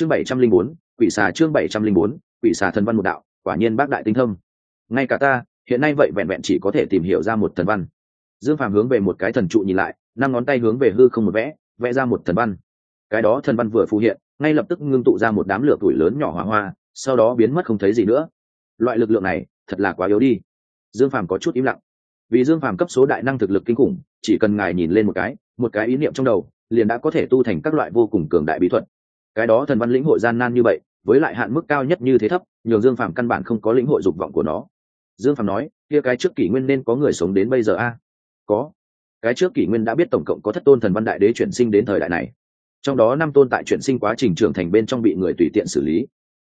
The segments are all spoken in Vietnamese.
chương bảy trăm linh bốn, quỷ xà chương bảy trăm linh bốn, quỷ xà thần văn một đạo, quả nhiên bác đại tinh thông. ngay cả ta, hiện nay vậy vẹn vẹn chỉ có thể tìm hiểu ra một thần văn. Dương phàm hướng về một cái thần trụ nhìn lại, năm ngón tay hướng về hư không một vẽ vẽ ra một thần văn. Cái đó thần văn vừa phù hiện, ngay lập tức ngưng tụ ra một đám lửa tuổi lớn nhỏ hỏa hoa, sau đó biến mất không thấy gì nữa. Loại lực lượng này, thật là quá yếu đi. Dương phàm có chút im lặng. Vì dương phàm cấp số đại năng thực lực kinh khủng, chỉ cần ngài nhìn lên một cái một cái ý niệm trong đầu, liền đã có thể tu thành các loại vô cùng cường đại bí thuật cái đó thần văn lĩnh hội gian nan như vậy, với lại hạn mức cao nhất như thế thấp, nhường dương phàm căn bản không có lĩnh hội dục vọng của nó. Dương phàm nói, kia cái trước kỷ nguyên nên có người sống đến bây giờ a? Có. Cái trước kỷ nguyên đã biết tổng cộng có thất tôn thần văn đại đế chuyển sinh đến thời đại này. Trong đó năm tôn tại chuyển sinh quá trình trưởng thành bên trong bị người tùy tiện xử lý.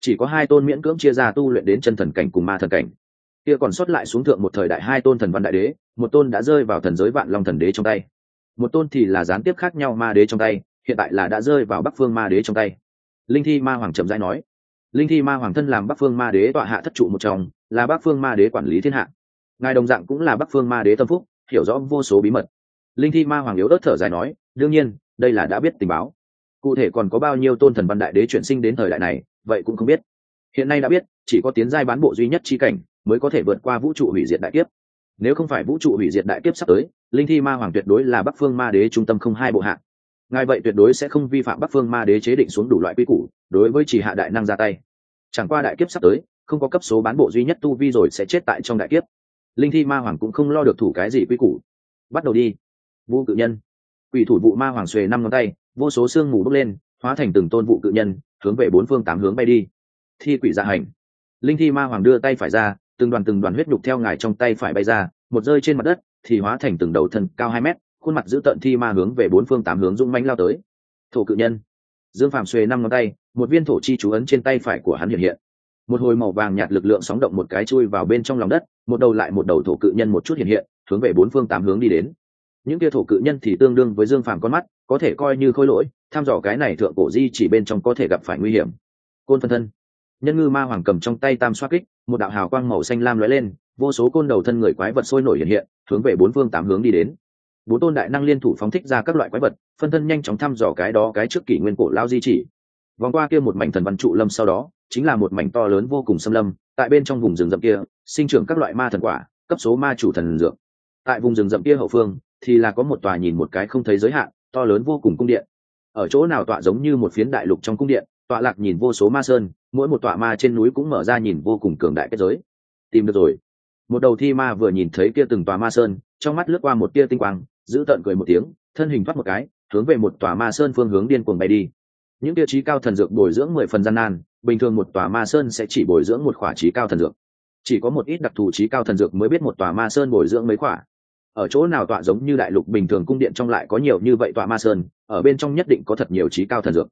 Chỉ có hai tôn miễn cưỡng chia ra tu luyện đến chân thần cảnh cùng ma thần cảnh. Kia còn sót lại xuống thượng một thời đại hai tôn thần văn đại đế, một tôn đã rơi vào thần giới vạn long thần đế trong tay. Một tôn thì là gián tiếp khác nhau ma đế trong tay hiện tại là đã rơi vào bắc phương ma đế trong tay. Linh thi ma hoàng trầm giai nói. Linh thi ma hoàng thân làm bắc phương ma đế tọa hạ thất trụ một trong, là bắc phương ma đế quản lý thiên hạ. Ngài đồng dạng cũng là bắc phương ma đế tâm phúc, hiểu rõ vô số bí mật. Linh thi ma hoàng yếu ớt thở dài nói, đương nhiên, đây là đã biết tình báo. Cụ thể còn có bao nhiêu tôn thần văn đại đế chuyển sinh đến thời đại này, vậy cũng không biết. Hiện nay đã biết, chỉ có tiến giai bán bộ duy nhất chi cảnh mới có thể vượt qua vũ trụ hủy diệt đại kiếp. Nếu không phải vũ trụ hủy diệt đại kiếp sắp tới, linh thi ma hoàng tuyệt đối là bắc phương ma đế trung tâm không hai bộ hạ ngài vậy tuyệt đối sẽ không vi phạm bắc phương ma đế chế định xuống đủ loại quy củ, đối với chỉ hạ đại năng ra tay. Chẳng qua đại kiếp sắp tới, không có cấp số bán bộ duy nhất tu vi rồi sẽ chết tại trong đại kiếp. Linh thi ma hoàng cũng không lo được thủ cái gì quy củ. Bắt đầu đi. Vũ cự nhân. Quỷ thủ vụ ma hoàng xuề năm ngón tay, vô số xương mù bốc lên, hóa thành từng tôn vụ cự nhân, hướng về bốn phương tám hướng bay đi. Thi quỷ dạ hành. Linh thi ma hoàng đưa tay phải ra, từng đoàn từng đoàn huyết nhục theo ngài trong tay phải bay ra, một rơi trên mặt đất, thì hóa thành từng đầu thần cao hai mét khuôn mặt giữ tận thi ma hướng về bốn phương tám hướng dũng mãnh lao tới. Thổ cự nhân. Dương Phàm xuề năm ngón tay, một viên thổ chi chú ấn trên tay phải của hắn hiện hiện. Một hồi màu vàng nhạt lực lượng sóng động một cái chui vào bên trong lòng đất, một đầu lại một đầu thổ cự nhân một chút hiện hiện, hướng về bốn phương tám hướng đi đến. Những kia thổ cự nhân thì tương đương với dương phàm con mắt, có thể coi như khôi lỗi, tham dò cái này thượng cổ di chỉ bên trong có thể gặp phải nguy hiểm. Côn phân thân. Nhân ngư ma hoàng cầm trong tay tam xoa kích, một đạo hào quang màu xanh lam lóe lên, vô số côn đầu thân người quái vật sôi nổi hiện hiện, hướng về bốn phương tám hướng đi đến bốn tôn đại năng liên thủ phóng thích ra các loại quái vật, phân thân nhanh chóng thăm dò cái đó cái trước kỷ nguyên cổ lao di chỉ. Vòng qua kia một mảnh thần văn trụ lâm sau đó, chính là một mảnh to lớn vô cùng xâm lâm, tại bên trong vùng rừng rậm kia, sinh trưởng các loại ma thần quả, cấp số ma chủ thần dược. Tại vùng rừng rậm kia hậu phương, thì là có một tòa nhìn một cái không thấy giới hạn, to lớn vô cùng cung điện. Ở chỗ nào tọa giống như một phiến đại lục trong cung điện, tọa lạc nhìn vô số ma sơn, mỗi một tọa ma trên núi cũng mở ra nhìn vô cùng cường đại kết giới. Tìm được rồi. Một đầu thi ma vừa nhìn thấy kia từng tòa ma sơn, trong mắt lướt qua một tia tinh quang giữ tợn cười một tiếng, thân hình thoát một cái, hướng về một tòa ma sơn phương hướng điên cuồng bay đi. Những tiêu chí cao thần dược bồi dưỡng mười phần gian nan, bình thường một tòa ma sơn sẽ chỉ bồi dưỡng một khỏa trí cao thần dược. Chỉ có một ít đặc thù trí cao thần dược mới biết một tòa ma sơn bồi dưỡng mấy khỏa. Ở chỗ nào tọa giống như đại lục bình thường cung điện trong lại có nhiều như vậy tọa ma sơn, ở bên trong nhất định có thật nhiều trí cao thần dược.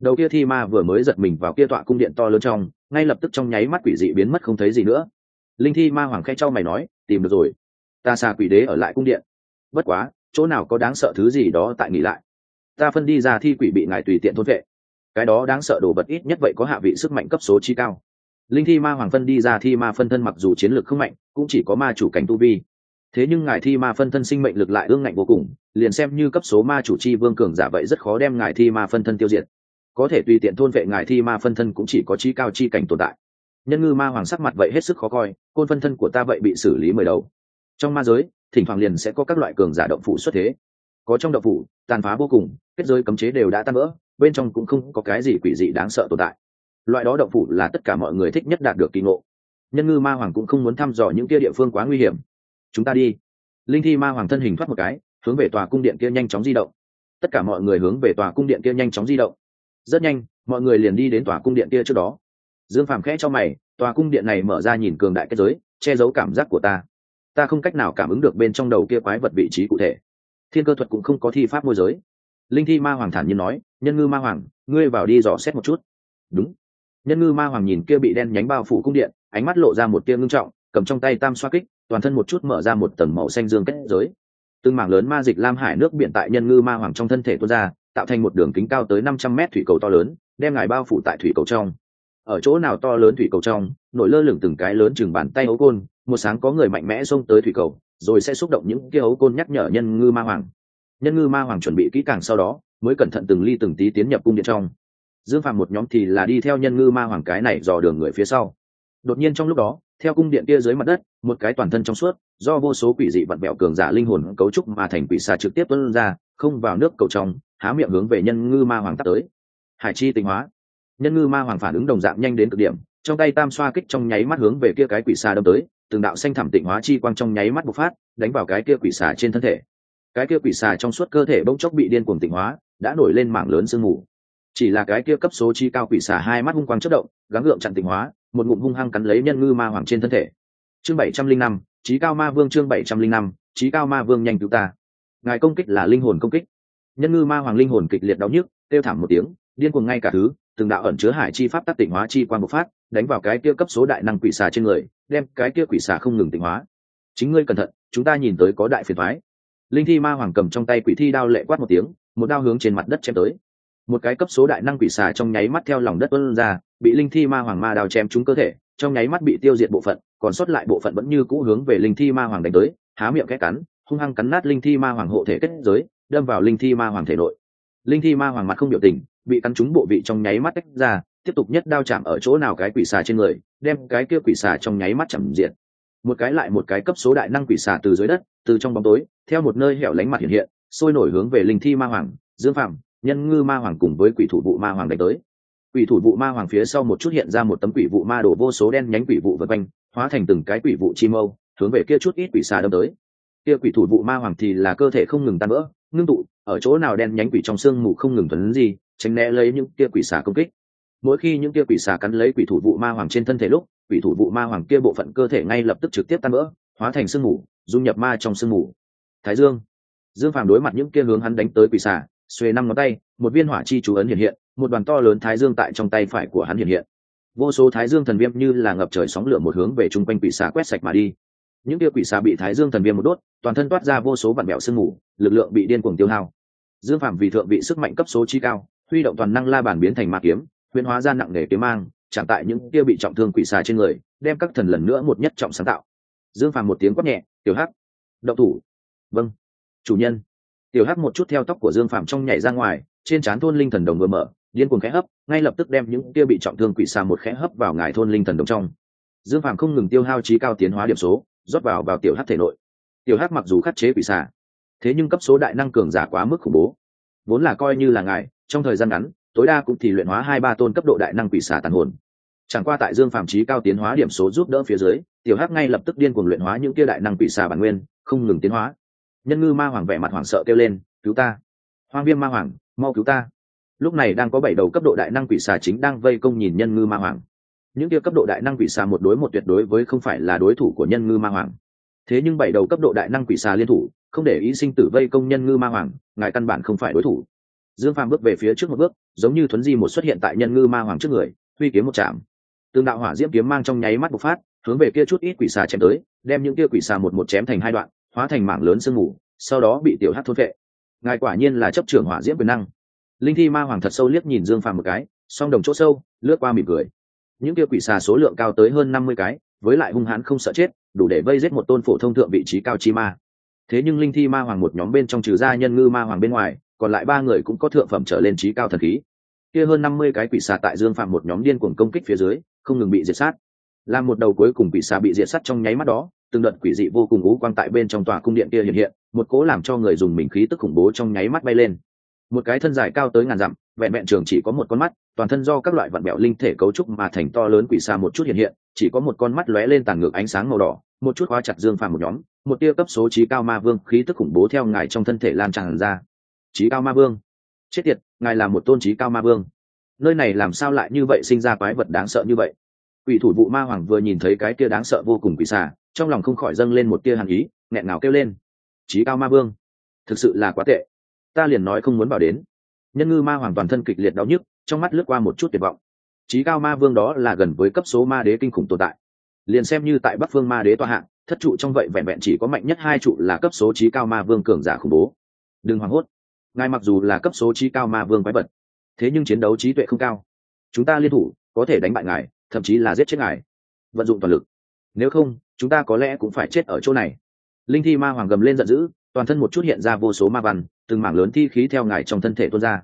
Đầu kia thi ma vừa mới giật mình vào kia tọa cung điện to lớn trong, ngay lập tức trong nháy mắt quỷ dị biến mất không thấy gì nữa. Linh thi ma hoàng khe trao mày nói, tìm được rồi. Ta xa quỷ đế ở lại cung điện. Bất quá chỗ nào có đáng sợ thứ gì đó tại nghỉ lại? Ta phân đi ra thi quỷ bị ngài tùy tiện thôn vệ. Cái đó đáng sợ đồ vật ít nhất vậy có hạ vị sức mạnh cấp số chi cao. Linh thi ma hoàng phân đi ra thi ma phân thân mặc dù chiến lược không mạnh, cũng chỉ có ma chủ cảnh tu vi. Thế nhưng ngài thi ma phân thân sinh mệnh lực lại ương ngạnh vô cùng, liền xem như cấp số ma chủ chi vương cường giả vậy rất khó đem ngài thi ma phân thân tiêu diệt. Có thể tùy tiện thôn vệ ngài thi ma phân thân cũng chỉ có chi cao chi cảnh tồn tại. Nhân ngư ma hoàng sắc mặt vậy hết sức khó coi, côn phân thân của ta vậy bị xử lý mười đầu. Trong ma giới thỉnh thoảng liền sẽ có các loại cường giả động phủ xuất thế. Có trong động phủ, tàn phá vô cùng, kết giới cấm chế đều đã tan vỡ, bên trong cũng không có cái gì quỷ dị đáng sợ tồn tại. Loại đó động phủ là tất cả mọi người thích nhất đạt được kỳ ngộ. Nhân ngư ma hoàng cũng không muốn thăm dò những kia địa phương quá nguy hiểm. Chúng ta đi. Linh thi ma hoàng thân hình thoát một cái, hướng về tòa cung điện kia nhanh chóng di động. Tất cả mọi người hướng về tòa cung điện kia nhanh chóng di động. Rất nhanh, mọi người liền đi đến tòa cung điện kia trước đó. Dương phàm khẽ cho mày, tòa cung điện này mở ra nhìn cường đại kết giới, che giấu cảm giác của ta ta không cách nào cảm ứng được bên trong đầu kia quái vật vị trí cụ thể. Thiên cơ thuật cũng không có thi pháp môi giới. Linh thi ma hoàng thản nhiên nói, nhân ngư ma hoàng, ngươi vào đi dò xét một chút. Đúng. Nhân ngư ma hoàng nhìn kia bị đen nhánh bao phủ cung điện, ánh mắt lộ ra một tia ngưng trọng, cầm trong tay tam xoa kích, toàn thân một chút mở ra một tầng màu xanh dương kết giới. Từng mảng lớn ma dịch lam hải nước biển tại nhân ngư ma hoàng trong thân thể tuôn ra, tạo thành một đường kính cao tới năm trăm mét thủy cầu to lớn, đem ngài bao phủ tại thủy cầu trong ở chỗ nào to lớn thủy cầu trong, nổi lơ lửng từng cái lớn chừng bàn tay ấu côn, một sáng có người mạnh mẽ xông tới thủy cầu, rồi sẽ xúc động những kia ấu côn nhắc nhở nhân ngư ma hoàng. Nhân ngư ma hoàng chuẩn bị kỹ càng sau đó, mới cẩn thận từng ly từng tí tiến nhập cung điện trong. Dương phàm một nhóm thì là đi theo nhân ngư ma hoàng cái này dò đường người phía sau. Đột nhiên trong lúc đó, theo cung điện kia dưới mặt đất, một cái toàn thân trong suốt, do vô số quỷ dị vặn bẹo cường giả linh hồn cấu trúc mà thành quỷ xà trực tiếp tuân ra, không vào nước cầu trong, há miệng hướng về nhân ngư ma hoàng tắt tới. Hải chi tinh hóa nhân ngư ma hoàng phản ứng đồng dạng nhanh đến cực điểm, trong tay tam xoa kích trong nháy mắt hướng về kia cái quỷ xà đâm tới, từng đạo xanh thảm tịnh hóa chi quang trong nháy mắt bộc phát, đánh vào cái kia quỷ xà trên thân thể. Cái kia quỷ xà trong suốt cơ thể bỗng chốc bị điên cuồng tịnh hóa, đã nổi lên mảng lớn sương mù. Chỉ là cái kia cấp số chi cao quỷ xà hai mắt hung quang chất động, gắng gượng chặn tịnh hóa, một ngụm hung hăng cắn lấy nhân ngư ma hoàng trên thân thể. Chương bảy trăm linh năm trí cao ma vương chương bảy trăm linh năm trí cao ma vương nhanh cứu ta. Ngài công kích là linh hồn công kích. Nhân ngư ma hoàng linh hồn kịch liệt đau nhức, kêu thảm một tiếng, điên cuồng ngay cả thứ từng đạo ẩn chứa hải chi pháp tác tỉnh hóa chi quan bộc phát, đánh vào cái kia cấp số đại năng quỷ xà trên người, đem cái kia quỷ xà không ngừng tỉnh hóa. Chính ngươi cẩn thận, chúng ta nhìn tới có đại phiền thoái linh thi ma hoàng cầm trong tay quỷ thi đao lệ quát một tiếng, một đao hướng trên mặt đất chém tới. Một cái cấp số đại năng quỷ xà trong nháy mắt theo lòng đất vươn ra, bị linh thi ma hoàng ma đao chém trúng cơ thể, trong nháy mắt bị tiêu diệt bộ phận, còn sót lại bộ phận vẫn như cũ hướng về linh thi ma hoàng đánh tới, há miệng kẽ cắn, hung hăng cắn nát linh thi ma hoàng hộ thể kết giới, đâm vào linh thi ma hoàng thể nội. Linh thi ma hoàng mặt không biểu tình bị cắn trúng bộ vị trong nháy mắt tách ra, tiếp tục nhất đao chạm ở chỗ nào cái quỷ xà trên người, đem cái kia quỷ xà trong nháy mắt chậm diệt. Một cái lại một cái cấp số đại năng quỷ xà từ dưới đất, từ trong bóng tối, theo một nơi hẻo lánh mặt hiện hiện, sôi nổi hướng về linh thi ma hoàng, dương phạm nhân ngư ma hoàng cùng với quỷ thủ vụ ma hoàng đánh tới. Quỷ thủ vụ ma hoàng phía sau một chút hiện ra một tấm quỷ vụ ma đổ vô số đen nhánh quỷ vụ vật quanh, hóa thành từng cái quỷ vụ chi mâu, hướng về kia chút ít quỷ xà đâm tới. Kia quỷ thủ vụ ma hoàng thì là cơ thể không ngừng tan vỡ, ngưng tụ, ở chỗ nào đen nhánh quỷ trong xương mù không ngừng tuấn gì tránh né lấy những kia quỷ xà công kích. Mỗi khi những kia quỷ xà cắn lấy quỷ thủ vụ ma hoàng trên thân thể lúc, quỷ thủ vụ ma hoàng kia bộ phận cơ thể ngay lập tức trực tiếp tan vỡ, hóa thành sương mù, dung nhập ma trong sương mù. Thái dương. Dương phàm đối mặt những kia hướng hắn đánh tới quỷ xà, xuề năm ngón tay, một viên hỏa chi chú ấn hiện hiện, một đoàn to lớn thái dương tại trong tay phải của hắn hiện hiện. Vô số thái dương thần viêm như là ngập trời sóng lửa một hướng về chung quanh quỷ xà quét sạch mà đi. Những kia quỷ xà bị thái dương thần viêm một đốt, toàn thân toát ra vô số vạn mẹo sương mù, lực lượng bị điên cuồng tiêu hao. Dương phạm vì thượng vị sức mạnh cấp số chi cao huy động toàn năng la bàn biến thành ma kiếm, huyễn hóa ra nặng nề kiếm mang chẳng tại những kia bị trọng thương quỷ xà trên người, đem các thần lần nữa một nhất trọng sáng tạo. Dương phàm một tiếng quát nhẹ, tiểu hắc, động thủ. Vâng chủ nhân. Tiểu hắc một chút theo tóc của dương phàm trong nhảy ra ngoài, trên trán thôn linh thần đồng vừa mở, điên cuồng khẽ hấp, ngay lập tức đem những kia bị trọng thương quỷ xà một khẽ hấp vào ngài thôn linh thần đồng trong. Dương phàm không ngừng tiêu hao trí cao tiến hóa điểm số, rót vào vào tiểu hắc thể nội. Tiểu hắc mặc dù khắc chế quỷ xà, thế nhưng cấp số đại năng cường giả quá mức khủng bố vốn là coi như là ngài, trong thời gian ngắn, tối đa cũng thì luyện hóa hai ba tôn cấp độ đại năng quỷ xà tàn hồn. Chẳng qua tại dương phạm trí cao tiến hóa điểm số giúp đỡ phía dưới, tiểu hắc ngay lập tức điên cuồng luyện hóa những kia đại năng quỷ xà bản nguyên, không ngừng tiến hóa. Nhân ngư ma hoàng vẻ mặt hoảng sợ kêu lên, cứu ta! Hoang viêm ma hoàng, mau cứu ta! Lúc này đang có bảy đầu cấp độ đại năng quỷ xà chính đang vây công nhìn nhân ngư ma hoàng. Những kia cấp độ đại năng quỷ xà một đối một tuyệt đối với không phải là đối thủ của nhân ngư ma hoàng. Thế nhưng bảy đầu cấp độ đại năng quỷ xà liên thủ không để ý sinh tử vây công nhân ngư ma hoàng, ngài căn bản không phải đối thủ. Dương phàm bước về phía trước một bước, giống như thuấn di một xuất hiện tại nhân ngư ma hoàng trước người, huy kiếm một chạm. Tương đạo hỏa diễm kiếm mang trong nháy mắt bộc phát, hướng về kia chút ít quỷ xà chém tới, đem những kia quỷ xà một một chém thành hai đoạn, hóa thành mảng lớn sương mù, sau đó bị tiểu hát thôn vệ ngài quả nhiên là chấp trưởng hỏa diễm quyền năng. Linh thi ma hoàng thật sâu liếc nhìn dương phàm một cái, song đồng chỗ sâu, lướt qua mỉm cười. Những kia quỷ xà số lượng cao tới hơn năm mươi cái, với lại hung hãn không sợ chết, đủ để vây giết một tôn phổ thông thượng vị trí cao chi ma thế nhưng linh thi ma hoàng một nhóm bên trong trừ gia nhân ngư ma hoàng bên ngoài, còn lại ba người cũng có thượng phẩm trở lên trí cao thần khí. Kia hơn năm mươi cái quỷ xà tại dương phạm một nhóm điên cuồng công kích phía dưới, không ngừng bị diệt sát. Làm một đầu cuối cùng quỷ xà bị diệt sát trong nháy mắt đó, từng đợt quỷ dị vô cùng ú quang tại bên trong tòa cung điện kia hiện hiện, một cố làm cho người dùng mình khí tức khủng bố trong nháy mắt bay lên. Một cái thân dài cao tới ngàn dặm, vẹn vẹn trường chỉ có một con mắt, toàn thân do các loại vạn bẹo linh thể cấu trúc mà thành to lớn quỷ xà một chút hiện hiện, chỉ có một con mắt lóe lên tàn ngược ánh sáng màu đỏ một chút hóa chặt dương phàm một nhóm, một tia cấp số trí cao ma vương khí tức khủng bố theo ngài trong thân thể lan tràn ra. Trí cao ma vương? Chết tiệt, ngài là một tôn trí cao ma vương. Nơi này làm sao lại như vậy sinh ra quái vật đáng sợ như vậy? Quỷ thủ vụ ma hoàng vừa nhìn thấy cái kia đáng sợ vô cùng quỷ xà, trong lòng không khỏi dâng lên một tia hàn ý, nghẹn ngào kêu lên. Trí cao ma vương? Thực sự là quá tệ. Ta liền nói không muốn bảo đến. Nhân ngư ma hoàng toàn thân kịch liệt đau nhức, trong mắt lướt qua một chút tuyệt vọng. Trí cao ma vương đó là gần với cấp số ma đế kinh khủng tồn tại liền xem như tại bắc phương ma đế tòa hạng thất trụ trong vậy vẹn vẹn chỉ có mạnh nhất hai trụ là cấp số trí cao ma vương cường giả khủng bố. Đừng hoảng hốt. Ngài mặc dù là cấp số trí cao ma vương quái vật, thế nhưng chiến đấu trí tuệ không cao. Chúng ta liên thủ, có thể đánh bại ngài, thậm chí là giết chết ngài. Vận dụng toàn lực. Nếu không, chúng ta có lẽ cũng phải chết ở chỗ này. Linh thi ma hoàng gầm lên giận dữ, toàn thân một chút hiện ra vô số ma văn, từng mảng lớn thi khí theo ngài trong thân thể tuôn ra.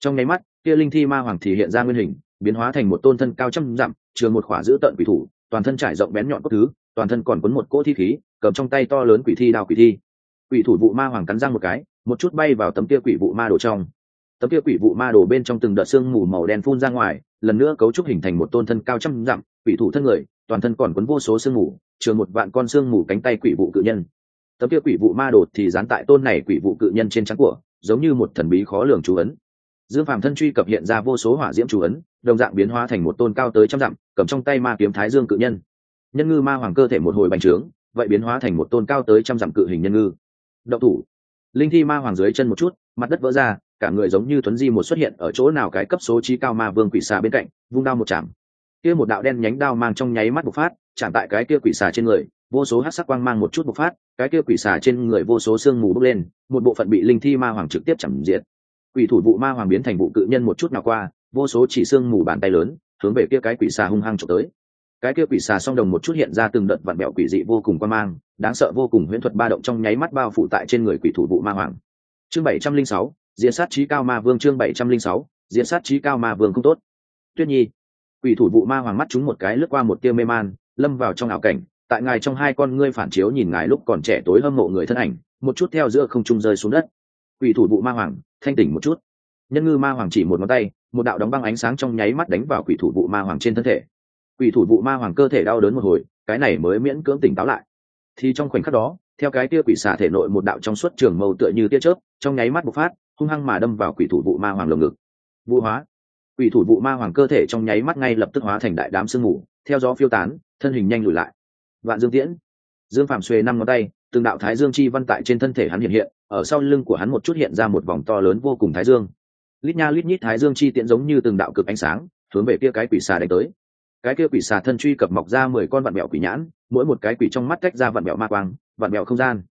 Trong nháy mắt, kia linh thi ma hoàng thì hiện ra nguyên hình, biến hóa thành một tôn thân cao trăm dặm, trường một khỏa giữ tận quỷ thủ toàn thân trải rộng bén nhọn cốt thứ, toàn thân còn quấn một cỗ thi khí, cầm trong tay to lớn quỷ thi đao quỷ thi. Quỷ thủ vụ ma hoàng cắn răng một cái, một chút bay vào tấm kia quỷ vụ ma đồ trong. Tấm kia quỷ vụ ma đồ bên trong từng đợt xương mù màu đen phun ra ngoài, lần nữa cấu trúc hình thành một tôn thân cao trăm dặm, quỷ thủ thân người, toàn thân còn quấn vô số xương mù trường một vạn con xương mù cánh tay quỷ vụ cự nhân. Tấm kia quỷ vụ ma đồ thì dán tại tôn này quỷ vụ cự nhân trên trắng của, giống như một thần bí khó lường chú ấn. Dương phàm thân truy cập hiện ra vô số hỏa diễm chú ấn đồng dạng biến hóa thành một tôn cao tới trăm dặm, cầm trong tay ma kiếm thái dương cự nhân. Nhân ngư ma hoàng cơ thể một hồi bành trướng, vậy biến hóa thành một tôn cao tới trăm dặm cự hình nhân ngư. Động thủ. Linh thi ma hoàng dưới chân một chút, mặt đất vỡ ra, cả người giống như tuấn di một xuất hiện ở chỗ nào cái cấp số trí cao ma vương quỷ xà bên cạnh, vung đao một chạm. Kia một đạo đen nhánh đao mang trong nháy mắt bộc phát, chạm tại cái kia quỷ xà trên người, vô số hát sắc quang mang một chút bộc phát, cái kia quỷ xà trên người vô số sương mù bốc lên, một bộ phận bị linh thi ma hoàng trực tiếp chẳng diệt quỷ thủ vụ ma hoàng biến thành vụ cự nhân một chút nào qua vô số chỉ xương mù bàn tay lớn, hướng về kia cái quỷ xà hung hăng trộm tới. Cái kia quỷ xà song đồng một chút hiện ra từng đợt vặn bẹo quỷ dị vô cùng quan mang, đáng sợ vô cùng huyễn thuật ba động trong nháy mắt bao phủ tại trên người quỷ thủ vụ ma hoàng. Chương bảy trăm linh sáu diễn sát trí cao ma vương chương bảy trăm linh sáu diễn sát trí cao ma vương không tốt. Tuyết nhi, quỷ thủ vụ ma hoàng mắt chúng một cái lướt qua một tia mê man, lâm vào trong ảo cảnh, tại ngài trong hai con ngươi phản chiếu nhìn ngài lúc còn trẻ tối hâm mộ người thân ảnh, một chút theo giữa không trung rơi xuống đất. Quỷ thủ vụ ma hoàng, thanh tỉnh một chút. Nhân ngư ma hoàng chỉ một ngón tay một đạo đóng băng ánh sáng trong nháy mắt đánh vào quỷ thủ vụ ma hoàng trên thân thể. Quỷ thủ vụ ma hoàng cơ thể đau đớn một hồi, cái này mới miễn cưỡng tỉnh táo lại. Thì trong khoảnh khắc đó, theo cái tia quỷ xả thể nội một đạo trong suốt trường màu tựa như tia chớp, trong nháy mắt bộc phát, hung hăng mà đâm vào quỷ thủ vụ ma hoàng lồng ngực. Vũ hóa. Quỷ thủ vụ ma hoàng cơ thể trong nháy mắt ngay lập tức hóa thành đại đám sương mù, theo gió phiêu tán, thân hình nhanh lùi lại. Vạn dương tiễn. Dương phạm xuề năm ngón tay, từng đạo thái dương chi văn tại trên thân thể hắn hiện hiện, ở sau lưng của hắn một chút hiện ra một vòng to lớn vô cùng thái dương lít nha lít nhít thái dương chi tiễn giống như từng đạo cực ánh sáng, hướng về kia cái quỷ xà đánh tới. Cái kia quỷ xà thân truy cập mọc ra mười con vạn mẹo quỷ nhãn, mỗi một cái quỷ trong mắt tách ra vạn mẹo ma quang, vạn mẹo không gian.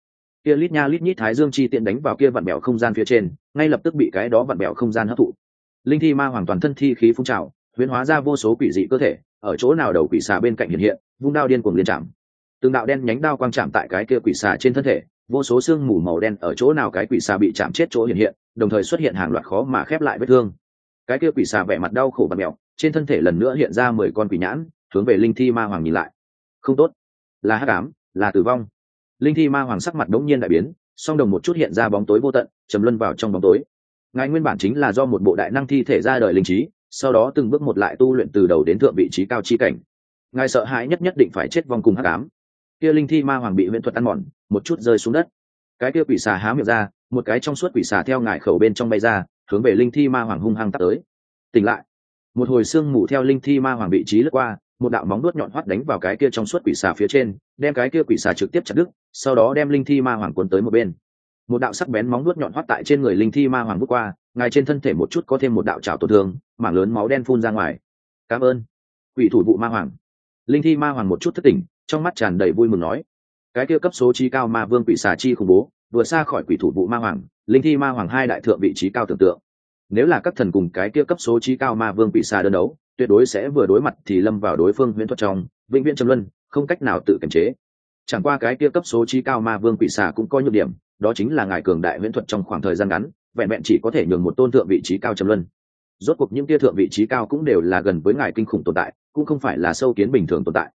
Kia lít nha lít nhít thái dương chi tiện đánh vào kia vạn mẹo không gian phía trên, ngay lập tức bị cái đó vạn mẹo không gian hấp thụ. Linh thi ma hoàn toàn thân thi khí phun trào, huyễn hóa ra vô số quỷ dị cơ thể, ở chỗ nào đầu quỷ xà bên cạnh hiện hiện, vung đao điên cuồng liên chạm. Từng đạo đen nhánh đao quang chạm tại cái kia quỷ xà trên thân thể vô số xương mù màu đen ở chỗ nào cái quỷ xà bị chạm chết chỗ hiện hiện, đồng thời xuất hiện hàng loạt khó mà khép lại vết thương. Cái kia quỷ xà vẻ mặt đau khổ và mẹo, trên thân thể lần nữa hiện ra mười con quỷ nhãn, hướng về linh thi ma hoàng nhìn lại. Không tốt. Là hắc ám, là tử vong. Linh thi ma hoàng sắc mặt đống nhiên đại biến, song đồng một chút hiện ra bóng tối vô tận chầm luân vào trong bóng tối. Ngài nguyên bản chính là do một bộ đại năng thi thể ra đời linh trí, sau đó từng bước một lại tu luyện từ đầu đến thượng vị trí cao chi cảnh. Ngài sợ hãi nhất nhất định phải chết vong cùng hắc ám kia linh thi ma hoàng bị huyễn thuật ăn mòn, một chút rơi xuống đất. Cái kia quỷ xà há miệng ra, một cái trong suốt quỷ xà theo ngải khẩu bên trong bay ra, hướng về linh thi ma hoàng hung hăng tắt tới. Tỉnh lại. Một hồi xương mù theo linh thi ma hoàng vị trí lướt qua, một đạo móng đuốt nhọn hoắt đánh vào cái kia trong suốt quỷ xà phía trên, đem cái kia quỷ xà trực tiếp chặt đứt, sau đó đem linh thi ma hoàng cuốn tới một bên. Một đạo sắc bén móng đuốt nhọn hoắt tại trên người linh thi ma hoàng bước qua ngài trên thân thể một chút có thêm một đạo trào tổn thương, mảng lớn máu đen phun ra ngoài. Cảm ơn, quỷ thủ vụ ma hoàng. Linh thi ma hoàng một chút thất tỉnh trong mắt tràn đầy vui mừng nói, cái kia cấp số trí cao ma vương quỷ xà chi khủng bố vừa xa khỏi quỷ thủ vụ ma hoàng, linh thi ma hoàng hai đại thượng vị trí cao tưởng tượng. Nếu là các thần cùng cái kia cấp số trí cao ma vương quỷ xà đơn đấu, tuyệt đối sẽ vừa đối mặt thì lâm vào đối phương huyễn thuật trong, vĩnh viễn trầm luân, không cách nào tự kiềm chế. Chẳng qua cái kia cấp số trí cao ma vương quỷ xà cũng có nhược điểm, đó chính là ngài cường đại huyễn thuật trong khoảng thời gian ngắn, vẹn vẹn chỉ có thể nhường một tôn thượng vị trí cao trầm luân. Rốt cuộc những kia thượng vị trí cao cũng đều là gần với ngài kinh khủng tồn tại, cũng không phải là sâu kiến bình thường tồn tại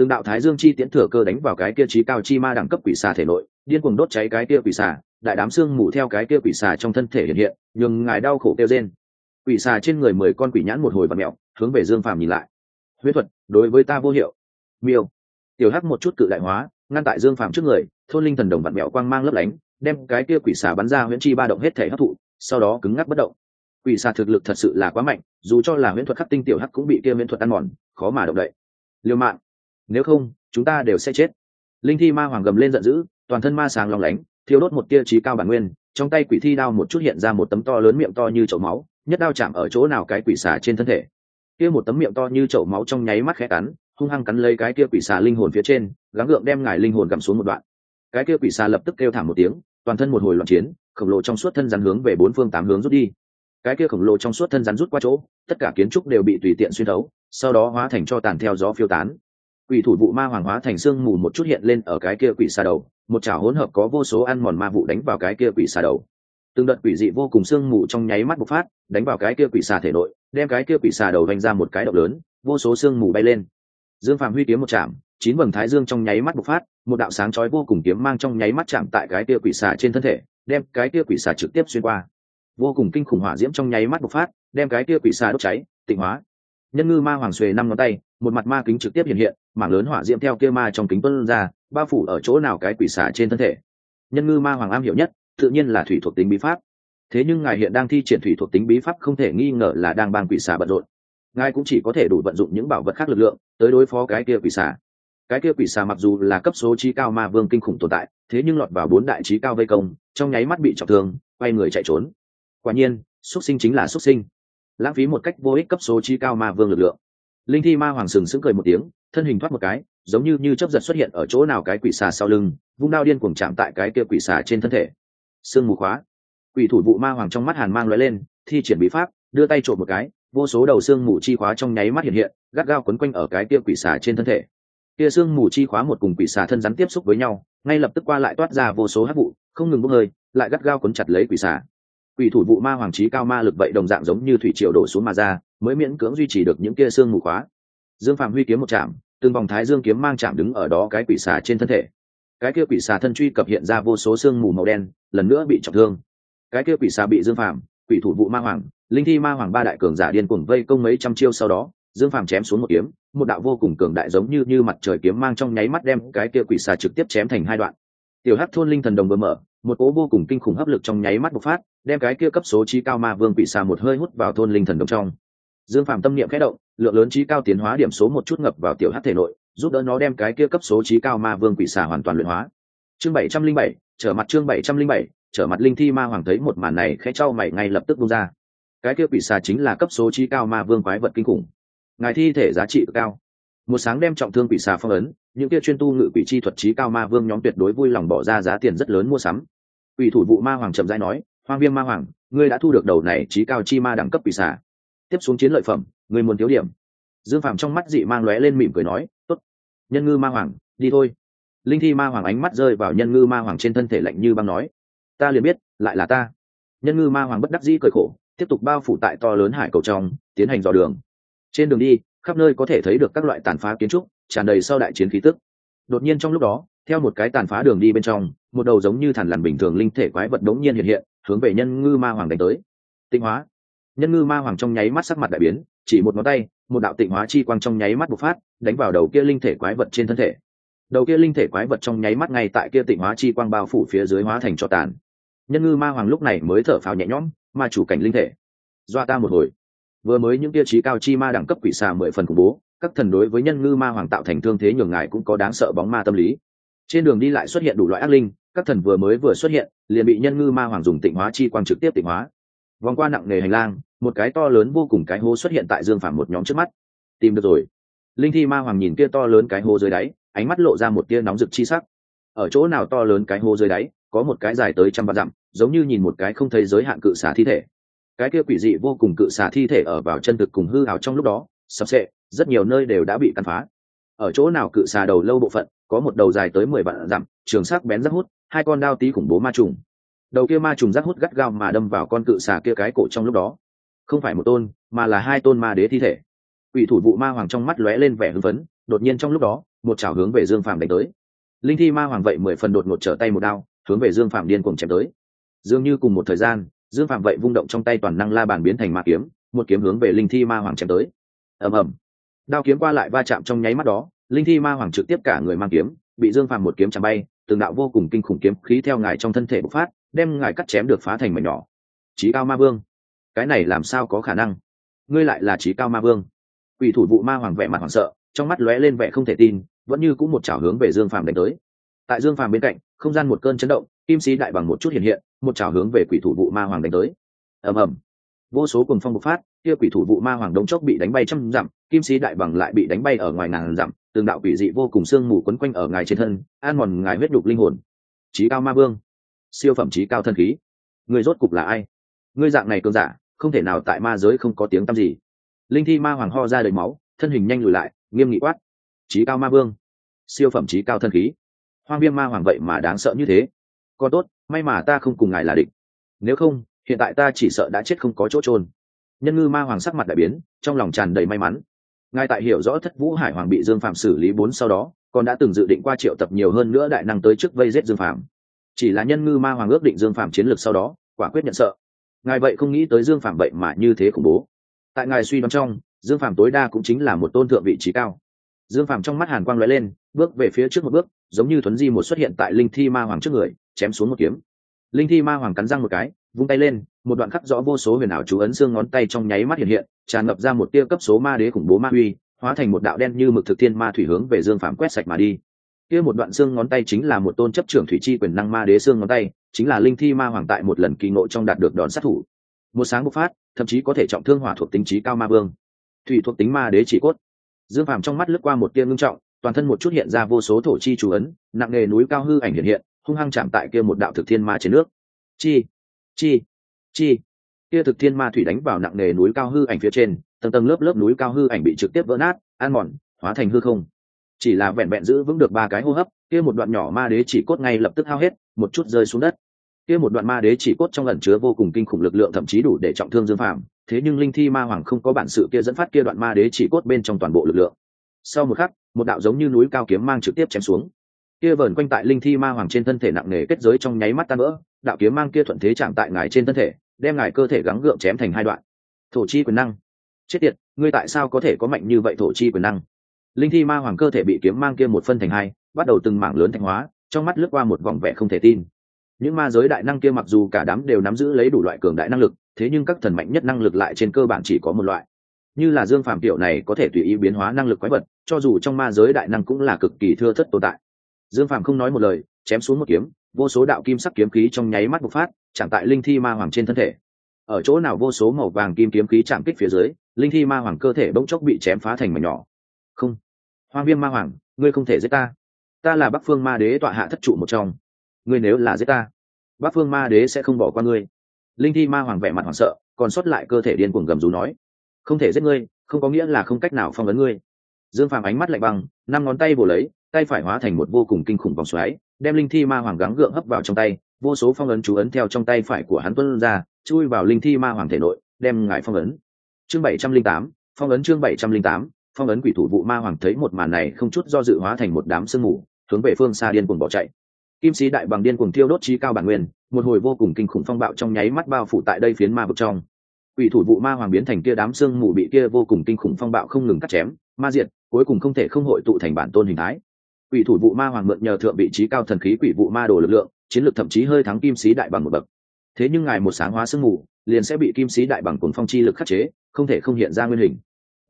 từng đạo thái dương chi tiễn thừa cơ đánh vào cái kia trí cao chi ma đẳng cấp quỷ xà thể nội, điên cuồng đốt cháy cái kia quỷ xà, đại đám xương mù theo cái kia quỷ xà trong thân thể hiện hiện, nhường ngài đau khổ kêu trên quỷ xà trên người mười con quỷ nhãn một hồi và mẹo hướng về dương phàm nhìn lại. Huyết thuật, đối với ta vô hiệu. Miêu. Tiểu hắc một chút cự đại hóa, ngăn tại dương phàm trước người, thôn linh thần đồng vặn mẹo quang mang lấp lánh, đem cái kia quỷ xà bắn ra huyễn chi ba động hết thể hấp thụ, sau đó cứng ngắc bất động. Quỷ xà thực lực thật sự là quá mạnh, dù cho là huyễn thuật khắc tinh, tiểu hắc cũng bị kia huyễn thuật ăn mòn, khó mà động đậy. Liêu mạng nếu không, chúng ta đều sẽ chết. Linh thi ma hoàng gầm lên giận dữ, toàn thân ma sáng lòng lánh thiếu đốt một tia trí cao bản nguyên, trong tay quỷ thi đao một chút hiện ra một tấm to lớn miệng to như chậu máu, nhất đao chạm ở chỗ nào cái quỷ xà trên thân thể. Kia một tấm miệng to như chậu máu trong nháy mắt khẽ cắn, hung hăng cắn lấy cái kia quỷ xà linh hồn phía trên, gắng gượng đem ngài linh hồn gặm xuống một đoạn. Cái kia quỷ xà lập tức kêu thảm một tiếng, toàn thân một hồi loạn chiến, khổng lồ trong suốt thân rắn hướng về bốn phương tám hướng rút đi. Cái kia khổng lồ trong suốt thân rắn rút qua chỗ, tất cả kiến trúc đều bị tùy tiện xuyên thấu, sau đó hóa thành cho tàn theo gió phiêu tán quỷ thủ vụ ma hoàng hóa thành xương mù một chút hiện lên ở cái kia quỷ xà đầu. Một chảo hỗn hợp có vô số ăn mòn ma vụ đánh vào cái kia quỷ xà đầu. Từng đợt quỷ dị vô cùng xương mù trong nháy mắt bộc phát, đánh vào cái kia quỷ xà thể nội, đem cái kia quỷ xà đầu vành ra một cái động lớn, vô số xương mù bay lên. Dương phạm huy kiếm một chạm, chín vầng thái dương trong nháy mắt bộc phát, một đạo sáng chói vô cùng kiếm mang trong nháy mắt chạm tại cái kia quỷ xà trên thân thể, đem cái kia quỷ xà trực tiếp xuyên qua. Vô cùng kinh khủng hỏa diễm trong nháy mắt bộc phát, đem cái kia quỷ xà đốt cháy, tịnh hóa nhân ngư ma hoàng xuề năm ngón tay, một mặt ma kính trực tiếp hiện hiện, mảng lớn hỏa diễm theo kia ma trong kính tuân ra, bao phủ ở chỗ nào cái quỷ xà trên thân thể. Nhân ngư ma hoàng am hiểu nhất, tự nhiên là thủy thuộc tính bí pháp. Thế nhưng ngài hiện đang thi triển thủy thuộc tính bí pháp không thể nghi ngờ là đang bang quỷ xà bận rộn. Ngài cũng chỉ có thể đủ vận dụng những bảo vật khác lực lượng tới đối phó cái kia quỷ xà cái kia quỷ xà mặc dù là cấp số trí cao ma vương kinh khủng tồn tại, thế nhưng lọt vào bốn đại trí cao vây công, trong nháy mắt bị trọng thương, quay người chạy trốn. Quả nhiên, xuất sinh chính là xuất sinh lãng phí một cách vô ích cấp số chi cao ma vương lực lượng. Linh thi ma hoàng sừng sững cười một tiếng, thân hình thoát một cái, giống như như chấp giật xuất hiện ở chỗ nào cái quỷ xà sau lưng, vung đao điên cuồng chạm tại cái kia quỷ xà trên thân thể. Sương mù khóa. Quỷ thủ vụ ma hoàng trong mắt hàn mang lóe lên, thi triển bí pháp, đưa tay trộm một cái, vô số đầu xương mù chi khóa trong nháy mắt hiện hiện, gắt gao quấn quanh ở cái kia quỷ xà trên thân thể. Kia xương mù chi khóa một cùng quỷ xà thân rắn tiếp xúc với nhau, ngay lập tức qua lại toát ra vô số hát vụ, không ngừng bốc hơi, lại gắt gao quấn chặt lấy quỷ xà quỷ thủ vụ ma hoàng trí cao ma lực vậy đồng dạng giống như thủy triều đổ xuống mà ra, mới miễn cưỡng duy trì được những kia xương mù khóa. Dương phạm huy kiếm một chạm, từng vòng thái dương kiếm mang chạm đứng ở đó cái quỷ xà trên thân thể. Cái kia quỷ xà thân truy cập hiện ra vô số xương mù màu đen, lần nữa bị trọng thương. Cái kia quỷ xà bị dương phạm quỷ thủ vụ ma hoàng, linh thi ma hoàng ba đại cường giả điên cuồng vây công mấy trăm chiêu sau đó, dương phàm chém xuống một kiếm, một đạo vô cùng cường đại giống như như mặt trời kiếm mang trong nháy mắt đem cái kia quỷ xà trực tiếp chém thành hai đoạn. Tiểu hát thôn linh thần đồng vừa mở một cố vô cùng kinh khủng hấp lực trong nháy mắt bộc phát, đem cái kia cấp số trí cao ma vương quỷ xà một hơi hút vào thôn linh thần đồng trong. Dương phạm tâm niệm khẽ động, lượng lớn trí cao tiến hóa điểm số một chút ngập vào tiểu hắc thể nội, giúp đỡ nó đem cái kia cấp số trí cao ma vương quỷ xà hoàn toàn luyện hóa. Chương bảy trăm linh bảy, trở mặt chương bảy trăm linh bảy, trở mặt linh thi ma hoàng thấy một màn này khẽ trao mày ngay lập tức bung ra. Cái kia quỷ xà chính là cấp số trí cao ma vương quái vật kinh khủng. Ngài thi thể giá trị cao một sáng đem trọng thương quỷ xà phong ấn, những kia chuyên tu ngự quỷ chi thuật trí cao ma vương nhóm tuyệt đối vui lòng bỏ ra giá tiền rất lớn mua sắm. Quỷ thủ vụ ma hoàng trầm giai nói, hoang viêm ma hoàng, ngươi đã thu được đầu này trí cao chi ma đẳng cấp quỷ xà. Tiếp xuống chiến lợi phẩm, ngươi muốn thiếu điểm. Dương phàm trong mắt dị mang lóe lên mỉm cười nói, tốt, nhân ngư ma hoàng, đi thôi. Linh thi ma hoàng ánh mắt rơi vào nhân ngư ma hoàng trên thân thể lạnh như băng nói, ta liền biết, lại là ta. Nhân ngư ma hoàng bất đắc dĩ cười khổ, tiếp tục bao phủ tại to lớn hải cầu trong, tiến hành dò đường. Trên đường đi khắp nơi có thể thấy được các loại tàn phá kiến trúc, tràn đầy sau đại chiến khí tức. Đột nhiên trong lúc đó, theo một cái tàn phá đường đi bên trong, một đầu giống như thản lằn bình thường linh thể quái vật đống nhiên hiện hiện, hướng về nhân ngư ma hoàng đánh tới. Tịnh hóa. Nhân ngư ma hoàng trong nháy mắt sắc mặt đại biến, chỉ một ngón tay, một đạo tịnh hóa chi quang trong nháy mắt bộc phát, đánh vào đầu kia linh thể quái vật trên thân thể. Đầu kia linh thể quái vật trong nháy mắt ngay tại kia tịnh hóa chi quang bao phủ phía dưới hóa thành cho tàn. Nhân ngư ma hoàng lúc này mới thở phào nhẹ nhõm, ma chủ cảnh linh thể. Doa ta một hồi vừa mới những tiêu chí cao chi ma đẳng cấp quỷ xà mười phần khủng bố, các thần đối với nhân ngư ma hoàng tạo thành thương thế nhường ngài cũng có đáng sợ bóng ma tâm lý. Trên đường đi lại xuất hiện đủ loại ác linh, các thần vừa mới vừa xuất hiện, liền bị nhân ngư ma hoàng dùng tịnh hóa chi quang trực tiếp tịnh hóa. Vòng qua nặng nề hành lang, một cái to lớn vô cùng cái hố xuất hiện tại dương phản một nhóm trước mắt. Tìm được rồi. Linh thi ma hoàng nhìn kia to lớn cái hố dưới đáy, ánh mắt lộ ra một tia nóng rực chi sắc. Ở chỗ nào to lớn cái hố dưới đáy, có một cái dài tới trăm vạn dặm, giống như nhìn một cái không thấy giới hạn cự xả thi thể cái kia quỷ dị vô cùng cự xà thi thể ở vào chân thực cùng hư hào trong lúc đó, sập sệ, rất nhiều nơi đều đã bị căn phá. Ở chỗ nào cự xà đầu lâu bộ phận, có một đầu dài tới mười vạn dặm, trường sắc bén rất hút, hai con đao tí khủng bố ma trùng. Đầu kia ma trùng rác hút gắt gao mà đâm vào con cự xà kia cái cổ trong lúc đó. Không phải một tôn, mà là hai tôn ma đế thi thể. Ủy thủ vụ ma hoàng trong mắt lóe lên vẻ hưng phấn, đột nhiên trong lúc đó, một chảo hướng về dương phàm đánh tới. Linh thi ma hoàng vậy mười phần đột ngột trở tay một đao, hướng về dương phàm điên cùng chém tới. Dường như cùng một thời gian dương phạm vậy vung động trong tay toàn năng la bàn biến thành ma kiếm, một kiếm hướng về linh thi ma hoàng chém tới. Ầm ầm. Đao kiếm qua lại va chạm trong nháy mắt đó, linh thi ma hoàng trực tiếp cả người mang kiếm, bị dương phạm một kiếm chạm bay, từng đạo vô cùng kinh khủng kiếm khí theo ngài trong thân thể bộc phát, đem ngài cắt chém được phá thành mảnh nhỏ. Trí cao ma vương. Cái này làm sao có khả năng? Ngươi lại là trí cao ma vương. Quỷ thủ vụ ma hoàng vẻ mặt hoảng sợ, trong mắt lóe lên vẻ không thể tin, vẫn như cũng một chảo hướng về dương phạm đánh tới. Tại dương phàm bên cạnh không gian một cơn chấn động, kim sĩ đại bằng một chút hiện hiện, một trào hướng về quỷ thủ vụ ma hoàng đánh tới. Ầm ầm. Vô số cùng phong bộc phát, kia quỷ thủ vụ ma hoàng đống chốc bị đánh bay trăm dặm, kim sĩ đại bằng lại bị đánh bay ở ngoài ngàn dặm từng đạo quỷ dị vô cùng sương mù quấn quanh ở ngài trên thân, an mòn ngài huyết đục linh hồn. Trí cao ma vương, siêu phẩm trí cao thân khí. Người rốt cục là ai? Ngươi dạng này cơn giả, không thể nào tại ma giới không có tiếng tăm gì. Linh thi ma hoàng ho ra đầy máu, thân hình nhanh lùi lại, nghiêm nghị quát. Trí cao ma vương, siêu phẩm trí cao thân khí hoang viêm ma hoàng vậy mà đáng sợ như thế. Còn tốt, may mà ta không cùng ngài là địch. Nếu không, hiện tại ta chỉ sợ đã chết không có chỗ trôn nhân ngư ma hoàng sắc mặt đại biến, trong lòng tràn đầy may mắn. Ngài tại hiểu rõ thất vũ hải hoàng bị dương phạm xử lý bốn sau đó, còn đã từng dự định qua triệu tập nhiều hơn nữa đại năng tới trước vây giết dương phạm chỉ là nhân ngư ma hoàng ước định dương phạm chiến lược sau đó, quả quyết nhận sợ. Ngài vậy không nghĩ tới dương phạm vậy mà như thế khủng bố. Tại ngài suy đoán trong, dương phạm tối đa cũng chính là một tôn thượng vị trí cao dương phạm trong mắt hàn quang lóe lên, bước về phía trước một bước, giống như thuấn di một xuất hiện tại linh thi ma hoàng trước người, chém xuống một kiếm. Linh thi ma hoàng cắn răng một cái, vung tay lên, một đoạn khắc rõ vô số huyền ảo chú ấn xương ngón tay trong nháy mắt hiện hiện, tràn ngập ra một tia cấp số ma đế khủng bố ma uy hóa thành một đạo đen như mực thực thiên ma thủy hướng về dương phạm quét sạch mà đi. Kia một đoạn xương ngón tay chính là một tôn chấp trưởng thủy chi quyền năng ma đế xương ngón tay, chính là linh thi ma hoàng tại một lần kỳ ngộ trong đạt được đòn sát thủ. Một sáng bộc phát, thậm chí có thể trọng thương hỏa thuộc tính trí cao ma vương. Thủy thuộc tính ma đế chỉ cốt dương phàm trong mắt lướt qua một tia ngưng trọng, toàn thân một chút hiện ra vô số thổ chi chú ấn, nặng nề núi cao hư ảnh hiện hiện, hung hăng chạm tại kia một đạo thực thiên ma trên nước. Chi chi chi. Kia thực thiên ma thủy đánh vào nặng nề núi cao hư ảnh phía trên, tầng tầng lớp lớp núi cao hư ảnh bị trực tiếp vỡ nát, ăn mòn, hóa thành hư không. Chỉ là vẹn vẹn giữ vững được ba cái hô hấp, kia một đoạn nhỏ ma đế chỉ cốt ngay lập tức hao hết, một chút rơi xuống đất. Kia một đoạn ma đế chỉ cốt trong ẩn chứa vô cùng kinh khủng lực lượng thậm chí đủ để trọng thương dương phàm thế nhưng linh thi ma hoàng không có bản sự kia dẫn phát kia đoạn ma đế chỉ cốt bên trong toàn bộ lực lượng. Sau một khắc, một đạo giống như núi cao kiếm mang trực tiếp chém xuống. Kia vờn quanh tại linh thi ma hoàng trên thân thể nặng nề kết giới trong nháy mắt tan vỡ, đạo kiếm mang kia thuận thế chạm tại ngài trên thân thể, đem ngài cơ thể gắng gượng chém thành hai đoạn. Thổ chi quyền năng. Chết tiệt, ngươi tại sao có thể có mạnh như vậy thổ chi quyền năng? Linh thi ma hoàng cơ thể bị kiếm mang kia một phân thành hai, bắt đầu từng mảng lớn thành hóa, trong mắt lướt qua một vòng vẻ không thể tin. Những ma giới đại năng kia mặc dù cả đám đều nắm giữ lấy đủ loại cường đại năng lực thế nhưng các thần mạnh nhất năng lực lại trên cơ bản chỉ có một loại. Như là dương phàm tiểu này có thể tùy ý biến hóa năng lực quái vật, cho dù trong ma giới đại năng cũng là cực kỳ thưa thất tồn tại. Dương phàm không nói một lời, chém xuống một kiếm, vô số đạo kim sắc kiếm khí trong nháy mắt bộc phát, chạm tại linh thi ma hoàng trên thân thể. Ở chỗ nào vô số màu vàng kim kiếm khí chạm kích phía dưới, linh thi ma hoàng cơ thể bỗng chốc bị chém phá thành mảnh nhỏ. Không. Hoang viêm ma hoàng, ngươi không thể giết ta. Ta là bắc phương ma đế tọa hạ thất trụ một trong. Ngươi nếu là giết ta, bắc phương ma đế sẽ không bỏ qua ngươi linh thi ma hoàng vẻ mặt hoảng sợ, còn sót lại cơ thể điên cuồng gầm rú nói, không thể giết ngươi, không có nghĩa là không cách nào phong ấn ngươi. Dương phàm ánh mắt lạnh băng, năm ngón tay bổ lấy, tay phải hóa thành một vô cùng kinh khủng vòng xoáy, đem linh thi ma hoàng gắng gượng hấp vào trong tay, vô số phong ấn chú ấn theo trong tay phải của hắn tuân ra, chui vào linh thi ma hoàng thể nội, đem ngài phong ấn. Chương bảy trăm linh tám, phong ấn chương bảy trăm linh tám, phong ấn quỷ thủ vụ ma hoàng thấy một màn này không chút do dự hóa thành một đám sương mù, hướng về phương xa điên cuồng bỏ chạy kim sĩ đại bằng điên cuồng thiêu đốt trí cao bản nguyên, một hồi vô cùng kinh khủng phong bạo trong nháy mắt bao phủ tại đây phiến ma vực trong. Quỷ thủ vụ ma hoàng biến thành kia đám xương mù bị kia vô cùng kinh khủng phong bạo không ngừng cắt chém, ma diệt, cuối cùng không thể không hội tụ thành bản tôn hình thái. Quỷ thủ vụ ma hoàng mượn nhờ thượng vị trí cao thần khí quỷ vụ ma đồ lực lượng, chiến lược thậm chí hơi thắng kim sĩ đại bằng một bậc. Thế nhưng ngài một sáng hóa sương mù, liền sẽ bị kim sĩ đại bằng cuồng phong chi lực khắc chế, không thể không hiện ra nguyên hình.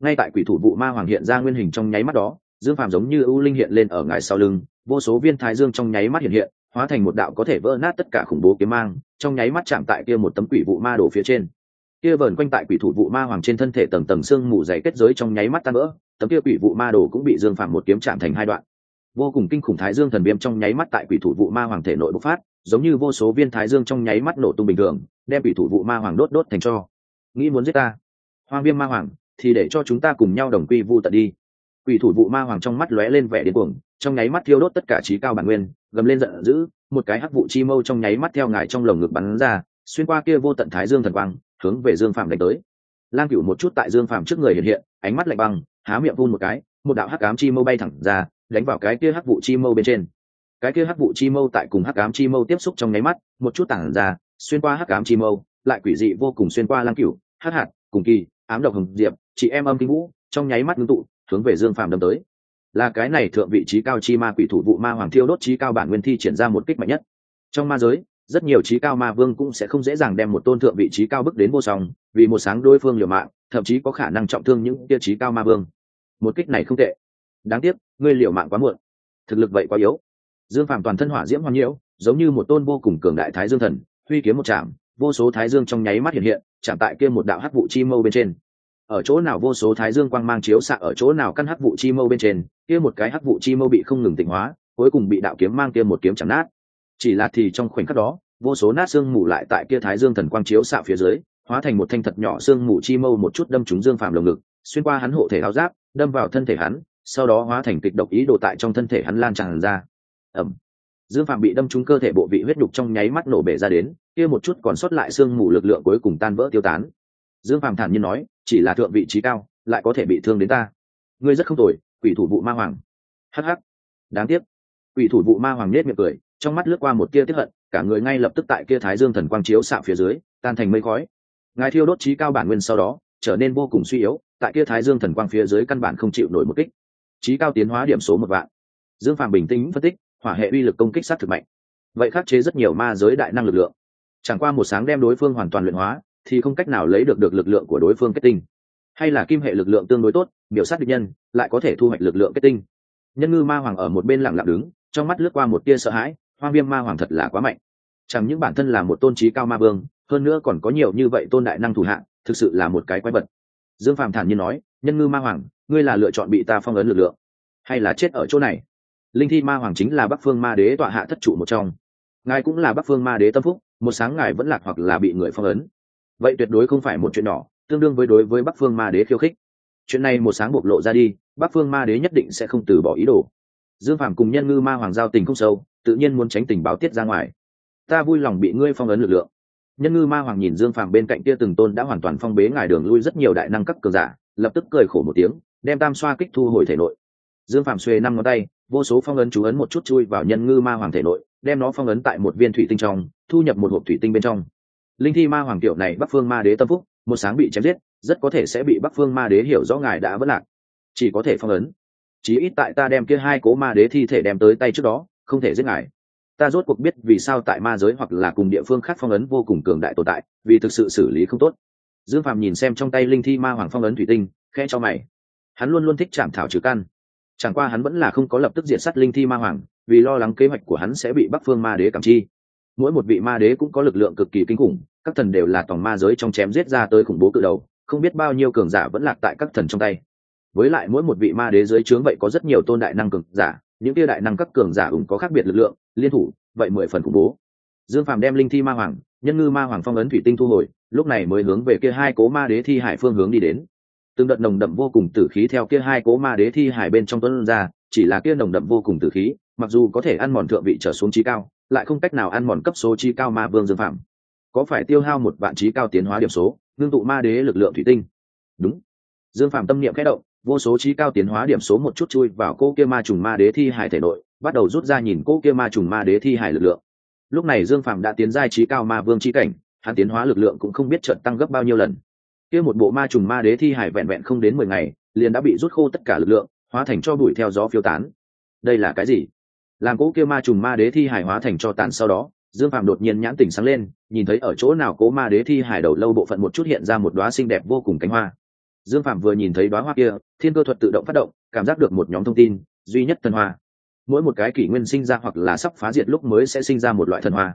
Ngay tại quỷ thủ vụ ma hoàng hiện ra nguyên hình trong nháy mắt đó dương phàm giống như ưu linh hiện lên ở ngài sau lưng, vô số viên thái dương trong nháy mắt hiện hiện, hóa thành một đạo có thể vỡ nát tất cả khủng bố kiếm mang, trong nháy mắt chạm tại kia một tấm quỷ vụ ma đổ phía trên. Kia vờn quanh tại quỷ thủ vụ ma hoàng trên thân thể tầng tầng xương mù dày kết giới trong nháy mắt tan vỡ, tấm kia quỷ vụ ma đồ cũng bị dương phàm một kiếm chạm thành hai đoạn. Vô cùng kinh khủng thái dương thần viêm trong nháy mắt tại quỷ thủ vụ ma hoàng thể nội bộc phát, giống như vô số viên thái dương trong nháy mắt nổ tung bình thường, đem quỷ thủ vụ ma hoàng đốt đốt thành cho. Nghĩ muốn giết ta? Hoang viêm ma hoàng, thì để cho chúng ta cùng nhau đồng quy vu tận đi quỷ thủ vụ ma hoàng trong mắt lóe lên vẻ điên cuồng, trong nháy mắt thiêu đốt tất cả trí cao bản nguyên, gầm lên giận dữ, một cái hắc vụ chi mâu trong nháy mắt theo ngài trong lồng ngực bắn ra, xuyên qua kia vô tận thái dương thần quang, hướng về dương phạm đánh tới. Lang cửu một chút tại dương phạm trước người hiện hiện, ánh mắt lạnh băng, há miệng vun một cái, một đạo hắc ám chi mâu bay thẳng ra, đánh vào cái kia hắc vụ chi mâu bên trên. Cái kia hắc vụ chi mâu tại cùng hắc ám chi mâu tiếp xúc trong nháy mắt, một chút tảng ra, xuyên qua hắc ám chi mâu, lại quỷ dị vô cùng xuyên qua lang cửu, hắc hạt, cùng kỳ, ám độc hồng diệp, chị em âm kinh vũ, trong nháy mắt ngưng tụ hướng về dương phàm đâm tới. Là cái này thượng vị trí cao chi ma quỷ thủ vụ ma hoàng thiêu đốt trí cao bản nguyên thi triển ra một kích mạnh nhất. Trong ma giới, rất nhiều trí cao ma vương cũng sẽ không dễ dàng đem một tôn thượng vị trí cao bước đến vô song, vì một sáng đối phương liều mạng, thậm chí có khả năng trọng thương những tiêu chí cao ma vương. Một kích này không tệ. Đáng tiếc, ngươi liều mạng quá muộn. Thực lực vậy quá yếu. Dương phàm toàn thân hỏa diễm hoàng nhiễu, giống như một tôn vô cùng cường đại thái dương thần, huy kiếm một chạm vô số thái dương trong nháy mắt hiện hiện, chạm tại kia một đạo hắc vụ chi mâu bên trên ở chỗ nào vô số thái dương quang mang chiếu xạ ở chỗ nào căn hắc vụ chi mâu bên trên, kia một cái hắc vụ chi mâu bị không ngừng tịnh hóa, cuối cùng bị đạo kiếm mang kia một kiếm chạm nát. Chỉ là thì trong khoảnh khắc đó, vô số nát xương mù lại tại kia thái dương thần quang chiếu xạ phía dưới, hóa thành một thanh thật nhỏ xương mù chi mâu một chút đâm trúng dương phàm lồng ngực, xuyên qua hắn hộ thể áo giáp, đâm vào thân thể hắn, sau đó hóa thành kịch độc ý đồ tại trong thân thể hắn lan tràn ra. Ẩm dương phạm bị đâm trúng cơ thể bộ vị huyết đục trong nháy mắt nổ bể ra đến, kia một chút còn sót lại xương mù lực lượng cuối cùng tan vỡ tiêu tán. Dương phạm thản nhiên nói chỉ là thượng vị trí cao, lại có thể bị thương đến ta. Ngươi rất không tồi, quỷ thủ vụ ma hoàng. Hh đáng tiếc. Quỷ thủ vụ ma hoàng nết miệng cười, trong mắt lướt qua một tia tiếp hận, cả người ngay lập tức tại kia thái dương thần quang chiếu xạ phía dưới, tan thành mây khói. Ngài thiêu đốt trí cao bản nguyên sau đó, trở nên vô cùng suy yếu, tại kia thái dương thần quang phía dưới căn bản không chịu nổi một kích. Trí cao tiến hóa điểm số một vạn. Dương phàm bình tĩnh phân tích, hỏa hệ uy lực công kích sát thực mạnh. Vậy khắc chế rất nhiều ma giới đại năng lực lượng. Chẳng qua một sáng đem đối phương hoàn toàn luyện hóa thì không cách nào lấy được được lực lượng của đối phương kết tinh. Hay là kim hệ lực lượng tương đối tốt, biểu sát địch nhân, lại có thể thu hoạch lực lượng kết tinh. Nhân ngư ma hoàng ở một bên lặng lặng đứng, trong mắt lướt qua một tia sợ hãi, hoang viêm ma hoàng thật là quá mạnh. Chẳng những bản thân là một tôn trí cao ma vương, hơn nữa còn có nhiều như vậy tôn đại năng thủ hạng thực sự là một cái quái vật. Dương Phàm thản nhiên nói, nhân ngư ma hoàng, ngươi là lựa chọn bị ta phong ấn lực lượng, hay là chết ở chỗ này? Linh thi ma hoàng chính là bắc phương ma đế tọa hạ thất trụ một trong. Ngài cũng là bắc phương ma đế tâm phúc, một sáng ngài vẫn lạc hoặc là bị người phong ấn vậy tuyệt đối không phải một chuyện nhỏ, tương đương với đối với bắc phương ma đế khiêu khích. Chuyện này một sáng bộc lộ ra đi, bắc phương ma đế nhất định sẽ không từ bỏ ý đồ. Dương phạm cùng nhân ngư ma hoàng giao tình không sâu, tự nhiên muốn tránh tình báo tiết ra ngoài. Ta vui lòng bị ngươi phong ấn lực lượng. Nhân ngư ma hoàng nhìn dương phàm bên cạnh kia từng tôn đã hoàn toàn phong bế ngài đường lui rất nhiều đại năng cấp cường giả, lập tức cười khổ một tiếng, đem tam xoa kích thu hồi thể nội. Dương phàm xuê năm ngón tay, vô số phong ấn chú ấn một chút chui vào nhân ngư ma hoàng thể nội, đem nó phong ấn tại một viên thủy tinh trong, thu nhập một hộp thủy tinh bên trong linh thi ma hoàng tiểu này bắc phương ma đế tâm phúc, một sáng bị chém giết, rất có thể sẽ bị bắc phương ma đế hiểu rõ ngài đã vất lạc. Chỉ có thể phong ấn. Chỉ ít tại ta đem kia hai cố ma đế thi thể đem tới tay trước đó, không thể giết ngài. Ta rốt cuộc biết vì sao tại ma giới hoặc là cùng địa phương khác phong ấn vô cùng cường đại tồn tại, vì thực sự xử lý không tốt. Dương phạm nhìn xem trong tay linh thi ma hoàng phong ấn thủy tinh khe cho mày. Hắn luôn luôn thích chạm thảo trừ căn. Chẳng qua hắn vẫn là không có lập tức diện sát linh thi ma hoàng, vì lo lắng kế hoạch của hắn sẽ bị bắc phương ma đế cảm chi. Mỗi một vị ma đế cũng có lực lượng cực kỳ kinh khủng các thần đều là tòng ma giới trong chém giết ra tới khủng bố cự đầu, không biết bao nhiêu cường giả vẫn lạc tại các thần trong tay. Với lại mỗi một vị ma đế dưới trướng vậy có rất nhiều tôn đại năng cường giả, những kia đại năng các cường giả ủng có khác biệt lực lượng, liên thủ, vậy mười phần khủng bố. Dương phàm đem linh thi ma hoàng, nhân ngư ma hoàng phong ấn thủy tinh thu hồi, lúc này mới hướng về kia hai cố ma đế thi hải phương hướng đi đến. Từng đợt nồng đậm vô cùng tử khí theo kia hai cố ma đế thi hải bên trong tuấn ra, chỉ là kia nồng đậm vô cùng tử khí, mặc dù có thể ăn mòn thượng vị trở xuống trí cao, lại không cách nào ăn mòn cấp số trí cao ma vương dương phạm có phải tiêu hao một vạn trí cao tiến hóa điểm số, ngưng tụ ma đế lực lượng thủy tinh? Đúng. Dương phạm tâm niệm khẽ động, vô số trí cao tiến hóa điểm số một chút chui vào cô kia ma trùng ma đế thi hải thể nội, bắt đầu rút ra nhìn cô kia ma trùng ma đế thi hải lực lượng. Lúc này dương phạm đã tiến giai trí cao ma vương trí cảnh, hắn tiến hóa lực lượng cũng không biết trận tăng gấp bao nhiêu lần. Kia một bộ ma trùng ma đế thi hải vẹn vẹn không đến mười ngày, liền đã bị rút khô tất cả lực lượng, hóa thành cho bụi theo gió phiêu tán. Đây là cái gì? Làm cỗ kia ma trùng ma đế thi hải hóa thành cho tàn sau đó dương phạm đột nhiên nhãn tỉnh sáng lên, nhìn thấy ở chỗ nào cố ma đế thi hải đầu lâu bộ phận một chút hiện ra một đoá xinh đẹp vô cùng cánh hoa. Dương phạm vừa nhìn thấy đoá hoa kia, thiên cơ thuật tự động phát động, cảm giác được một nhóm thông tin, duy nhất thần hoa. Mỗi một cái kỷ nguyên sinh ra hoặc là sắp phá diệt lúc mới sẽ sinh ra một loại thần hoa.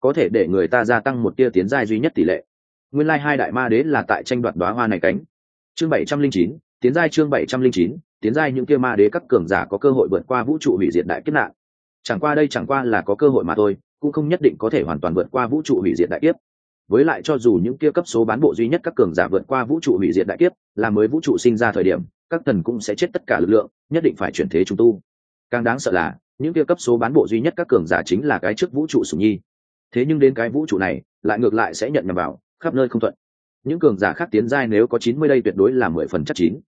Có thể để người ta gia tăng một tia tiến giai duy nhất tỷ lệ. Nguyên lai hai đại ma đế là tại tranh đoạt đoá hoa này cánh. Chương bảy trăm linh chín, tiến giai chương bảy trăm linh chín, tiến giai những kia ma đế các cường giả có cơ hội vượt qua vũ trụ hủy diệt đại kiếp nạn. Chẳng qua đây chẳng qua là có cơ hội mà thôi cũng không nhất định có thể hoàn toàn vượt qua vũ trụ hủy diệt đại kiếp. Với lại cho dù những kia cấp số bán bộ duy nhất các cường giả vượt qua vũ trụ hủy diệt đại kiếp, là mới vũ trụ sinh ra thời điểm, các thần cũng sẽ chết tất cả lực lượng, nhất định phải chuyển thế trung tu. Càng đáng sợ là, những kia cấp số bán bộ duy nhất các cường giả chính là cái trước vũ trụ sùng nhi. Thế nhưng đến cái vũ trụ này, lại ngược lại sẽ nhận nhầm vào, khắp nơi không thuận. Những cường giả khác tiến giai nếu có chín mươi đây tuyệt đối là mười phần chắc chín.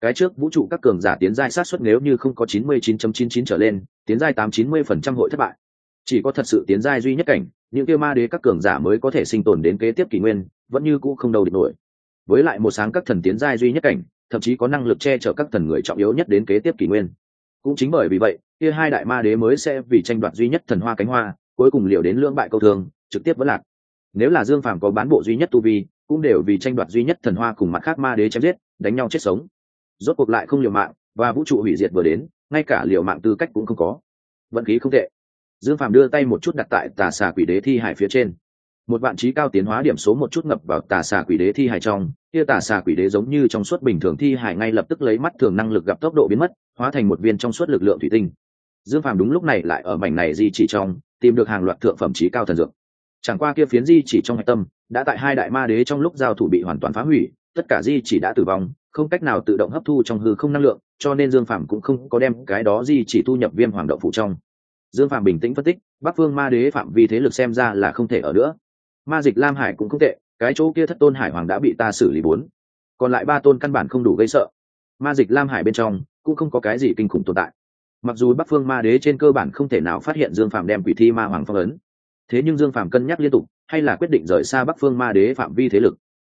Cái trước vũ trụ các cường giả tiến giai sát suất nếu như không có chín mươi chín chấm chín chín trở lên, tiến giai tám chín mươi phần trăm hội thất bại chỉ có thật sự tiến giai duy nhất cảnh, những kia ma đế các cường giả mới có thể sinh tồn đến kế tiếp kỷ nguyên, vẫn như cũ không đầu địch nổi. Với lại một sáng các thần tiến giai duy nhất cảnh, thậm chí có năng lực che chở các thần người trọng yếu nhất đến kế tiếp kỷ nguyên. Cũng chính bởi vì vậy, kia hai đại ma đế mới sẽ vì tranh đoạt duy nhất thần hoa cánh hoa, cuối cùng liều đến lưỡng bại câu thương, trực tiếp vẫn lạc. Nếu là dương phàm có bán bộ duy nhất tu vi, cũng đều vì tranh đoạt duy nhất thần hoa cùng mặt khác ma đế chém giết, đánh nhau chết sống. Rốt cuộc lại không liều mạng, và vũ trụ hủy diệt vừa đến, ngay cả liều mạng tư cách cũng không có. Vận khí không tệ dương phàm đưa tay một chút đặt tại tà xà quỷ đế thi hải phía trên. Một vạn trí cao tiến hóa điểm số một chút ngập vào tà xà quỷ đế thi hải trong, kia tà xà quỷ đế giống như trong suốt bình thường thi hải ngay lập tức lấy mắt thường năng lực gặp tốc độ biến mất, hóa thành một viên trong suốt lực lượng thủy tinh. Dương phàm đúng lúc này lại ở mảnh này di chỉ trong, tìm được hàng loạt thượng phẩm trí cao thần dược. Chẳng qua kia phiến di chỉ trong hạch tâm, đã tại hai đại ma đế trong lúc giao thủ bị hoàn toàn phá hủy, tất cả di chỉ đã tử vong, không cách nào tự động hấp thu trong hư không năng lượng, cho nên dương phàm cũng không có đem cái đó di chỉ thu nhập viêm hoàng đậu phụ trong dương phạm bình tĩnh phân tích, bắc phương ma đế phạm vi thế lực xem ra là không thể ở nữa. Ma dịch lam hải cũng không tệ, cái chỗ kia thất tôn hải hoàng đã bị ta xử lý bốn. Còn lại ba tôn căn bản không đủ gây sợ. Ma dịch lam hải bên trong cũng không có cái gì kinh khủng tồn tại. Mặc dù bắc phương ma đế trên cơ bản không thể nào phát hiện dương phạm đem quỷ thi ma hoàng phong ấn, thế nhưng dương phạm cân nhắc liên tục, hay là quyết định rời xa bắc phương ma đế phạm vi thế lực.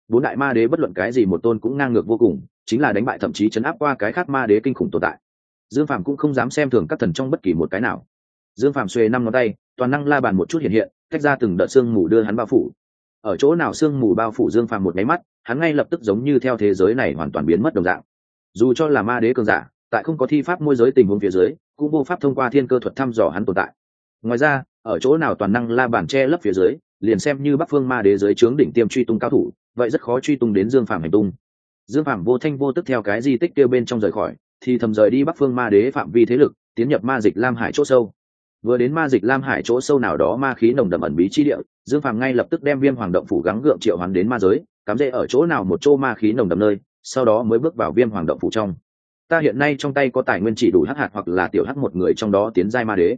Bốn đại ma đế bất luận cái gì một tôn cũng ngang ngược vô cùng, chính là đánh bại thậm chí chấn áp qua cái khác ma đế kinh khủng tồn tại. Dương phạm cũng không dám xem thường các thần trong bất kỳ một cái nào dương phạm xuề năm ngón tay, toàn năng la bàn một chút hiện hiện, tách ra từng đợt sương mù đưa hắn bao phủ. Ở chỗ nào sương mù bao phủ dương phạm một máy mắt, hắn ngay lập tức giống như theo thế giới này hoàn toàn biến mất đồng dạng. Dù cho là ma đế cường giả, tại không có thi pháp môi giới tình huống phía dưới, cũng vô pháp thông qua thiên cơ thuật thăm dò hắn tồn tại. Ngoài ra, ở chỗ nào toàn năng la bàn che lấp phía dưới, liền xem như bắc phương ma đế giới trướng đỉnh tiêm truy tung cao thủ, vậy rất khó truy tung đến dương phạm hành tung. Dương phạm vô thanh vô tức theo cái di tích kêu bên trong rời khỏi, thì thầm rời đi bắc phương ma đế phạm vi thế lực, tiến nhập ma dịch lam hải chỗ sâu vừa đến ma dịch lam hải chỗ sâu nào đó ma khí nồng đậm ẩn bí chi địa, dương phàm ngay lập tức đem viêm hoàng động phủ gắng gượng triệu hắn đến ma giới, cắm rễ ở chỗ nào một chỗ ma khí nồng đậm nơi, sau đó mới bước vào viêm hoàng động phủ trong. Ta hiện nay trong tay có tài nguyên chỉ đủ hắc hạt hoặc là tiểu hắc một người trong đó tiến giai ma đế.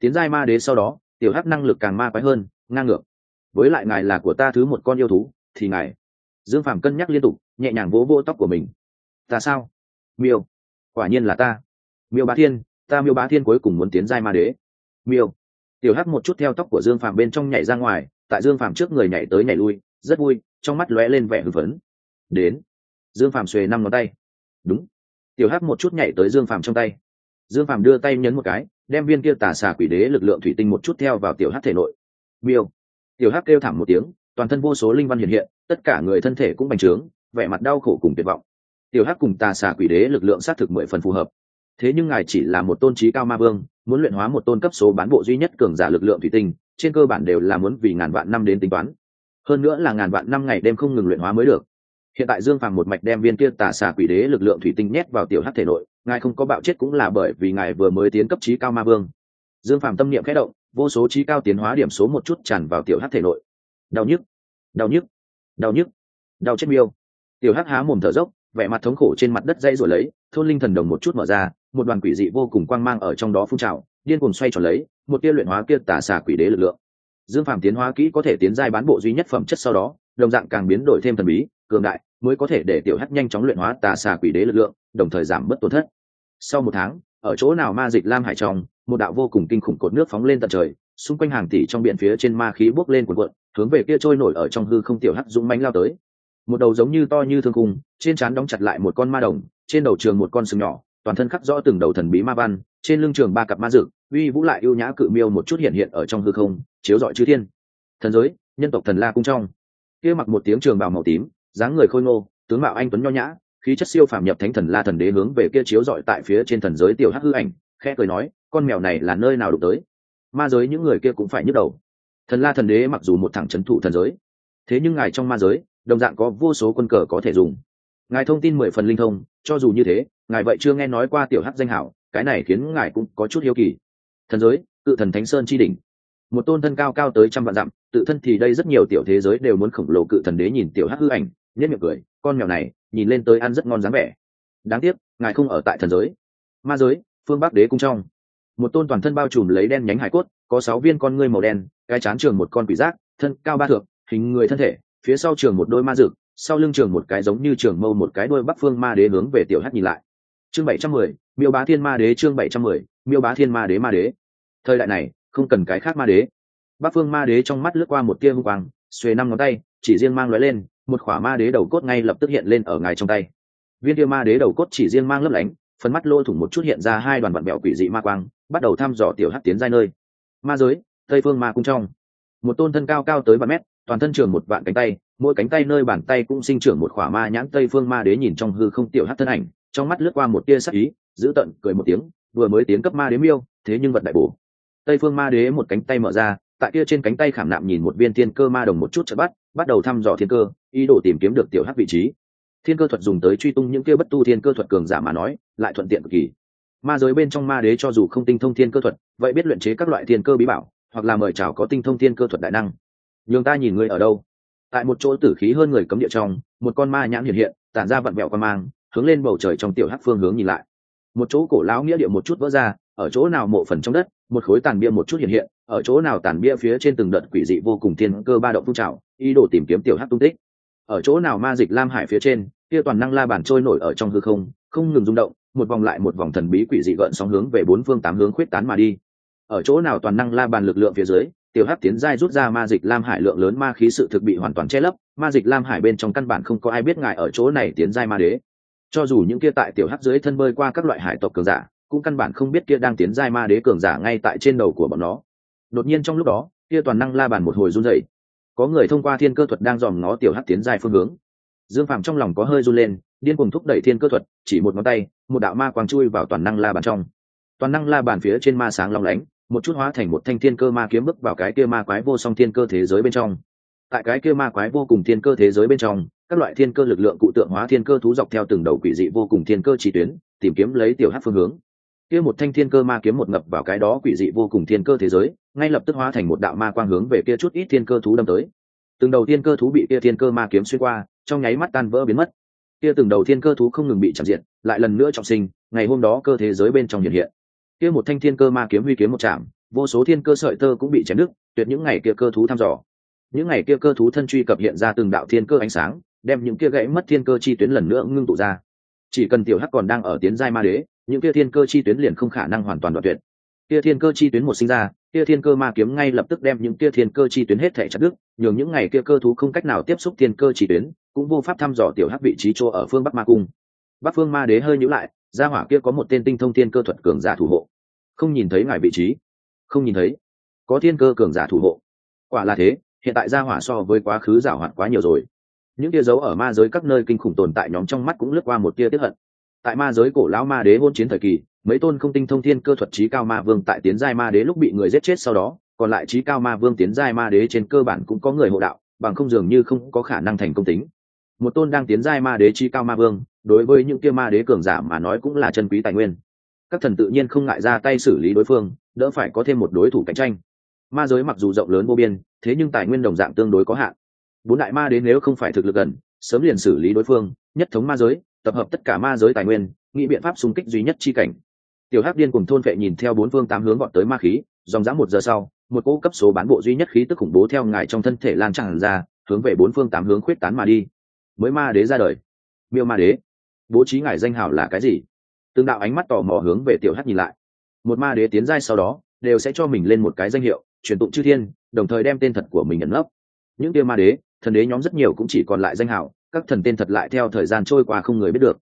Tiến giai ma đế sau đó, tiểu hắc năng lực càng ma quái hơn, ngang ngược. Với lại ngài là của ta thứ một con yêu thú, thì ngài. Dương phàm cân nhắc liên tục, nhẹ nhàng vỗ vỗ tóc của mình. Ta sao? Miêu. Quả nhiên là ta. Miêu bá thiên, ta miêu bá thiên cuối cùng muốn tiến giai ma đế miêu. Tiểu hắc một chút theo tóc của dương phàm bên trong nhảy ra ngoài, tại dương phàm trước người nhảy tới nhảy lui, rất vui, trong mắt lóe lên vẻ hưng phấn. Đến. Dương phàm xuề năm ngón tay. Đúng. Tiểu hắc một chút nhảy tới dương phàm trong tay. Dương phàm đưa tay nhấn một cái, đem viên kia tà xà quỷ đế lực lượng thủy tinh một chút theo vào tiểu hắc thể nội. Miêu. Tiểu hắc kêu thảm một tiếng, toàn thân vô số linh văn hiện hiện, tất cả người thân thể cũng bành trướng, vẻ mặt đau khổ cùng tuyệt vọng. Tiểu hắc cùng tà xà quỷ đế lực lượng xác thực mười phần phù hợp thế nhưng ngài chỉ là một tôn trí cao ma vương, muốn luyện hóa một tôn cấp số bán bộ duy nhất cường giả lực lượng thủy tinh, trên cơ bản đều là muốn vì ngàn vạn năm đến tính toán. Hơn nữa là ngàn vạn năm ngày đêm không ngừng luyện hóa mới được. Hiện tại dương phàm một mạch đem viên kia tà xà quỷ đế lực lượng thủy tinh nhét vào tiểu hắc thể nội, ngài không có bạo chết cũng là bởi vì ngài vừa mới tiến cấp trí cao ma vương. Dương phàm tâm niệm khẽ động, vô số trí cao tiến hóa điểm số một chút tràn vào tiểu hắc thể nội. Đau nhức đau nhức đau nhức, đau chết miêu. Tiểu hắc há mồm thở dốc, vẻ mặt thống khổ trên mặt đất dây rồi lấy, thôn linh thần đồng một chút mở ra một đoàn quỷ dị vô cùng quang mang ở trong đó phun trào, điên cuồng xoay tròn lấy, một tia luyện hóa kia tả xà quỷ đế lực lượng. Dương phàm tiến hóa kỹ có thể tiến giai bán bộ duy nhất phẩm chất sau đó, đồng dạng càng biến đổi thêm thần bí, cường đại, mới có thể để tiểu hắc nhanh chóng luyện hóa tà xà quỷ đế lực lượng, đồng thời giảm bớt tổn thất. Sau một tháng, ở chỗ nào ma dịch lam hải trong, một đạo vô cùng kinh khủng cột nước phóng lên tận trời, xung quanh hàng tỷ trong biển phía trên ma khí bốc lên cuộn cuộn, hướng về kia trôi nổi ở trong hư không tiểu hắc dũng mánh lao tới. Một đầu giống như to như thương cung trên trán đóng chặt lại một con ma đồng, trên đầu trường một con sừng nhỏ toàn thân khắc rõ từng đầu thần bí ma văn, trên lưng trường ba cặp ma dực uy vũ lại ưu nhã cự miêu một chút hiện hiện ở trong hư không, chiếu dọi chư thiên. Thần giới, nhân tộc thần la cung trong. Kia mặc một tiếng trường bào màu tím, dáng người khôi ngô, tướng mạo anh tuấn nho nhã, khí chất siêu phàm nhập thánh thần la thần đế hướng về kia chiếu dọi tại phía trên thần giới tiểu hắc hư ảnh, khẽ cười nói, con mèo này là nơi nào đụng tới? Ma giới những người kia cũng phải nhức đầu. Thần la thần đế mặc dù một thẳng c h ấ n thủ thần giới, thế nhưng ngài trong ma giới, đồng dạng có vô số quân cờ có thể dùng. Ngài thông tin mười phần linh thông, cho dù như thế ngài vậy chưa nghe nói qua tiểu hắc danh hảo, cái này khiến ngài cũng có chút hiếu kỳ. Thần giới, cự thần thánh sơn chi đỉnh. Một tôn thân cao cao tới trăm vạn dặm, tự thân thì đây rất nhiều tiểu thế giới đều muốn khổng lồ cự thần đế nhìn tiểu hắc hư ảnh nhất miệng cười, con mèo này, nhìn lên tới ăn rất ngon dáng vẻ. Đáng tiếc, ngài không ở tại thần giới. Ma giới, phương bắc đế cung trong. Một tôn toàn thân bao trùm lấy đen nhánh hải cốt, có sáu viên con ngươi màu đen gai chán trường một con quỷ giác, thân cao ba thượng hình người thân thể, phía sau trường một đôi ma dực sau lưng trường một cái giống như trường mâu một cái đôi bắc phương ma đế hướng về tiểu hắc nhìn lại chương bảy trăm mười, miêu bá thiên ma đế chương bảy trăm mười, miêu bá thiên ma đế ma đế. Thời đại này, không cần cái khác ma đế. Bác phương ma đế trong mắt lướt qua một tia hung quang, xuề năm ngón tay, chỉ riêng mang lóe lên, một khỏa ma đế đầu cốt ngay lập tức hiện lên ở ngài trong tay. Viên tia ma đế đầu cốt chỉ riêng mang lấp lánh, phần mắt lôi thủng một chút hiện ra hai đoàn vận bẹo quỷ dị ma quang, bắt đầu thăm dò tiểu hắc tiến giai nơi. Ma giới, tây phương ma cung trong. Một tôn thân cao cao tới ba mét, toàn thân trường một vạn cánh tay, mỗi cánh tay nơi bàn tay cũng sinh trưởng một khỏa ma nhãn tây phương ma đế nhìn trong hư không tiểu hắc thân ảnh trong mắt lướt qua một tia sắc ý, giữ tận cười một tiếng, vừa mới tiến cấp ma đế miêu, thế nhưng vật đại bổ. Tây phương ma đế một cánh tay mở ra, tại kia trên cánh tay khảm nạm nhìn một viên thiên cơ ma đồng một chút chợt bắt bắt đầu thăm dò thiên cơ, ý đồ tìm kiếm được tiểu hắc vị trí. Thiên cơ thuật dùng tới truy tung những kia bất tu thiên cơ thuật cường giả mà nói, lại thuận tiện cực kỳ. Ma giới bên trong ma đế cho dù không tinh thông thiên cơ thuật, vậy biết luyện chế các loại thiên cơ bí bảo, hoặc là mời chào có tinh thông thiên cơ thuật đại năng. Nhường ta nhìn ngươi ở đâu? Tại một chỗ tử khí hơn người cấm địa trong, một con ma nhãn hiện hiện, tản ra vận mẹo con mang hướng lên bầu trời trong tiểu hắc phương hướng nhìn lại. Một chỗ cổ lão nghĩa địa một chút vỡ ra, ở chỗ nào mộ phần trong đất, một khối tàn bia một chút hiện hiện, ở chỗ nào tàn bia phía trên từng đợt quỷ dị vô cùng thiên cơ ba động phun trào, ý đồ tìm kiếm tiểu hắc tung tích. Ở chỗ nào ma dịch lam hải phía trên, kia toàn năng la bàn trôi nổi ở trong hư không không ngừng rung động, một vòng lại một vòng thần bí quỷ dị gợn sóng hướng về bốn phương tám hướng khuyết tán mà đi. Ở chỗ nào toàn năng la bàn lực lượng phía dưới, tiểu hắc tiến giai rút ra ma dịch lam hải lượng lớn ma khí sự thực bị hoàn toàn che lấp, ma dịch lam hải bên trong căn bản không có ai biết ngài ở chỗ này tiến giai ma đế cho dù những kia tại tiểu hắc dưới thân bơi qua các loại hải tộc cường giả, cũng căn bản không biết kia đang tiến giai ma đế cường giả ngay tại trên đầu của bọn nó. Đột nhiên trong lúc đó, kia toàn năng la bàn một hồi run rẩy. Có người thông qua thiên cơ thuật đang dòm ngó tiểu hắc tiến giai phương hướng. Dương phàm trong lòng có hơi run lên, điên cùng thúc đẩy thiên cơ thuật, chỉ một ngón tay, một đạo ma quang chui vào toàn năng la bàn trong. Toàn năng la bàn phía trên ma sáng long lánh, một chút hóa thành một thanh thiên cơ ma kiếm bước vào cái kia ma quái vô song thiên cơ thế giới bên trong. Tại cái kia ma quái vô cùng thiên cơ thế giới bên trong các loại thiên cơ lực lượng cụ tượng hóa thiên cơ thú dọc theo từng đầu quỷ dị vô cùng thiên cơ chỉ tuyến tìm kiếm lấy tiểu hát phương hướng kia một thanh thiên cơ ma kiếm một ngập vào cái đó quỷ dị vô cùng thiên cơ thế giới ngay lập tức hóa thành một đạo ma quang hướng về kia chút ít thiên cơ thú đâm tới từng đầu thiên cơ thú bị kia thiên cơ ma kiếm xuyên qua trong nháy mắt tan vỡ biến mất kia từng đầu thiên cơ thú không ngừng bị chạm diện lại lần nữa trọng sinh ngày hôm đó cơ thế giới bên trong hiện hiện kia một thanh thiên cơ ma kiếm huy kiếm một chạm vô số thiên cơ sợi tơ cũng bị chém đứt tuyệt những ngày kia cơ thú thăm dò những ngày kia cơ thú thân truy cập hiện ra từng đạo thiên cơ ánh sáng đem những kia gãy mất thiên cơ chi tuyến lần nữa ngưng tụ ra. Chỉ cần tiểu hắc còn đang ở tiến giai ma đế, những kia thiên cơ chi tuyến liền không khả năng hoàn toàn đoạn tuyệt. Kia thiên cơ chi tuyến một sinh ra, kia thiên cơ ma kiếm ngay lập tức đem những kia thiên cơ chi tuyến hết thể chặt đứt, nhường những ngày kia cơ thú không cách nào tiếp xúc thiên cơ chi tuyến, cũng vô pháp thăm dò tiểu hắc vị trí chỗ ở phương bắc ma cung. Bắc phương ma đế hơi nhữ lại, gia hỏa kia có một tên tinh thông thiên cơ thuật cường giả thủ hộ. Không nhìn thấy ngài vị trí. Không nhìn thấy. Có thiên cơ cường giả thủ hộ. Quả là thế, hiện tại gia hỏa so với quá khứ giả hoạt quá nhiều rồi những tia dấu ở ma giới các nơi kinh khủng tồn tại nhóm trong mắt cũng lướt qua một tia tiếp hận. Tại ma giới cổ lão ma đế hôn chiến thời kỳ, mấy tôn không tinh thông thiên cơ thuật trí cao ma vương tại tiến giai ma đế lúc bị người giết chết sau đó, còn lại trí cao ma vương tiến giai ma đế trên cơ bản cũng có người hộ đạo, bằng không dường như không có khả năng thành công tính. Một tôn đang tiến giai ma đế trí cao ma vương, đối với những kia ma đế cường giả mà nói cũng là chân quý tài nguyên. Các thần tự nhiên không ngại ra tay xử lý đối phương, đỡ phải có thêm một đối thủ cạnh tranh. Ma giới mặc dù rộng lớn vô biên, thế nhưng tài nguyên đồng dạng tương đối có hạn bốn đại ma đến nếu không phải thực lực gần, sớm liền xử lý đối phương, nhất thống ma giới, tập hợp tất cả ma giới tài nguyên, nghĩ biện pháp xung kích duy nhất chi cảnh. Tiểu hắc điên cùng thôn vệ nhìn theo bốn phương tám hướng gọn tới ma khí, dòng dã một giờ sau, một cỗ cấp số bán bộ duy nhất khí tức khủng bố theo ngài trong thân thể lan tràn ra, hướng về bốn phương tám hướng khuyết tán mà đi. Mới ma đế ra đời. Miêu ma đế. Bố trí ngài danh hào là cái gì? Tương đạo ánh mắt tò mò hướng về tiểu hắc nhìn lại. Một ma đế tiến giai sau đó, đều sẽ cho mình lên một cái danh hiệu, truyền tụng chư thiên, đồng thời đem tên thật của mình ẩn lấp những tiêu ma đế thần đế nhóm rất nhiều cũng chỉ còn lại danh hào, các thần tên thật lại theo thời gian trôi qua không người biết được.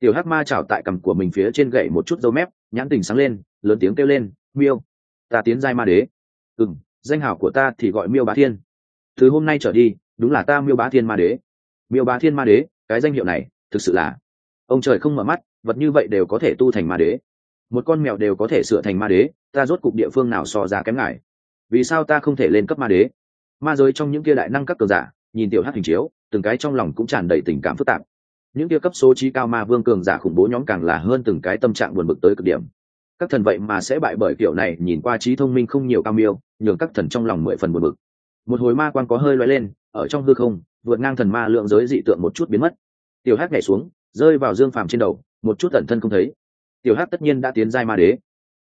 Tiểu hắc ma chảo tại cằm của mình phía trên gậy một chút dấu mép nhãn tình sáng lên lớn tiếng kêu lên miêu ta tiến giai ma đế. Ừ m danh hào của ta thì gọi miêu bá thiên. Từ hôm nay trở đi đúng là ta miêu bá thiên ma đế. Miêu bá thiên ma đế cái danh hiệu này thực sự là ông trời không mở mắt vật như vậy đều có thể tu thành ma đế. Một con mèo đều có thể sửa thành ma đế ta rốt cục địa phương nào so ra kém ngài? Vì sao ta không thể lên cấp ma đế? Ma giới trong những kia đại năng các cờ giả nhìn tiểu Hắc hình chiếu, từng cái trong lòng cũng tràn đầy tình cảm phức tạp. Những kia cấp số trí cao ma vương cường giả khủng bố nhóm càng là hơn từng cái tâm trạng buồn bực tới cực điểm. Các thần vậy mà sẽ bại bởi kiểu này, nhìn qua trí thông minh không nhiều cao miêu, nhường các thần trong lòng mười phần buồn bực. Một hồi ma quan có hơi loay lên, ở trong hư không, vượt ngang thần ma lượng giới dị tượng một chút biến mất. Tiểu Hắc nhảy xuống, rơi vào dương phàm trên đầu, một chút tẩn thân không thấy. Tiểu Hắc tất nhiên đã tiến giai ma đế.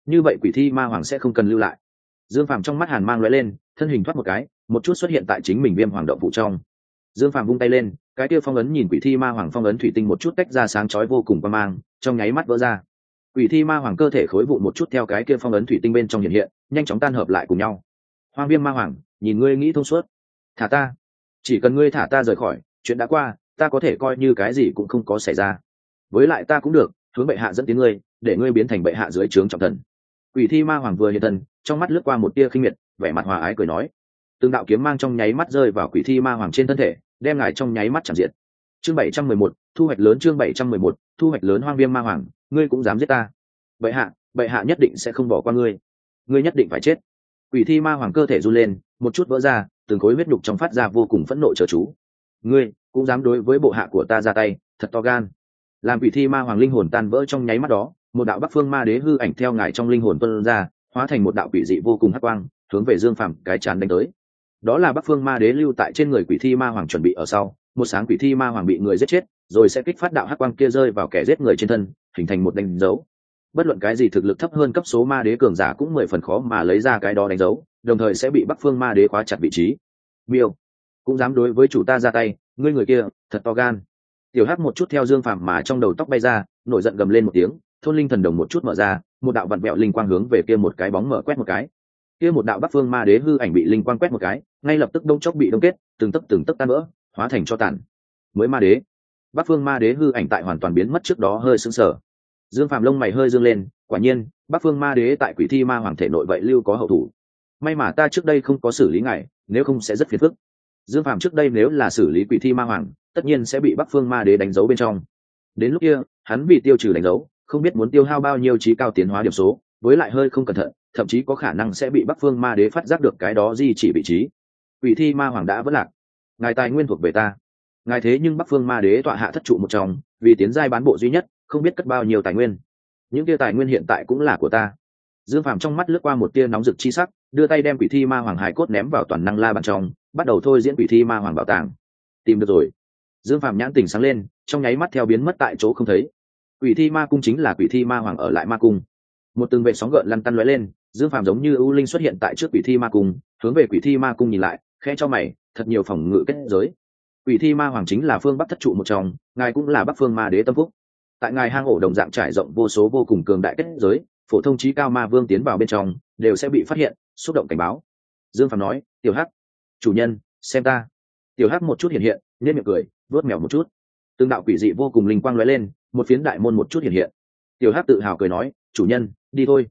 Như vậy quỷ thi ma hoàng sẽ không cần lưu lại. Dương phàm trong mắt hàn mang l lên, thân hình thoát một cái một chút xuất hiện tại chính mình viêm hoàng động phụ trong. Dương phàm vung tay lên, cái kia phong ấn nhìn quỷ thi ma hoàng phong ấn thủy tinh một chút tách ra sáng chói vô cùng qua mang, trong nháy mắt vỡ ra. Quỷ thi ma hoàng cơ thể khối vụn một chút theo cái kia phong ấn thủy tinh bên trong hiện hiện, nhanh chóng tan hợp lại cùng nhau. Hoang viêm ma hoàng, nhìn ngươi nghĩ thông suốt. Thả ta. Chỉ cần ngươi thả ta rời khỏi, chuyện đã qua, ta có thể coi như cái gì cũng không có xảy ra. Với lại ta cũng được, hướng bệ hạ dẫn tiếng ngươi, để ngươi biến thành bệ hạ dưới trướng trọng thần. Quỷ thi ma hoàng vừa hiện thân, trong mắt lướt qua một tia khinh miệt, vẻ mặt hòa ái cười nói từng đạo kiếm mang trong nháy mắt rơi vào quỷ thi ma hoàng trên thân thể, đem ngài trong nháy mắt chẳng diện chương bảy trăm mười một, thu hoạch lớn chương bảy trăm mười một, thu hoạch lớn hoang viêm ma hoàng, ngươi cũng dám giết ta. Bệ hạ bệ hạ nhất định sẽ không bỏ qua ngươi. Ngươi nhất định phải chết. Quỷ thi ma hoàng cơ thể run lên, một chút vỡ ra, từng khối huyết nhục trong phát ra vô cùng phẫn nộ chờ chú. Ngươi cũng dám đối với bộ hạ của ta ra tay, thật to gan. Làm quỷ thi ma hoàng linh hồn tan vỡ trong nháy mắt đó, một đạo bắc phương ma đế hư ảnh theo ngài trong linh hồn tuân ra, hóa thành một đạo quỷ dị vô cùng hắc quang, hướng về dương phàm cái chán đánh tới đó là bắc phương ma đế lưu tại trên người quỷ thi ma hoàng chuẩn bị ở sau. Một sáng quỷ thi ma hoàng bị người giết chết, rồi sẽ kích phát đạo hắc quang kia rơi vào kẻ giết người trên thân, hình thành một đánh dấu. Bất luận cái gì thực lực thấp hơn cấp số ma đế cường giả cũng mười phần khó mà lấy ra cái đó đánh dấu, đồng thời sẽ bị bắc phương ma đế khóa chặt vị trí. Miêu, cũng dám đối với chủ ta ra tay, ngươi người kia, thật to gan. Tiểu hắc một chút theo dương phàm mà trong đầu tóc bay ra, nổi giận gầm lên một tiếng, thôn linh thần đồng một chút mở ra, một đạo vặn vẹo linh quang hướng về kia một cái bóng mở quét một cái kia một đạo bắc phương ma đế hư ảnh bị linh quang quét một cái, ngay lập tức đông chốc bị đông kết, từng tấc từng tấc tan vỡ, hóa thành cho tàn. Mới ma đế. Bắc phương ma đế hư ảnh tại hoàn toàn biến mất trước đó hơi sững sờ. Dương phàm lông mày hơi dương lên, quả nhiên, bắc phương ma đế tại quỷ thi ma hoàng thể nội vậy lưu có hậu thủ. May mà ta trước đây không có xử lý ngài, nếu không sẽ rất phiền phức. Dương phàm trước đây nếu là xử lý quỷ thi ma hoàng, tất nhiên sẽ bị bắc phương ma đế đánh dấu bên trong. Đến lúc kia, hắn bị tiêu trừ đánh dấu, không biết muốn tiêu hao bao nhiêu trí cao tiến hóa điểm số, với lại hơi không cẩn thận thậm chí có khả năng sẽ bị bắc phương ma đế phát giác được cái đó di chỉ vị trí. Quỷ thi ma hoàng đã vất lạc. Ngài tài nguyên thuộc về ta. Ngài thế nhưng bắc phương ma đế tọa hạ thất trụ một chồng vì tiến giai bán bộ duy nhất, không biết cất bao nhiêu tài nguyên. Những tia tài nguyên hiện tại cũng là của ta. Dương phàm trong mắt lướt qua một tia nóng rực chi sắc, đưa tay đem quỷ thi ma hoàng hải cốt ném vào toàn năng la bàn trong, bắt đầu thôi diễn quỷ thi ma hoàng bảo tàng. Tìm được rồi. Dương phàm nhãn tình sáng lên, trong nháy mắt theo biến mất tại chỗ không thấy. Quỷ thi ma cung chính là quỷ thi ma hoàng ở lại ma cung. Một từng vệ sóng gợn lăn tăn lóe lên dương phàm giống như ưu linh xuất hiện tại trước quỷ thi ma cung, hướng về quỷ thi ma cung nhìn lại khe cho mày, thật nhiều phòng ngự kết giới. Quỷ thi ma hoàng chính là phương bắc thất trụ một trong, ngài cũng là bắc phương ma đế tâm phúc. Tại ngài hang ổ đồng dạng trải rộng vô số vô cùng cường đại kết giới, phổ thông trí cao ma vương tiến vào bên trong, đều sẽ bị phát hiện, xúc động cảnh báo. Dương phàm nói, tiểu hắc, chủ nhân, xem ta. Tiểu hắc một chút hiện hiện nên miệng cười vớt mèo một chút. Tương đạo quỷ dị vô cùng linh quang lóe lên, một phiến đại môn một chút hiện hiện. Tiểu hắc tự hào cười nói, chủ nhân, đi thôi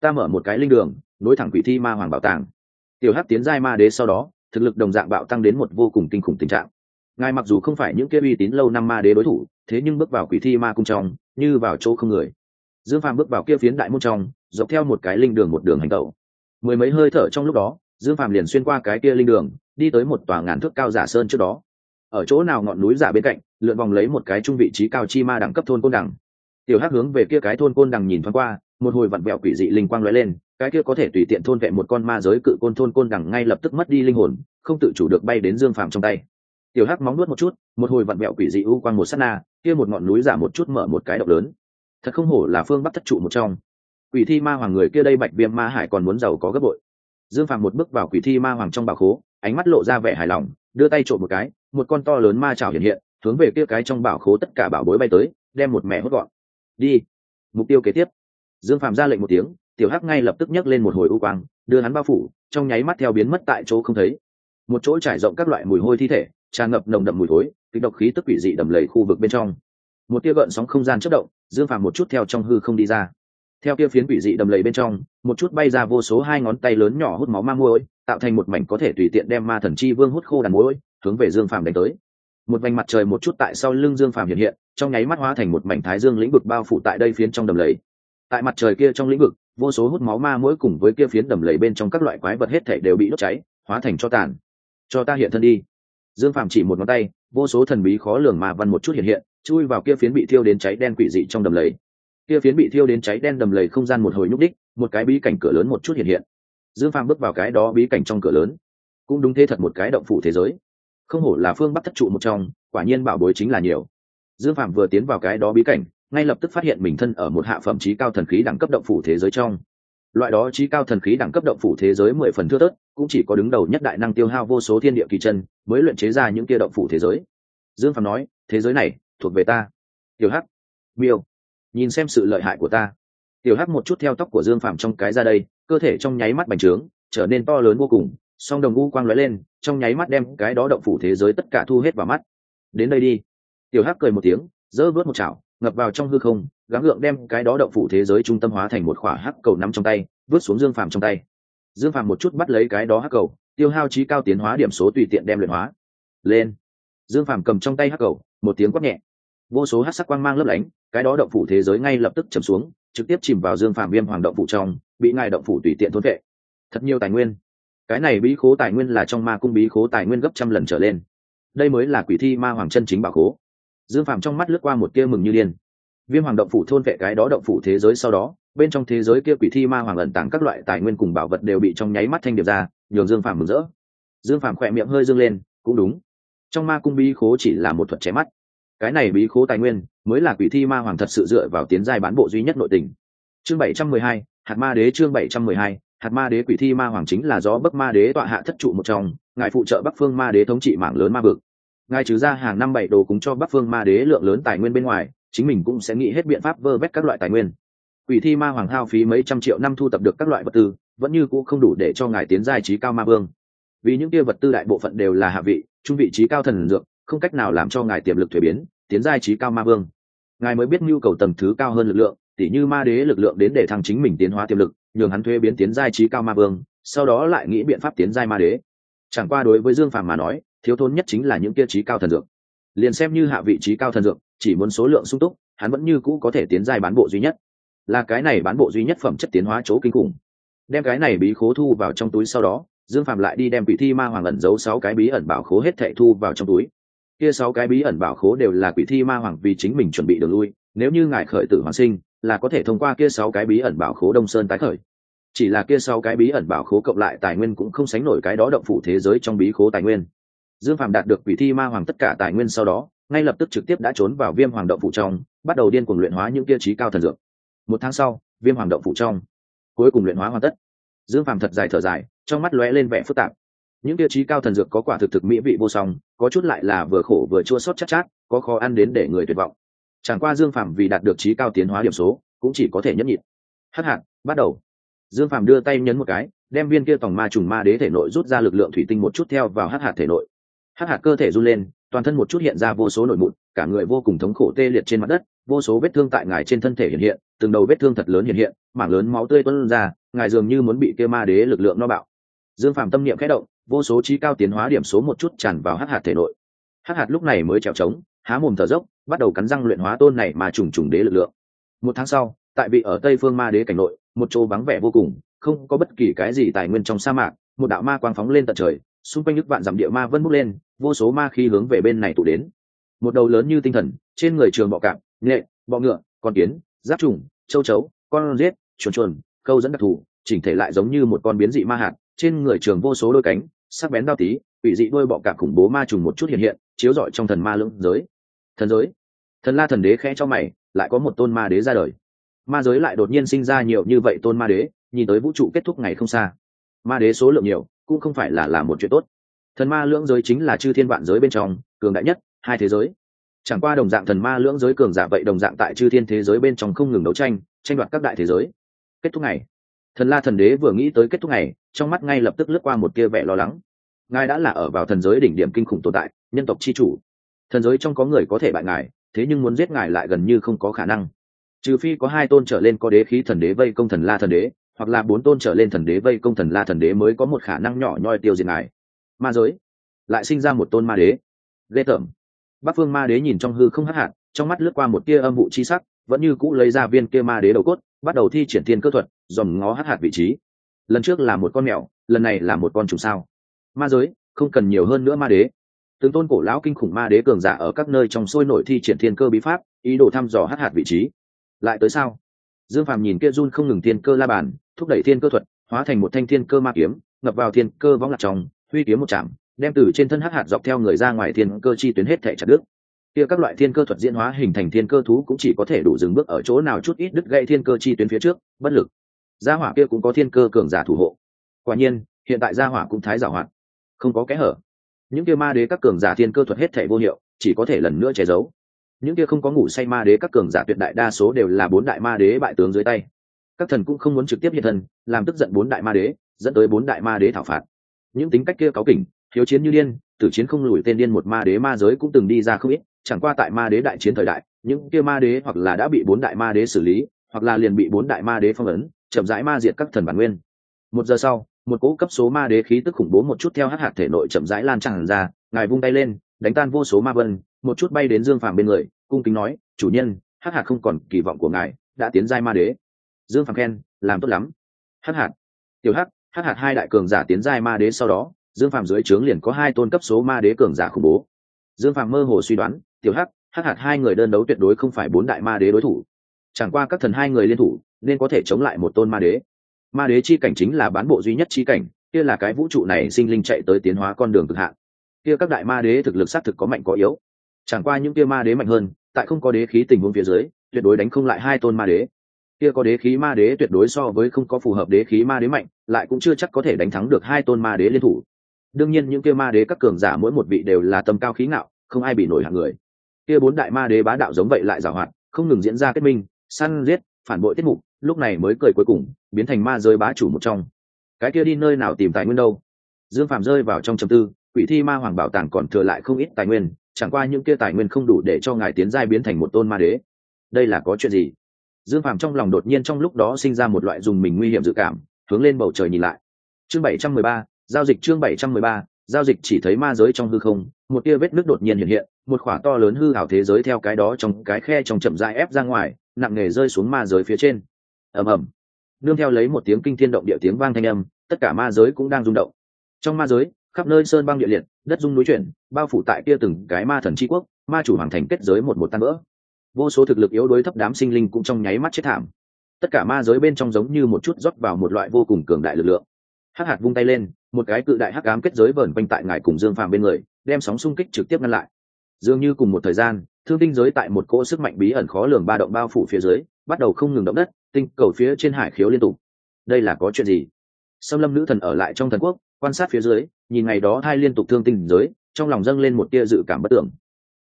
ta mở một cái linh đường, nối thẳng quỷ thi ma hoàng bảo tàng. Tiểu hắc tiến giai ma đế sau đó, thực lực đồng dạng bạo tăng đến một vô cùng kinh khủng tình trạng. Ngài mặc dù không phải những kia uy tín lâu năm ma đế đối thủ, thế nhưng bước vào quỷ thi ma cung trong, như vào chỗ không người. Dương phàm bước vào kia phiến đại môn trong, dọc theo một cái linh đường một đường hành tẩu. Mười mấy hơi thở trong lúc đó, dương phàm liền xuyên qua cái kia linh đường, đi tới một tòa ngàn thước cao giả sơn trước đó. Ở chỗ nào ngọn núi giả bên cạnh, lượn vòng lấy một cái trung vị trí cao chi ma đẳng cấp thôn côn đẳng tiểu hắc hướng về kia cái thôn côn đằng nhìn thoáng qua một hồi vặn vẹo quỷ dị linh quang lóe lên, cái kia có thể tùy tiện thôn vẹn một con ma giới cự côn thôn côn đằng ngay lập tức mất đi linh hồn, không tự chủ được bay đến dương phàm trong tay. Tiểu hắc móng nuốt một chút, một hồi vặn vẹo quỷ dị u quang một sát na, kia một ngọn núi giả một chút mở một cái động lớn. Thật không hổ là phương bắc thất trụ một trong. Quỷ thi ma hoàng người kia đây bạch viêm ma hải còn muốn giàu có gấp bội. Dương phàm một bước vào quỷ thi ma hoàng trong bảo khố, ánh mắt lộ ra vẻ hài lòng, đưa tay trộm một cái, một con to lớn ma trào hiện hiện, hướng về kia cái trong bảo khố tất cả bảo bối bay tới, đem một mẹ hốt gọn. Đi. Mục tiêu kế tiếp dương phàm ra lệnh một tiếng, tiểu hắc ngay lập tức nhấc lên một hồi u quang, đưa hắn bao phủ, trong nháy mắt theo biến mất tại chỗ không thấy. Một chỗ trải rộng các loại mùi hôi thi thể, tràn ngập nồng đậm mùi thối, kịch độc khí tức quỷ dị đầm lầy khu vực bên trong. Một tia gợn sóng không gian chất động, dương phàm một chút theo trong hư không đi ra. Theo kia phiến quỷ dị đầm lầy bên trong, một chút bay ra vô số hai ngón tay lớn nhỏ hút máu ma môi tạo thành một mảnh có thể tùy tiện đem ma thần chi vương hút khô đàn môi hướng về dương phàm đánh tới. Một vành mặt trời một chút tại sau lưng dương phàm hiện hiện, trong nháy mắt hóa thành một mảnh thái dương lĩnh vực bao phủ tại đây phiến trong đầm lầy tại mặt trời kia trong lĩnh vực, vô số hút máu ma mỗi cùng với kia phiến đầm lầy bên trong các loại quái vật hết thể đều bị đốt cháy, hóa thành cho tàn. Cho ta hiện thân đi. Dương phàm chỉ một ngón tay, vô số thần bí khó lường mà văn một chút hiện hiện, chui vào kia phiến bị thiêu đến cháy đen quỷ dị trong đầm lầy. Kia phiến bị thiêu đến cháy đen đầm lầy không gian một hồi nhúc đích một cái bí cảnh cửa lớn một chút hiện hiện. Dương phàm bước vào cái đó bí cảnh trong cửa lớn. Cũng đúng thế thật một cái động phủ thế giới. Không hổ là phương bắc thất trụ một trong, quả nhiên bảo bối chính là nhiều. Dương phạm vừa tiến vào cái đó bí cảnh ngay lập tức phát hiện mình thân ở một hạ phẩm trí cao thần khí đẳng cấp động phủ thế giới trong. Loại đó trí cao thần khí đẳng cấp động phủ thế giới mười phần thưa tớt cũng chỉ có đứng đầu nhất đại năng tiêu hao vô số thiên địa kỳ chân, mới luyện chế ra những kia động phủ thế giới. Dương phạm nói, thế giới này thuộc về ta. Tiểu hắc, miêu, nhìn xem sự lợi hại của ta. Tiểu hắc một chút theo tóc của dương phạm trong cái ra đây, cơ thể trong nháy mắt bành trướng, trở nên to lớn vô cùng, song đồng u quang lóe lên, trong nháy mắt đem cái đó động phủ thế giới tất cả thu hết vào mắt. Đến đây đi. Tiểu hắc cười một tiếng dỡ vớt một chảo ngập vào trong hư không, gắng gượng đem cái đó động phủ thế giới trung tâm hóa thành một khỏa hắc cầu nắm trong tay, vứt xuống dương phàm trong tay. Dương phàm một chút bắt lấy cái đó hắc cầu, tiêu hao trí cao tiến hóa điểm số tùy tiện đem luyện hóa. Lên. Dương phàm cầm trong tay hắc cầu, một tiếng quát nhẹ. Vô số hắc sắc quang mang lấp lánh, cái đó động phủ thế giới ngay lập tức chầm xuống, trực tiếp chìm vào dương phàm viêm hoàng động phủ trong, bị ngài động phủ tùy tiện thôn vệ. Thật nhiều tài nguyên. Cái này bí khố tài nguyên là trong ma cung bí khố tài nguyên gấp trăm lần trở lên. Đây mới là quỷ thi ma hoàng chân chính bảo khố dương phạm trong mắt lướt qua một tia mừng như điên. Viêm hoàng động phủ thôn vệ cái đó động phủ thế giới sau đó, bên trong thế giới kia quỷ thi ma hoàng ẩn tàng các loại tài nguyên cùng bảo vật đều bị trong nháy mắt thanh điệp ra, nhường dương phạm mừng rỡ. Dương phạm khỏe miệng hơi dương lên, cũng đúng. Trong ma cung bí khố chỉ là một thuật chém mắt. Cái này bí khố tài nguyên mới là quỷ thi ma hoàng thật sự dựa vào tiến giai bán bộ duy nhất nội tình. Chương bảy trăm mười hai, hạt ma đế chương bảy trăm mười hai, hạt ma đế quỷ thi ma hoàng chính là do bắc ma đế tọa hạ thất trụ một trong, ngài phụ trợ bắc phương ma đế thống trị mạng lớn ma vực ngài trừ ra hàng năm bảy đồ cúng cho bắc phương ma đế lượng lớn tài nguyên bên ngoài, chính mình cũng sẽ nghĩ hết biện pháp vơ vét các loại tài nguyên. Quỷ thi ma hoàng hao phí mấy trăm triệu năm thu tập được các loại vật tư, vẫn như cũng không đủ để cho ngài tiến giai trí cao ma vương. Vì những kia vật tư đại bộ phận đều là hạ vị, trung vị trí cao thần dược, không cách nào làm cho ngài tiềm lực thuế biến, tiến giai trí cao ma vương. Ngài mới biết nhu cầu tầng thứ cao hơn lực lượng, tỉ như ma đế lực lượng đến để thăng chính mình tiến hóa tiềm lực, nhường hắn thuế biến tiến giai trí cao ma vương, sau đó lại nghĩ biện pháp tiến giai ma đế. Chẳng qua đối với dương phàm mà nói thiếu thốn nhất chính là những kia trí cao thần dược. Liền xem như hạ vị trí cao thần dược, chỉ muốn số lượng sung túc, hắn vẫn như cũ có thể tiến giai bán bộ duy nhất. Là cái này bán bộ duy nhất phẩm chất tiến hóa chỗ kinh khủng. Đem cái này bí khố thu vào trong túi sau đó, dương phạm lại đi đem quỷ thi ma hoàng ẩn giấu sáu cái bí ẩn bảo khố hết thệ thu vào trong túi. Kia sáu cái bí ẩn bảo khố đều là quỷ thi ma hoàng vì chính mình chuẩn bị đường lui, nếu như ngài khởi tử hoàng sinh, là có thể thông qua kia sáu cái bí ẩn bảo khố đông sơn tái khởi. Chỉ là kia sáu cái bí ẩn bảo khố cộng lại tài nguyên cũng không sánh nổi cái đó động phủ thế giới trong bí khố tài nguyên dương phạm đạt được quỷ thi ma hoàng tất cả tài nguyên sau đó ngay lập tức trực tiếp đã trốn vào viêm hoàng động phủ trong bắt đầu điên cuồng luyện hóa những kia trí cao thần dược. Một tháng sau viêm hoàng động phủ trong cuối cùng luyện hóa hoàn tất. Dương phàm thật dài thở dài trong mắt lóe lên vẻ phức tạp. Những tiêu chí cao thần dược có quả thực thực mỹ vị vô song có chút lại là vừa khổ vừa chua sót chắc chát, chát có khó ăn đến để người tuyệt vọng. Chẳng qua dương phàm vì đạt được trí cao tiến hóa điểm số cũng chỉ có thể nhẫn nhịn. Hắc hạn bắt đầu. Dương phàm đưa tay nhấn một cái đem viên kia tòng ma trùng ma đế thể nội rút ra lực lượng thủy tinh một chút theo vào hắc hạt thể nội hắc hạt cơ thể run lên, toàn thân một chút hiện ra vô số nội mụn, cả người vô cùng thống khổ tê liệt trên mặt đất, vô số vết thương tại ngài trên thân thể hiện hiện, từng đầu vết thương thật lớn hiện hiện, mảng lớn máu tươi tuôn ra, ngài dường như muốn bị kia ma đế lực lượng no bạo. Dương phàm tâm niệm khẽ động, vô số trí cao tiến hóa điểm số một chút tràn vào hắc hạt thể nội. Hắc hạt lúc này mới trèo trống, há mồm thở dốc, bắt đầu cắn răng luyện hóa tôn này mà trùng trùng đế lực lượng. Một tháng sau, tại vị ở tây phương ma đế cảnh nội, một chỗ vắng vẻ vô cùng, không có bất kỳ cái gì tài nguyên trong sa mạc, một đạo ma quang phóng lên tận trời xung quanh nước vạn dặm địa ma vân bốc lên, vô số ma khi hướng về bên này tụ đến. Một đầu lớn như tinh thần, trên người trường bọ cạp nghệ bọ ngựa, con kiến, giáp trùng, châu chấu, con riết chuồn chuồn, câu dẫn đặc thù, chỉnh thể lại giống như một con biến dị ma hạt, trên người trường vô số đôi cánh, sắc bén đao tí bị dị đôi bọ cạp khủng bố ma trùng một chút hiện hiện, chiếu rọi trong thần ma lưỡng giới. Thần giới. Thần la thần đế khẽ cho mày, lại có một tôn ma đế ra đời. Ma giới lại đột nhiên sinh ra nhiều như vậy tôn ma đế, nhìn tới vũ trụ kết thúc ngày không xa. Ma đế số lượng nhiều cũng không phải là là một chuyện tốt. Thần ma lưỡng giới chính là chư thiên vạn giới bên trong, cường đại nhất, hai thế giới. Chẳng qua đồng dạng thần ma lưỡng giới cường giả vậy đồng dạng tại chư thiên thế giới bên trong không ngừng đấu tranh tranh đoạt các đại thế giới. Kết thúc ngày. Thần la thần đế vừa nghĩ tới kết thúc ngày, trong mắt ngay lập tức lướt qua một kia vẻ lo lắng. Ngài đã là ở vào thần giới đỉnh điểm kinh khủng tồn tại, nhân tộc chi chủ. Thần giới trong có người có thể bại ngài, thế nhưng muốn giết ngài lại gần như không có khả năng. Trừ phi có hai tôn trở lên có đế khí thần đế vây công thần la thần đế hoặc là bốn tôn trở lên thần đế vây công thần la thần đế mới có một khả năng nhỏ nhoi tiêu diệt ngài. Ma giới. Lại sinh ra một tôn ma đế. Ghê tởm. Bắc phương ma đế nhìn trong hư không hắc hạn trong mắt lướt qua một tia âm vụ chi sắc, vẫn như cũ lấy ra viên kia ma đế đầu cốt, bắt đầu thi triển thiên cơ thuật, dòm ngó hắc hạt vị trí. Lần trước là một con mèo, lần này là một con trùng sao. Ma giới, không cần nhiều hơn nữa ma đế. Từng tôn cổ lão kinh khủng ma đế cường giả ở các nơi trong sôi nổi thi triển thiên cơ bí pháp, ý đồ thăm dò hắc hạt vị trí. Lại tới sao? Dương phàm nhìn kia run không ngừng thiên cơ la bàn thúc đẩy thiên cơ thuật, hóa thành một thanh thiên cơ ma kiếm, ngập vào thiên cơ võng lạc trong, huy kiếm một chạm, đem từ trên thân hắc hạt dọc theo người ra ngoài thiên cơ chi tuyến hết thể chặt đứt. Kia các loại thiên cơ thuật diễn hóa hình thành thiên cơ thú cũng chỉ có thể đủ dừng bước ở chỗ nào chút ít đứt gãy thiên cơ chi tuyến phía trước, bất lực. Gia hỏa kia cũng có thiên cơ cường giả thủ hộ. Quả nhiên, hiện tại gia hỏa cũng thái giảo hoạt. Không có kẽ hở. Những kia ma đế các cường giả thiên cơ thuật hết thể vô hiệu, chỉ có thể lần nữa che giấu. Những kia không có ngủ say ma đế các cường giả tuyệt đại đa số đều là bốn đại ma đế bại tướng dưới tay các thần cũng không muốn trực tiếp hiện thân, làm tức giận bốn đại ma đế, dẫn tới bốn đại ma đế thảo phạt. Những tính cách kia cáu kỉnh thiếu chiến như điên, tử chiến không lùi tên điên một ma đế ma giới cũng từng đi ra không ít, chẳng qua tại ma đế đại chiến thời đại, những kia ma đế hoặc là đã bị bốn đại ma đế xử lý, hoặc là liền bị bốn đại ma đế phong ấn, chậm rãi ma diệt các thần bản nguyên. Một giờ sau, một cỗ cấp số ma đế khí tức khủng bố một chút theo hắc hạt thể nội chậm rãi lan tràn ra, ngài vung tay lên, đánh tan vô số ma vân, một chút bay đến dương phàm bên người, cung kính nói, chủ nhân, hắc hạt không còn kỳ vọng của ngài, đã tiến giai ma đế dương phàm khen, làm tốt lắm. Hắc hạt. Tiểu hắc hắc hạt hai đại cường giả tiến giai ma đế sau đó, dương phàm dưới trướng liền có hai tôn cấp số ma đế cường giả khủng bố. Dương phàm mơ hồ suy đoán, tiểu hắc hắc hạt hai người đơn đấu tuyệt đối không phải bốn đại ma đế đối thủ. Chẳng qua các thần hai người liên thủ, nên có thể chống lại một tôn ma đế. Ma đế chi cảnh chính là bán bộ duy nhất chi cảnh, kia là cái vũ trụ này sinh linh chạy tới tiến hóa con đường cực hạn. Kia các đại ma đế thực lực xác thực có mạnh có yếu. Chẳng qua những kia ma đế mạnh hơn, tại không có đế khí tình huống phía dưới, tuyệt đối đánh không lại hai tôn ma đế kia có đế khí ma đế tuyệt đối so với không có phù hợp đế khí ma đế mạnh, lại cũng chưa chắc có thể đánh thắng được hai tôn ma đế liên thủ. Đương nhiên những kia ma đế các cường giả mỗi một vị đều là tầm cao khí ngạo, không ai bị nổi hạng người. Kia bốn đại ma đế bá đạo giống vậy lại giảo hoạt, không ngừng diễn ra kết minh, săn giết, phản bội tiết mục, lúc này mới cười cuối cùng, biến thành ma giới bá chủ một trong. Cái kia đi nơi nào tìm tài nguyên đâu? Dương phạm rơi vào trong trầm tư, quỷ thi ma hoàng bảo tàng còn thừa lại không ít tài nguyên, chẳng qua những kia tài nguyên không đủ để cho ngài tiến giai biến thành một tôn ma đế. Đây là có chuyện gì? Dương phàm trong lòng đột nhiên trong lúc đó sinh ra một loại dùng mình nguy hiểm dự cảm, hướng lên bầu trời nhìn lại. Chương bảy trăm mười ba, giao dịch chương bảy trăm mười ba, giao dịch chỉ thấy ma giới trong hư không, một tia vết nước đột nhiên hiện hiện, một khỏa to lớn hư ảo thế giới theo cái đó trong cái khe trong chậm dại ép ra ngoài, nặng nề rơi xuống ma giới phía trên. Ầm ầm. Nương theo lấy một tiếng kinh thiên động địa tiếng vang thanh âm, tất cả ma giới cũng đang rung động. Trong ma giới, khắp nơi sơn băng địa liệt, đất dung núi chuyển, bao phủ tại kia từng cái ma thần tri quốc, ma chủ hoàng thành kết giới một một tan vỡ vô số thực lực yếu đuối thấp đám sinh linh cũng trong nháy mắt chết thảm. Tất cả ma giới bên trong giống như một chút rót vào một loại vô cùng cường đại lực lượng. Hắc hạt vung tay lên, một cái cự đại hắc ám kết giới vờn quanh tại ngài cùng dương phàm bên người, đem sóng xung kích trực tiếp ngăn lại. Dường như cùng một thời gian, thương tinh giới tại một cỗ sức mạnh bí ẩn khó lường ba động bao phủ phía dưới, bắt đầu không ngừng động đất, tinh cầu phía trên hải khiếu liên tục. Đây là có chuyện gì? Xâm lâm nữ thần ở lại trong thần quốc, quan sát phía dưới, nhìn ngày đó hai liên tục thương tinh giới, trong lòng dâng lên một tia dự cảm bất tưởng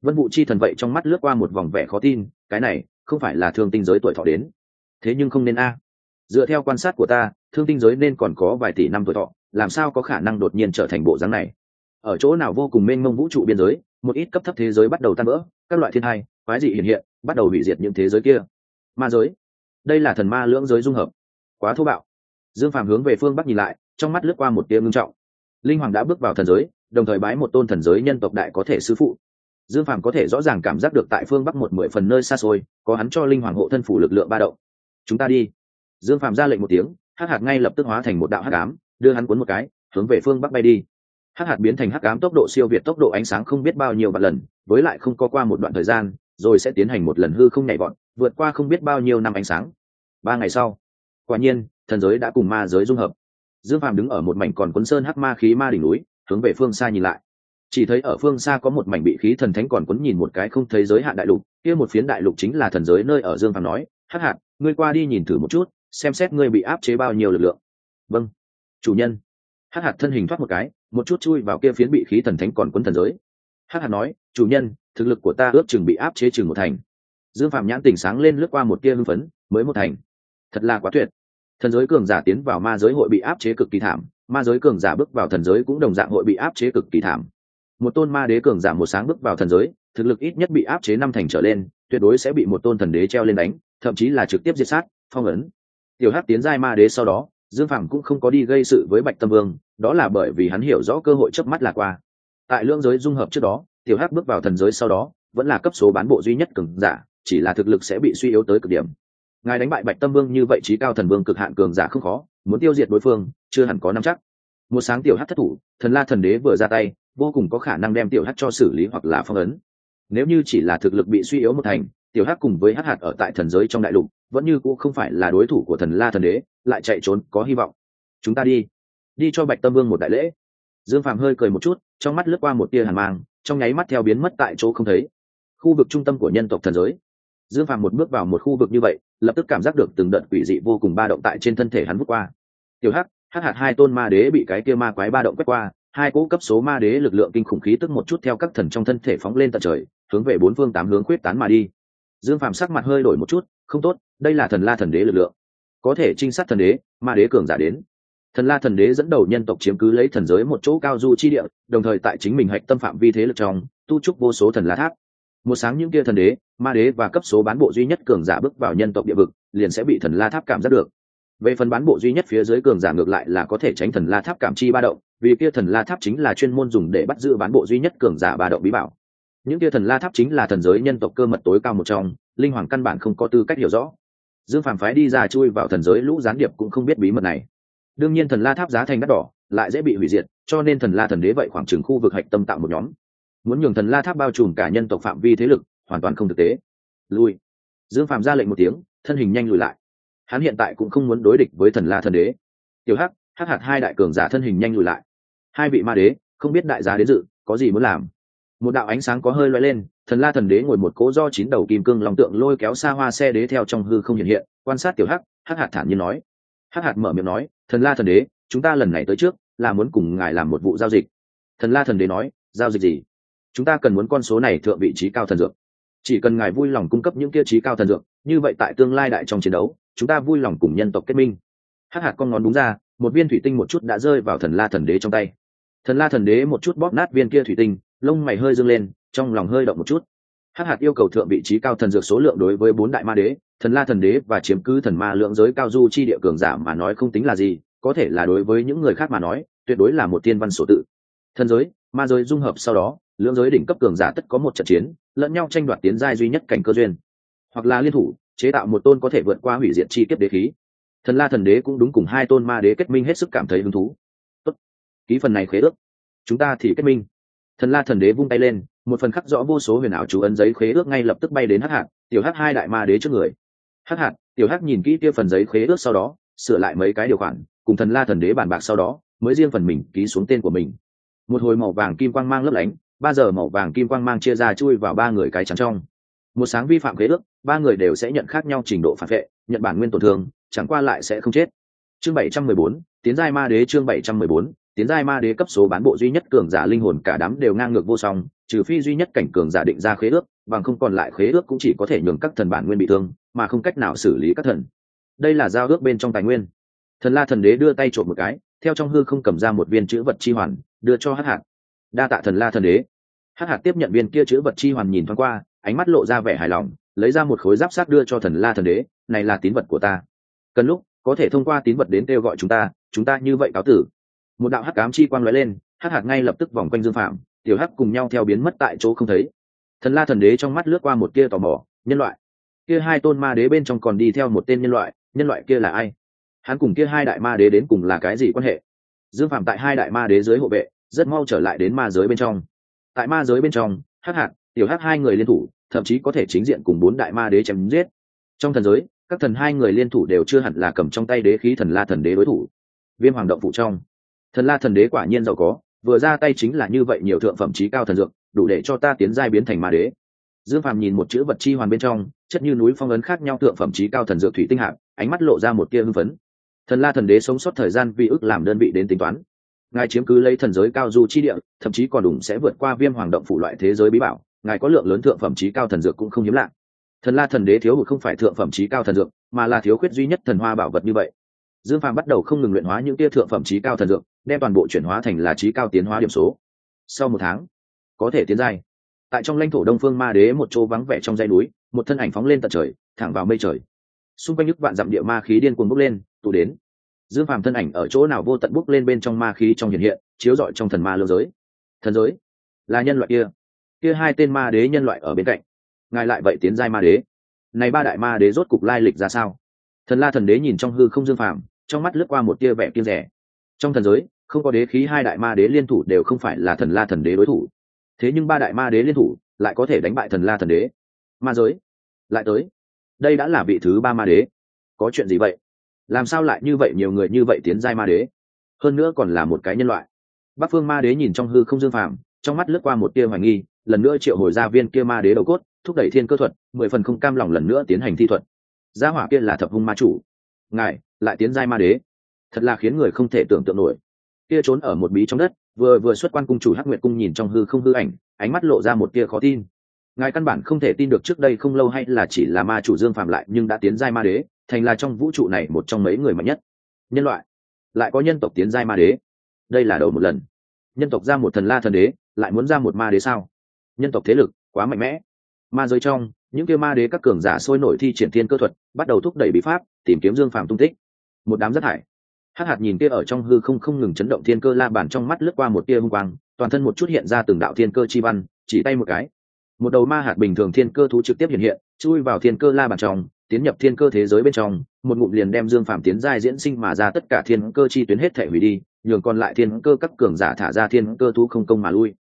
vân vụ chi thần vậy trong mắt lướt qua một vòng vẻ khó tin, cái này, không phải là thương tinh giới tuổi thọ đến. Thế nhưng không nên a. Dựa theo quan sát của ta, thương tinh giới nên còn có vài tỷ năm tuổi thọ, làm sao có khả năng đột nhiên trở thành bộ dáng này? Ở chỗ nào vô cùng mênh mông vũ trụ biên giới, một ít cấp thấp thế giới bắt đầu tan vỡ, các loại thiên hai, quái dị hiện hiện, bắt đầu hủy diệt những thế giới kia. Ma giới. Đây là thần ma lưỡng giới dung hợp. Quá thô bạo. Dương phàm hướng về phương bắc nhìn lại, trong mắt lướt qua một tia ngưng trọng. Linh hoàng đã bước vào thần giới, đồng thời bái một tôn thần giới nhân tộc đại có thể sư phụ dương phàm có thể rõ ràng cảm giác được tại phương bắc một mười phần nơi xa xôi, có hắn cho linh hoàng hộ thân phủ lực lượng ba động. Chúng ta đi. Dương phàm ra lệnh một tiếng, hắc hạt ngay lập tức hóa thành một đạo hắc ám, đưa hắn cuốn một cái, hướng về phương bắc bay đi. Hắc hạt biến thành hắc ám tốc độ siêu việt tốc độ ánh sáng không biết bao nhiêu vạn lần, với lại không có qua một đoạn thời gian, rồi sẽ tiến hành một lần hư không nhảy vọt, vượt qua không biết bao nhiêu năm ánh sáng. Ba ngày sau, quả nhiên, thần giới đã cùng ma giới dung hợp. Dương phàm đứng ở một mảnh còn quấn sơn hắc ma khí ma đỉnh núi, hướng về phương xa nhìn lại chỉ thấy ở phương xa có một mảnh bị khí thần thánh còn quấn nhìn một cái không thấy giới hạn đại lục, kia một phiến đại lục chính là thần giới nơi ở dương phàm nói, hắc hạt ngươi qua đi nhìn thử một chút, xem xét ngươi bị áp chế bao nhiêu lực lượng. Vâng chủ nhân. Hắc hạt thân hình thoát một cái, một chút chui vào kia phiến bị khí thần thánh còn quấn thần giới. Hắc hạt nói, chủ nhân, thực lực của ta ước chừng bị áp chế chừng một thành. Dương phạm nhãn tỉnh sáng lên lướt qua một kia hưng phấn, mới một thành? Thật là quá tuyệt. Thần giới cường giả tiến vào ma giới hội bị áp chế cực kỳ thảm, ma giới cường giả bước vào thần giới cũng đồng dạng hội bị áp chế cực kỳ thảm một tôn ma đế cường giả một sáng bước vào thần giới, thực lực ít nhất bị áp chế năm thành trở lên, tuyệt đối sẽ bị một tôn thần đế treo lên đánh, thậm chí là trực tiếp diệt sát, phong ấn. Tiểu hát tiến giai ma đế sau đó, dương phẳng cũng không có đi gây sự với bạch tâm vương, đó là bởi vì hắn hiểu rõ cơ hội chớp mắt là qua. Tại lưỡng giới dung hợp trước đó, tiểu hắc bước vào thần giới sau đó, vẫn là cấp số bán bộ duy nhất cường giả, chỉ là thực lực sẽ bị suy yếu tới cực điểm. Ngài đánh bại bạch tâm vương như vậy trí cao thần vương cực hạn cường giả không khó, muốn tiêu diệt đối phương, chưa hẳn có năm chắc. Một sáng tiểu hắc thất thủ, thần la thần đế vừa ra tay vô cùng có khả năng đem tiểu hắc cho xử lý hoặc là phong ấn. Nếu như chỉ là thực lực bị suy yếu một thành, tiểu hắc cùng với hắc hạt ở tại thần giới trong đại lục, vẫn như cũng không phải là đối thủ của thần la thần đế, lại chạy trốn có hy vọng. Chúng ta đi. Đi cho bạch tâm vương một đại lễ. Dương phàm hơi cười một chút, trong mắt lướt qua một tia hàn mang, trong nháy mắt theo biến mất tại chỗ không thấy. Khu vực trung tâm của nhân tộc thần giới. Dương phàm một bước vào một khu vực như vậy, lập tức cảm giác được từng đợt quỷ dị vô cùng ba động tại trên thân thể hắn vút qua. Tiểu hắc hắc hạt hai tôn ma đế bị cái kia ma quái ba động quét qua hai cỗ cấp số ma đế lực lượng kinh khủng khí tức một chút theo các thần trong thân thể phóng lên tận trời, hướng về bốn phương tám hướng quyết tán mà đi. Dương phàm sắc mặt hơi đổi một chút, không tốt, đây là thần la thần đế lực lượng. Có thể trinh sát thần đế, ma đế cường giả đến. Thần la thần đế dẫn đầu nhân tộc chiếm cứ lấy thần giới một chỗ cao du chi địa, đồng thời tại chính mình hạch tâm phạm vi thế lực trong, tu trúc vô số thần la tháp. Một sáng những kia thần đế, ma đế và cấp số bán bộ duy nhất cường giả bước vào nhân tộc địa vực, liền sẽ bị thần la tháp cảm giác được về phần bán bộ duy nhất phía dưới cường giả ngược lại là có thể tránh thần la tháp cảm chi ba động, vì kia thần la tháp chính là chuyên môn dùng để bắt giữ bán bộ duy nhất cường giả ba động bí bảo. Những kia thần la tháp chính là thần giới nhân tộc cơ mật tối cao một trong, linh hoàng căn bản không có tư cách hiểu rõ. Dương phàm phái đi ra chui vào thần giới lũ gián điệp cũng không biết bí mật này. Đương nhiên thần la tháp giá thành đắt đỏ, lại dễ bị hủy diệt, cho nên thần la thần đế vậy khoảng chừng khu vực hạch tâm tạo một nhóm. Muốn nhường thần la tháp bao trùm cả nhân tộc phạm vi thế lực, hoàn toàn không thực tế. Lui. Dương phàm ra lệnh một tiếng, thân hình nhanh lùi lại hắn hiện tại cũng không muốn đối địch với thần la thần đế. Tiểu hắc hắc hạt hai đại cường giả thân hình nhanh lùi lại. Hai vị ma đế, không biết đại giá đến dự, có gì muốn làm? Một đạo ánh sáng có hơi loay lên, thần la thần đế ngồi một cố do chín đầu kim cương lòng tượng lôi kéo xa hoa xe đế theo trong hư không hiện hiện, quan sát tiểu hắc hắc hạt thản nhiên nói. Hắc hạt mở miệng nói, thần la thần đế, chúng ta lần này tới trước, là muốn cùng ngài làm một vụ giao dịch. Thần la thần đế nói, giao dịch gì? Chúng ta cần muốn con số này thượng vị trí cao thần dược. Chỉ cần ngài vui lòng cung cấp những kia trí cao thần dược, như vậy tại tương lai đại trong chiến đấu chúng ta vui lòng cùng nhân tộc kết minh. Hắc hạt con ngón đúng ra, một viên thủy tinh một chút đã rơi vào thần la thần đế trong tay. Thần la thần đế một chút bóp nát viên kia thủy tinh, lông mày hơi dâng lên, trong lòng hơi động một chút. Hắc hạt yêu cầu thượng vị trí cao thần dược số lượng đối với bốn đại ma đế, thần la thần đế và chiếm cứ thần ma lượng giới cao du chi địa cường giả mà nói không tính là gì, có thể là đối với những người khác mà nói, tuyệt đối là một tiên văn sổ tự. Thần giới, ma giới dung hợp sau đó, lượng giới đỉnh cấp cường giả tất có một trận chiến, lẫn nhau tranh đoạt tiến giai duy nhất cảnh cơ duyên. Hoặc là liên thủ chế tạo một tôn có thể vượt qua hủy diệt chi kiếp đế khí. Thần la thần đế cũng đúng cùng hai tôn ma đế kết minh hết sức cảm thấy hứng thú. Tốt. ký phần này khế ước. Chúng ta thì kết minh. Thần la thần đế vung tay lên, một phần khắc rõ vô số huyền ảo chú ấn giấy khế ước ngay lập tức bay đến hắc hạt tiểu hắc hai đại ma đế trước người. Hắc hạt tiểu hắc nhìn kỹ kia phần giấy khế ước sau đó, sửa lại mấy cái điều khoản, cùng thần la thần đế bàn bạc sau đó, mới riêng phần mình ký xuống tên của mình. Một hồi màu vàng kim quang mang lấp lánh, ba giờ màu vàng kim quang mang chia ra chui vào ba người cái trắng trong một sáng vi phạm khế ước, ba người đều sẽ nhận khác nhau trình độ phản vệ, nhận bản nguyên tổn thương, chẳng qua lại sẽ không chết. Chương bảy trăm mười bốn, tiến giai ma đế chương bảy trăm mười bốn, tiến giai ma đế cấp số bán bộ duy nhất cường giả linh hồn cả đám đều ngang ngược vô song, trừ phi duy nhất cảnh cường giả định ra khế ước, bằng không còn lại khế ước cũng chỉ có thể nhường các thần bản nguyên bị thương, mà không cách nào xử lý các thần. Đây là giao ước bên trong tài nguyên. Thần la thần đế đưa tay trộm một cái, theo trong hư không cầm ra một viên chữ vật chi hoàn, đưa cho Hát hạt đa tạ thần la thần đế. Hát hạt tiếp nhận viên kia chữ vật chi hoàn nhìn thoáng qua ánh mắt lộ ra vẻ hài lòng, lấy ra một khối giáp sát đưa cho thần la thần đế, này là tín vật của ta. Cần lúc, có thể thông qua tín vật đến kêu gọi chúng ta chúng ta như vậy cáo tử. Một đạo hắc cám chi quang lóe lên, hắc hạt ngay lập tức vòng quanh dương phạm tiểu hắc cùng nhau theo biến mất tại chỗ không thấy. Thần la thần đế trong mắt lướt qua một kia tò mò, nhân loại, kia hai tôn ma đế bên trong còn đi theo một tên nhân loại nhân loại kia là ai? Hắn cùng kia hai đại ma đế đến cùng là cái gì quan hệ? Dương phạm tại hai đại ma đế dưới hộ vệ, rất mau trở lại đến ma giới bên trong. Tại ma giới bên trong, hắc hạt tiểu hắc hai người liên thủ, thậm chí có thể chính diện cùng bốn đại ma đế chém giết. Trong thần giới, các thần hai người liên thủ đều chưa hẳn là cầm trong tay đế khí thần la thần đế đối thủ. Viêm hoàng động phụ trong, thần la thần đế quả nhiên giàu có, vừa ra tay chính là như vậy nhiều thượng phẩm trí cao thần dược, đủ để cho ta tiến giai biến thành ma đế. Dương phàm nhìn một chữ vật chi hoàn bên trong, chất như núi phong ấn khác nhau thượng phẩm trí cao thần dược thủy tinh hạng ánh mắt lộ ra một tia hưng phấn. Thần la thần đế sống sót thời gian vì ức làm đơn vị đến tính toán. Ngài chiếm cứ lấy thần giới cao du chi địa, thậm chí còn đủ sẽ vượt qua viêm hoàng động phủ loại thế giới bí bảo ngài có lượng lớn thượng phẩm trí cao thần dược cũng không hiếm lạ. Thần la thần đế thiếu hụt không phải thượng phẩm trí cao thần dược, mà là thiếu khuyết duy nhất thần hoa bảo vật như vậy. Dương phàm bắt đầu không ngừng luyện hóa những tia thượng phẩm trí cao thần dược, đem toàn bộ chuyển hóa thành là trí cao tiến hóa điểm số. Sau một tháng, có thể tiến giai. Tại trong lãnh thổ đông phương ma đế một chỗ vắng vẻ trong dãy núi, một thân ảnh phóng lên tận trời, thẳng vào mây trời. Xung quanh nhức vạn dặm địa ma khí điên cuồng bốc lên, tụ đến. Dương phàm thân ảnh ở chỗ nào vô tận bốc lên bên trong ma khí trong hiện hiện, chiếu rọi trong thần ma lương giới. Thần giới là nhân loại kia kia hai tên ma đế nhân loại ở bên cạnh. Ngài lại vậy tiến giai ma đế. Này ba đại ma đế rốt cục lai lịch ra sao? Thần la thần đế nhìn trong hư không dương phàm, trong mắt lướt qua một tia vẻ kiên rẻ. Trong thần giới, không có đế khí, hai đại ma đế liên thủ đều không phải là thần la thần đế đối thủ. Thế nhưng ba đại ma đế liên thủ lại có thể đánh bại thần la thần đế. Ma giới, lại tới. Đây đã là vị thứ ba ma đế. Có chuyện gì vậy? Làm sao lại như vậy nhiều người như vậy tiến giai ma đế? Hơn nữa còn là một cái nhân loại. Bắc phương ma đế nhìn trong hư không dương phàm, trong mắt lướt qua một tia hoài nghi lần nữa triệu hồi ra viên kia ma đế đầu cốt, thúc đẩy thiên cơ thuật, mười phần không cam lòng lần nữa tiến hành thi thuật. Gia hỏa kia là thập hung ma chủ. Ngài, lại tiến giai ma đế. Thật là khiến người không thể tưởng tượng nổi. Kia trốn ở một bí trong đất, vừa vừa xuất quan cung chủ hắc nguyệt cung nhìn trong hư không hư ảnh, ánh mắt lộ ra một tia khó tin. Ngài căn bản không thể tin được trước đây không lâu hay là chỉ là ma chủ dương phạm lại nhưng đã tiến giai ma đế, thành là trong vũ trụ này một trong mấy người mạnh nhất. Nhân loại, lại có nhân tộc tiến giai ma đế. Đây là đầu một lần. Nhân tộc ra một thần la thần đế, lại muốn ra một ma đế sao? Nhân tộc thế lực quá mạnh mẽ. Ma giới trong, những kia ma đế các cường giả sôi nổi thi triển thiên cơ thuật, bắt đầu thúc đẩy bí pháp, tìm kiếm dương phàm tung tích. Một đám rất hải hắc hạt nhìn kia ở trong hư không không ngừng chấn động thiên cơ la bàn trong mắt lướt qua một tia hung quang, toàn thân một chút hiện ra từng đạo thiên cơ chi văn, chỉ tay một cái. Một đầu ma hạt bình thường thiên cơ thú trực tiếp hiện hiện, chui vào thiên cơ la bàn trong, tiến nhập thiên cơ thế giới bên trong, một ngụm liền đem dương phạm tiến giai diễn sinh mà ra tất cả thiên cơ chi tuyến hết thể hủy đi, nhường còn lại thiên cơ các cường giả thả ra thiên cơ thú không công mà lui.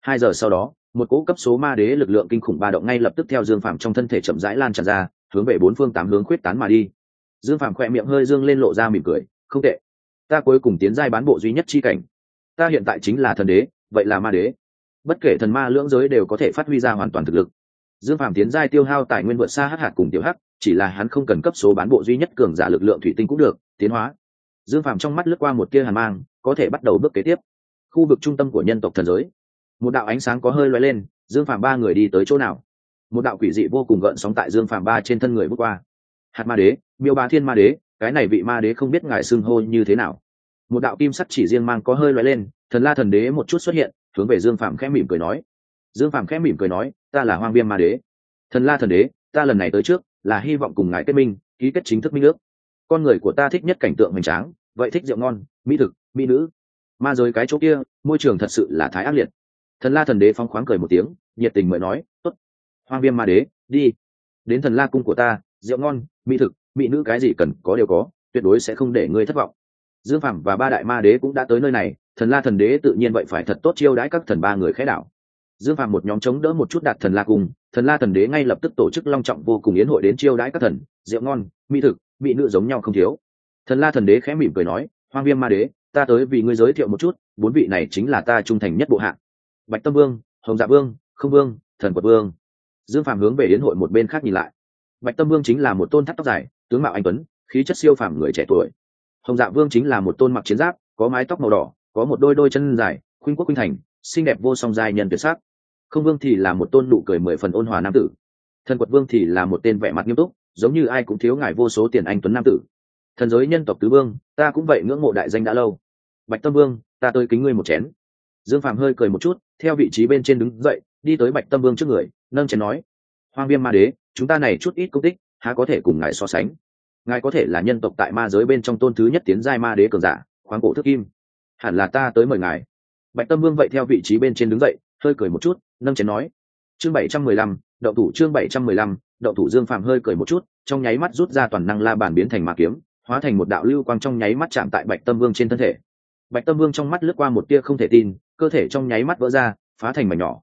Hai giờ sau đó một cỗ cấp số ma đế lực lượng kinh khủng ba động ngay lập tức theo dương phạm trong thân thể chậm rãi lan tràn ra, hướng về bốn phương tám hướng khuyết tán mà đi. Dương phạm khỏe miệng hơi dương lên lộ ra mỉm cười, không tệ. Ta cuối cùng tiến giai bán bộ duy nhất chi cảnh. Ta hiện tại chính là thần đế, vậy là ma đế. Bất kể thần ma lưỡng giới đều có thể phát huy ra hoàn toàn thực lực. Dương phàm tiến giai tiêu hao tài nguyên vượt xa hắc hạt cùng tiểu hắc, chỉ là hắn không cần cấp số bán bộ duy nhất cường giả lực lượng thủy tinh cũng được, tiến hóa. Dương phàm trong mắt lướt qua một tia hàn mang, có thể bắt đầu bước kế tiếp. Khu vực trung tâm của nhân tộc thần giới một đạo ánh sáng có hơi loay lên, dương phàm ba người đi tới chỗ nào? Một đạo quỷ dị vô cùng gợn sóng tại dương phàm ba trên thân người bước qua. Hạt ma đế, miêu ba thiên ma đế, cái này vị ma đế không biết ngài xưng hô như thế nào. Một đạo kim sắt chỉ riêng mang có hơi loay lên, thần la thần đế một chút xuất hiện, hướng về dương phàm khẽ mỉm cười nói. Dương phàm khẽ mỉm cười nói, ta là hoang viêm ma đế. Thần la thần đế, ta lần này tới trước, là hy vọng cùng ngài kết minh, ký kết chính thức minh ước. Con người của ta thích nhất cảnh tượng hoành tráng, vậy thích rượu ngon, mỹ thực, mỹ nữ. Ma giới cái chỗ kia, môi trường thật sự là thái ác liệt thần la thần đế phong khoáng cười một tiếng, nhiệt tình mời nói, tốt. Hoang viêm ma đế, đi. Đến thần la cung của ta, rượu ngon, mỹ thực, mỹ nữ cái gì cần có đều có, tuyệt đối sẽ không để ngươi thất vọng. Dương phạm và ba đại ma đế cũng đã tới nơi này, thần la thần đế tự nhiên vậy phải thật tốt chiêu đãi các thần ba người khẽ đảo. Dương phạm một nhóm chống đỡ một chút đạt thần la cung, thần la thần đế ngay lập tức tổ chức long trọng vô cùng yến hội đến chiêu đãi các thần, rượu ngon, mỹ thực, mỹ nữ giống nhau không thiếu. Thần la thần đế khẽ mỉm cười nói, hoang viêm ma đế, ta tới vì ngươi giới thiệu một chút, bốn vị này chính là ta trung thành nhất bộ hạng bạch tâm vương, hồng dạ vương, không vương, thần quật vương. Dương phạm hướng về yến hội một bên khác nhìn lại. Bạch tâm vương chính là một tôn thắt tóc dài, tướng mạo anh tuấn, khí chất siêu phàm người trẻ tuổi. Hồng dạ vương chính là một tôn mặc chiến giáp, có mái tóc màu đỏ, có một đôi đôi chân dài, khuynh quốc khuynh thành, xinh đẹp vô song dài nhân tuyệt sắc. Không vương thì là một tôn nụ cười mười phần ôn hòa nam tử. Thần quật vương thì là một tên vẻ mặt nghiêm túc, giống như ai cũng thiếu ngài vô số tiền anh tuấn nam tử. Thần giới nhân tộc tứ vương, ta cũng vậy ngưỡng mộ đại danh đã lâu. Bạch tâm vương, ta tới kính ngươi một chén dương Phàm hơi cười một chút, theo vị trí bên trên đứng dậy, đi tới bạch tâm vương trước người, nâng chén nói, hoang viêm ma đế, chúng ta này chút ít công tích, há có thể cùng ngài so sánh? Ngài có thể là nhân tộc tại ma giới bên trong tôn thứ nhất tiến giai ma đế cường giả, khoáng cổ thức kim. Hẳn là ta tới mời ngài. Bạch tâm vương vậy theo vị trí bên trên đứng dậy, hơi cười một chút, nâng chén nói, chương bảy trăm mười lăm đậu thủ chương bảy trăm mười lăm đậu thủ. Dương Phàm hơi cười một chút, trong nháy mắt rút ra toàn năng la bàn biến thành ma kiếm, hóa thành một đạo lưu quang trong nháy mắt chạm tại bạch tâm vương trên thân thể bạch tâm vương trong mắt lướt qua một tia không thể tin, cơ thể trong nháy mắt vỡ ra, phá thành mảnh nhỏ.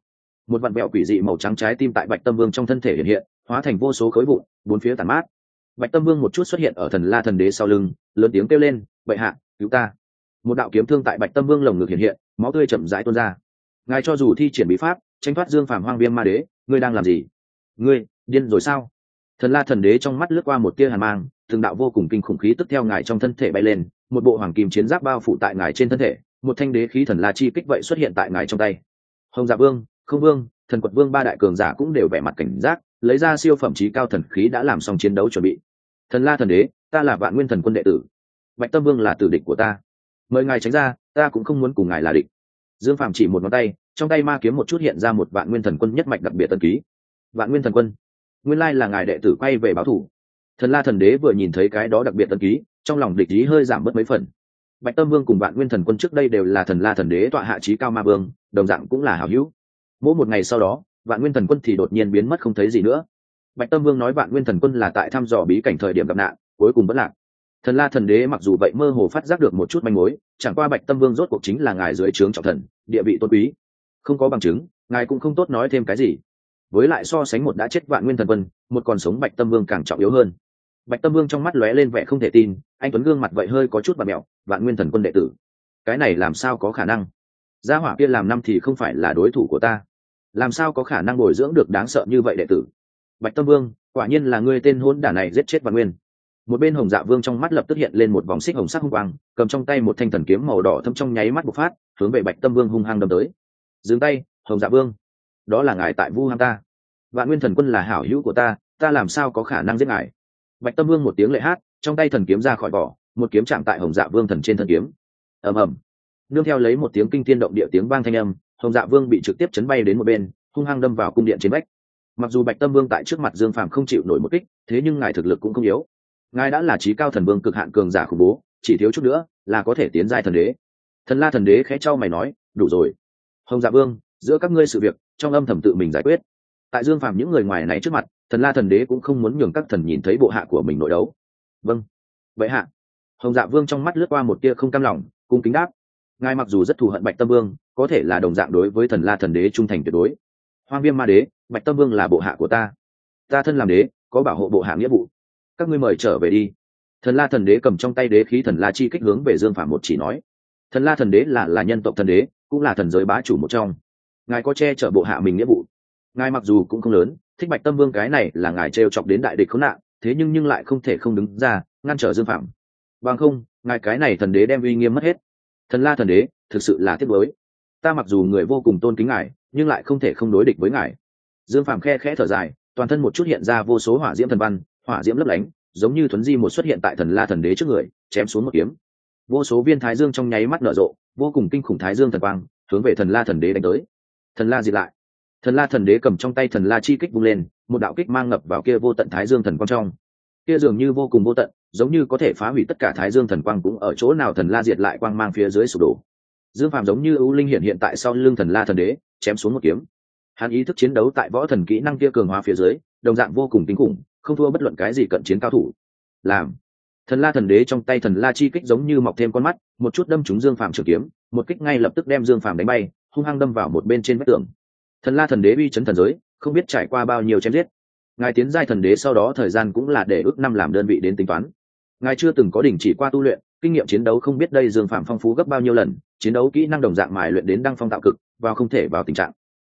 Một vạn vẹo quỷ dị màu trắng trái tim tại bạch tâm vương trong thân thể hiện hiện, hóa thành vô số khối vụn, bốn phía tàn mát. Bạch tâm vương một chút xuất hiện ở thần la thần đế sau lưng, lớn tiếng kêu lên, bệ hạ, cứu ta. Một đạo kiếm thương tại bạch tâm vương lồng ngực hiện hiện, máu tươi chậm rãi tuôn ra. Ngài cho dù thi triển bí pháp, tranh thoát dương phàm hoang viêm ma đế, ngươi đang làm gì? Ngươi, điên rồi sao? Thần la thần đế trong mắt lướt qua một tia hàn mang thường đạo vô cùng kinh khủng khí tức theo ngài trong thân thể bay lên một bộ hoàng kim chiến giáp bao phủ tại ngài trên thân thể, một thanh đế khí thần la chi kích vậy xuất hiện tại ngài trong tay. Hồng dạ vương, không vương, thần quật vương ba đại cường giả cũng đều vẻ mặt cảnh giác, lấy ra siêu phẩm trí cao thần khí đã làm xong chiến đấu chuẩn bị. Thần la thần đế, ta là vạn nguyên thần quân đệ tử. Bạch tâm vương là tử địch của ta. Mời ngài tránh ra, ta cũng không muốn cùng ngài là địch. Dương phạm chỉ một ngón tay, trong tay ma kiếm một chút hiện ra một vạn nguyên thần quân nhất mạch đặc biệt tân ký. Vạn nguyên thần quân, nguyên lai là ngài đệ tử quay về báo thủ. Thần la thần đế vừa nhìn thấy cái đó đặc biệt tân ký trong lòng địch ý hơi giảm bớt mấy phần. Bạch tâm vương cùng vạn nguyên thần quân trước đây đều là thần la thần đế tọa hạ trí cao ma vương, đồng dạng cũng là hảo hữu. Mỗi một ngày sau đó, vạn nguyên thần quân thì đột nhiên biến mất không thấy gì nữa. Bạch tâm vương nói vạn nguyên thần quân là tại thăm dò bí cảnh thời điểm gặp nạn, cuối cùng vẫn lạc. Thần la thần đế mặc dù vậy mơ hồ phát giác được một chút manh mối, chẳng qua bạch tâm vương rốt cuộc chính là ngài dưới trướng trọng thần, địa vị tôn quý. Không có bằng chứng, ngài cũng không tốt nói thêm cái gì. Với lại so sánh một đã chết vạn nguyên thần quân, một còn sống bạch tâm vương càng trọng yếu hơn bạch tâm vương trong mắt lóe lên vẻ không thể tin, anh tuấn gương mặt vậy hơi có chút và mẹo, vạn nguyên thần quân đệ tử. Cái này làm sao có khả năng? Gia hỏa kia làm năm thì không phải là đối thủ của ta. Làm sao có khả năng bồi dưỡng được đáng sợ như vậy đệ tử? Bạch tâm vương, quả nhiên là ngươi tên hôn đả này giết chết vạn nguyên. Một bên hồng dạ vương trong mắt lập tức hiện lên một vòng xích hồng sắc hung quang, cầm trong tay một thanh thần kiếm màu đỏ thâm trong nháy mắt bộc phát, hướng về bạch tâm vương hung hăng đâm tới. Dừng tay, hồng dạ vương. Đó là ngài tại vu hăng ta. Vạn nguyên thần quân là hảo hữu của ta ta làm sao có khả năng giết ngài? Bạch tâm vương một tiếng lệ hát, trong tay thần kiếm ra khỏi vỏ, một kiếm chạm tại hồng dạ vương thần trên thần kiếm. Ầm ầm. Nương theo lấy một tiếng kinh thiên động địa tiếng vang thanh âm, hồng dạ vương bị trực tiếp chấn bay đến một bên, hung hăng đâm vào cung điện trên vách. Mặc dù bạch tâm vương tại trước mặt dương phàm không chịu nổi một kích, thế nhưng ngài thực lực cũng không yếu. Ngài đã là trí cao thần vương cực hạn cường giả khủng bố, chỉ thiếu chút nữa là có thể tiến giai thần đế. Thần la thần đế khẽ trao mày nói, đủ rồi. Hồng dạ vương, giữa các ngươi sự việc, trong âm thầm tự mình giải quyết. Tại dương phàm những người ngoài này trước mặt thần la thần đế cũng không muốn nhường các thần nhìn thấy bộ hạ của mình nội đấu. Vâng. Vậy hạ. Hồng dạ vương trong mắt lướt qua một tia không cam lòng, cung kính đáp. Ngài mặc dù rất thù hận bạch tâm vương, có thể là đồng dạng đối với thần la thần đế trung thành tuyệt đối. Hoang viêm ma đế, bạch tâm vương là bộ hạ của ta. Ta thân làm đế, có bảo hộ bộ hạ nghĩa vụ. Các ngươi mời trở về đi. Thần la thần đế cầm trong tay đế khí thần la chi kích hướng về dương phàm một chỉ nói. Thần la thần đế là là nhân tộc thần đế, cũng là thần giới bá chủ một trong. Ngài có che chở bộ hạ mình nghĩa vụ. Ngài mặc dù cũng không lớn thích bạch tâm vương cái này là ngài trêu chọc đến đại địch khốn nạn, thế nhưng nhưng lại không thể không đứng ra, ngăn trở dương phạm. Bằng không, ngài cái này thần đế đem uy nghiêm mất hết. Thần la thần đế, thực sự là tiếc với ta mặc dù người vô cùng tôn kính ngài, nhưng lại không thể không đối địch với ngài. Dương phạm khe khẽ thở dài, toàn thân một chút hiện ra vô số hỏa diễm thần văn, hỏa diễm lấp lánh, giống như thuấn di một xuất hiện tại thần la thần đế trước người, chém xuống một kiếm. Vô số viên thái dương trong nháy mắt nở rộ, vô cùng kinh khủng thái dương thần quang, hướng về thần la thần đế đánh tới. Thần la diệt lại thần la thần đế cầm trong tay thần la chi kích vung lên, một đạo kích mang ngập vào kia vô tận thái dương thần quang trong. Kia dường như vô cùng vô tận, giống như có thể phá hủy tất cả thái dương thần quang cũng ở chỗ nào thần la diệt lại quang mang phía dưới sụp đổ. Dương phàm giống như ưu linh hiện hiện tại sau lưng thần la thần đế, chém xuống một kiếm. Hắn ý thức chiến đấu tại võ thần kỹ năng kia cường hóa phía dưới, đồng dạng vô cùng kinh khủng, không thua bất luận cái gì cận chiến cao thủ. Làm. Thần la thần đế trong tay thần la chi kích giống như mọc thêm con mắt, một chút đâm trúng dương phàm trường kiếm, một kích ngay lập tức đem dương phàm đánh bay, hung hăng đâm vào một bên trên vách tường thần la thần đế uy chấn thần giới, không biết trải qua bao nhiêu chém giết. Ngài tiến giai thần đế sau đó thời gian cũng là để ước năm làm đơn vị đến tính toán. Ngài chưa từng có đỉnh chỉ qua tu luyện, kinh nghiệm chiến đấu không biết đây dương phạm phong phú gấp bao nhiêu lần, chiến đấu kỹ năng đồng dạng mài luyện đến đăng phong tạo cực, vào không thể vào tình trạng.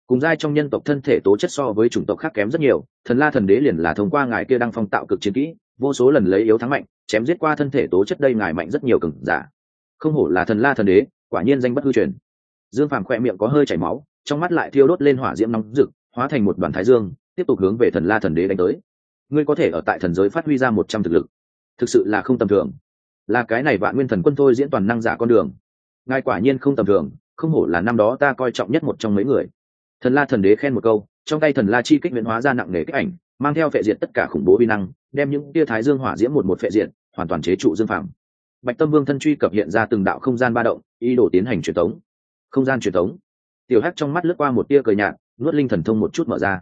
Cùng giai trong nhân tộc thân thể tố chất so với chủng tộc khác kém rất nhiều, thần la thần đế liền là thông qua ngài kia đăng phong tạo cực chiến kỹ, vô số lần lấy yếu thắng mạnh, chém giết qua thân thể tố chất đây ngài mạnh rất nhiều cừng giả. Không hổ là thần la thần đế, quả nhiên danh bất hư truyền. Dương phàm khỏe miệng có hơi chảy máu trong mắt lại thiêu đốt lên hỏa diễm nóng rực, hóa thành một đoàn thái dương, tiếp tục hướng về thần la thần đế đánh tới. Ngươi có thể ở tại thần giới phát huy ra một trăm thực lực. Thực sự là không tầm thường. Là cái này vạn nguyên thần quân thôi diễn toàn năng giả con đường. Ngài quả nhiên không tầm thường, không hổ là năm đó ta coi trọng nhất một trong mấy người. Thần la thần đế khen một câu, trong tay thần la chi kích viễn hóa ra nặng nề kích ảnh, mang theo phệ diện tất cả khủng bố vi năng, đem những tia thái dương hỏa diễm một một phệ diện hoàn toàn chế trụ dương phạm bạch tâm vương thân truy cập hiện ra từng đạo không gian ba động, ý đồ tiến hành truyền tống. Không gian truyền tống tiểu hắc trong mắt lướt qua một tia cười nhạt, nuốt linh thần thông một chút mở ra.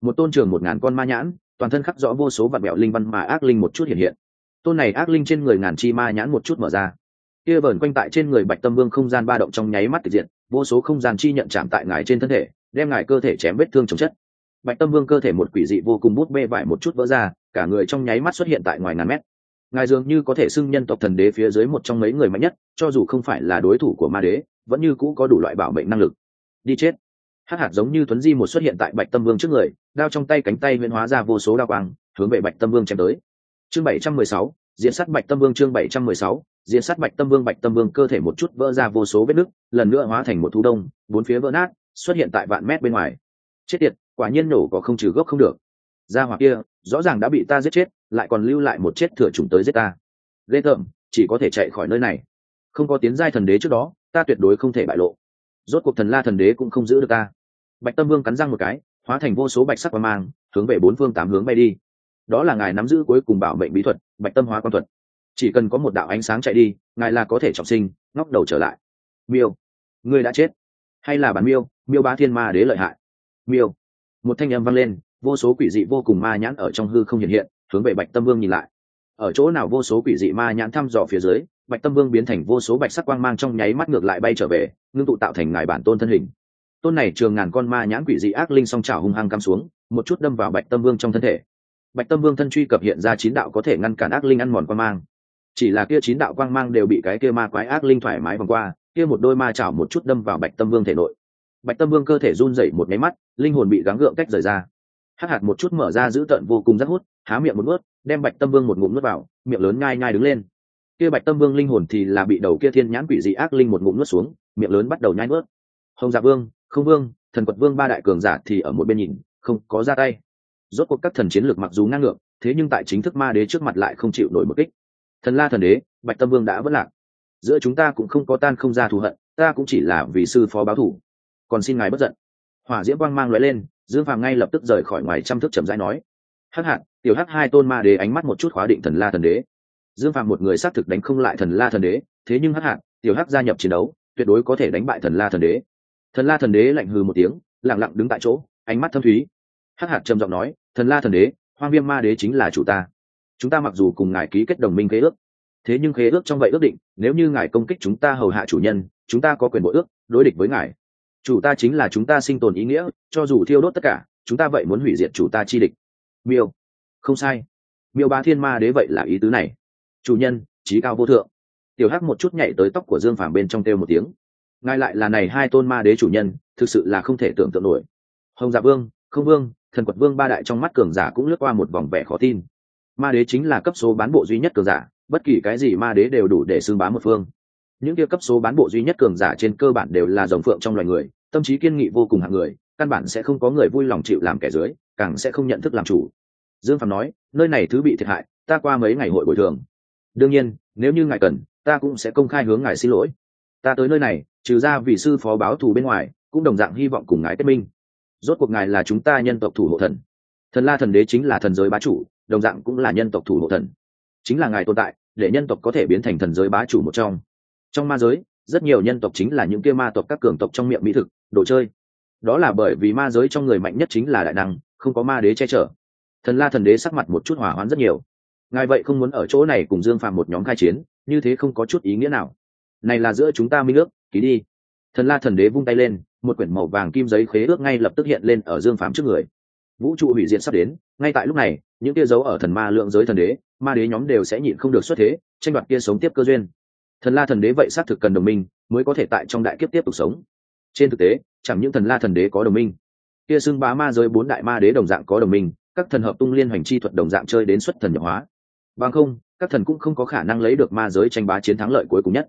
Một tôn trường một ngàn con ma nhãn, toàn thân khắc rõ vô số vạn mẹo linh văn mà ác linh một chút hiện hiện. Tôn này ác linh trên người ngàn chi ma nhãn một chút mở ra. Kia vờn quanh tại trên người bạch tâm vương không gian ba động trong nháy mắt thực diện vô số không gian chi nhận chạm tại ngài trên thân thể, đem ngài cơ thể chém vết thương chống chất. Bạch tâm vương cơ thể một quỷ dị vô cùng bút bê vải một chút vỡ ra, cả người trong nháy mắt xuất hiện tại ngoài ngàn mét. Ngài dường như có thể xưng nhân tộc thần đế phía dưới một trong mấy người mạnh nhất, cho dù không phải là đối thủ của ma đế, vẫn như cũ có đủ loại bảo mệnh năng lực đi chết. Hát hạt giống như tuấn di một xuất hiện tại bạch tâm vương trước người, đao trong tay cánh tay huyễn hóa ra vô số đao quang, hướng về bạch tâm vương chém tới. Chương bảy trăm mười sáu, diễn sát bạch tâm vương, chương bảy trăm mười sáu, diễn sát bạch tâm vương, bạch tâm vương cơ thể một chút vỡ ra vô số vết nứt, lần nữa hóa thành một thu đông, bốn phía vỡ nát, xuất hiện tại vạn mét bên ngoài. Chết tiệt, quả nhiên nổ có không trừ gốc không được. Ra hoặc kia, rõ ràng đã bị ta giết chết, lại còn lưu lại một chết thừa chủng tới giết ta. Ghê tởm, chỉ có thể chạy khỏi nơi này. Không có tiến giai thần đế trước đó, ta tuyệt đối không thể bại lộ rốt cuộc thần la thần đế cũng không giữ được ta. Bạch tâm vương cắn răng một cái, hóa thành vô số bạch sắc và mang, hướng về bốn phương tám hướng bay đi. Đó là ngài nắm giữ cuối cùng bảo mệnh bí thuật, bạch tâm hóa quan thuật. Chỉ cần có một đạo ánh sáng chạy đi, ngài là có thể trọng sinh, ngóc đầu trở lại. Miêu, ngươi đã chết. Hay là bản miêu miêu ba thiên ma đế lợi hại. Miêu, một thanh âm vang lên, vô số quỷ dị vô cùng ma nhãn ở trong hư không hiện hiện, hướng về bạch tâm vương nhìn lại ở chỗ nào vô số quỷ dị ma nhãn thăm dò phía dưới, bạch tâm vương biến thành vô số bạch sắc quang mang trong nháy mắt ngược lại bay trở về, ngưng tụ tạo thành ngài bản tôn thân hình. Tôn này trường ngàn con ma nhãn quỷ dị ác linh song trào hung hăng cắm xuống, một chút đâm vào bạch tâm vương trong thân thể. Bạch tâm vương thân truy cập hiện ra chín đạo có thể ngăn cản ác linh ăn mòn quang mang. Chỉ là kia chín đạo quang mang đều bị cái kia ma quái ác linh thoải mái vòng qua, kia một đôi ma chảo một chút đâm vào bạch tâm vương thể nội. Bạch tâm vương cơ thể run rẩy một nháy mắt, linh hồn bị gắng gượng cách rời ra. Hắc hạt một chút mở ra giữ tận vô cùng rất hút há miệng một nuốt, đem bạch tâm vương một ngụm nuốt vào, miệng lớn ngai ngai đứng lên. Kia bạch tâm vương linh hồn thì là bị đầu kia thiên nhãn quỷ dị ác linh một ngụm nuốt xuống, miệng lớn bắt đầu nhai nuốt. Hồng dạ vương, không vương, thần quật vương ba đại cường giả thì ở một bên nhìn, không có ra tay. Rốt cuộc các thần chiến lược mặc dù ngang ngược, thế nhưng tại chính thức ma đế trước mặt lại không chịu nổi một kích. Thần la thần đế, bạch tâm vương đã vất lạc. Giữa chúng ta cũng không có tan không ra thù hận, ta cũng chỉ là vì sư phó báo thủ. Còn xin ngài bất giận. Hỏa diễm quang mang loại lên, dương phàm ngay lập tức rời khỏi ngoài trăm thước chậm rãi nói hắc hạn tiểu hắc hai tôn ma đế ánh mắt một chút khóa định thần la thần đế. Dương phạm một người xác thực đánh không lại thần la thần đế, thế nhưng hắc hạn tiểu hắc gia nhập chiến đấu, tuyệt đối có thể đánh bại thần la thần đế. Thần la thần đế lạnh hư một tiếng, lặng lặng đứng tại chỗ, ánh mắt thâm thúy. Hắc hạt trầm giọng nói, thần la thần đế, hoang viêm ma đế chính là chủ ta. Chúng ta mặc dù cùng ngài ký kết đồng minh khế ước, thế nhưng khế ước trong vậy ước định, nếu như ngài công kích chúng ta hầu hạ chủ nhân, chúng ta có quyền bội ước, đối địch với ngài. Chủ ta chính là chúng ta sinh tồn ý nghĩa, cho dù thiêu đốt tất cả, chúng ta vậy muốn hủy diệt chủ ta chi địch miêu. Không sai. Miêu ba thiên ma đế vậy là ý tứ này. Chủ nhân trí cao vô thượng. Tiểu hắc một chút nhảy tới tóc của dương phàm bên trong kêu một tiếng. Ngài lại là này hai tôn ma đế chủ nhân, thực sự là không thể tưởng tượng nổi. Hồng giả vương, không vương, thần quật vương ba đại trong mắt cường giả cũng lướt qua một vòng vẻ khó tin. Ma đế chính là cấp số bán bộ duy nhất cường giả, bất kỳ cái gì ma đế đều đủ để xưng bá một phương. Những kia cấp số bán bộ duy nhất cường giả trên cơ bản đều là dòng phượng trong loài người, tâm trí kiên nghị vô cùng hạng người căn bản sẽ không có người vui lòng chịu làm kẻ dưới, càng sẽ không nhận thức làm chủ. Dương phạm nói, nơi này thứ bị thiệt hại, ta qua mấy ngày hội bồi thường. Đương nhiên, nếu như ngài cần, ta cũng sẽ công khai hướng ngài xin lỗi. Ta tới nơi này, trừ ra vì sư phó báo thù bên ngoài, cũng đồng dạng hy vọng cùng ngài kết minh. Rốt cuộc ngài là chúng ta nhân tộc thủ hộ thần. Thần la thần đế chính là thần giới bá chủ, đồng dạng cũng là nhân tộc thủ hộ thần. Chính là ngài tồn tại, để nhân tộc có thể biến thành thần giới bá chủ một trong. Trong ma giới, rất nhiều nhân tộc chính là những kia ma tộc các cường tộc trong miệng mỹ thực, đồ chơi đó là bởi vì ma giới trong người mạnh nhất chính là đại năng, không có ma đế che chở. Thần la thần đế sắc mặt một chút hỏa hoãn rất nhiều. Ngài vậy không muốn ở chỗ này cùng dương phàm một nhóm khai chiến, như thế không có chút ý nghĩa nào. Này là giữa chúng ta minh ước, ký đi. Thần la thần đế vung tay lên, một quyển màu vàng kim giấy khế ước ngay lập tức hiện lên ở dương phàm trước người. Vũ trụ hủy diệt sắp đến, ngay tại lúc này, những kia dấu ở thần ma lượng giới thần đế, ma đế nhóm đều sẽ nhịn không được xuất thế, tranh đoạt kia sống tiếp cơ duyên. Thần la thần đế vậy xác thực cần đồng minh, mới có thể tại trong đại kiếp tiếp tục sống trên thực tế, chẳng những thần la thần đế có đồng minh, kia xưng bá ma giới bốn đại ma đế đồng dạng có đồng minh, các thần hợp tung liên hoành chi thuật đồng dạng chơi đến xuất thần nhập hóa. Bằng không, các thần cũng không có khả năng lấy được ma giới tranh bá chiến thắng lợi cuối cùng nhất.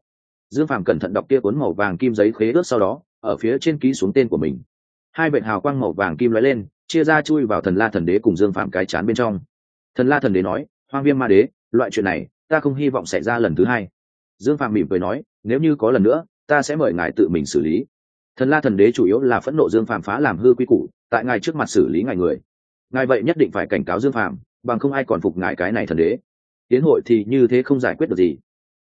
Dương phàm cẩn thận đọc kia cuốn màu vàng kim giấy khế ước sau đó, ở phía trên ký xuống tên của mình. Hai vệ hào quang màu vàng kim lóe lên, chia ra chui vào thần la thần đế cùng dương phàm cái chán bên trong. Thần la thần đế nói, hoang viêm ma đế, loại chuyện này, ta không hy vọng xảy ra lần thứ hai. Dương phàm mỉm cười nói, nếu như có lần nữa, ta sẽ mời ngài tự mình xử lý thần la thần đế chủ yếu là phẫn nộ dương phàm phá làm hư quy củ tại ngài trước mặt xử lý ngài người. Ngài vậy nhất định phải cảnh cáo dương phàm bằng không ai còn phục ngài cái này thần đế. Yến hội thì như thế không giải quyết được gì.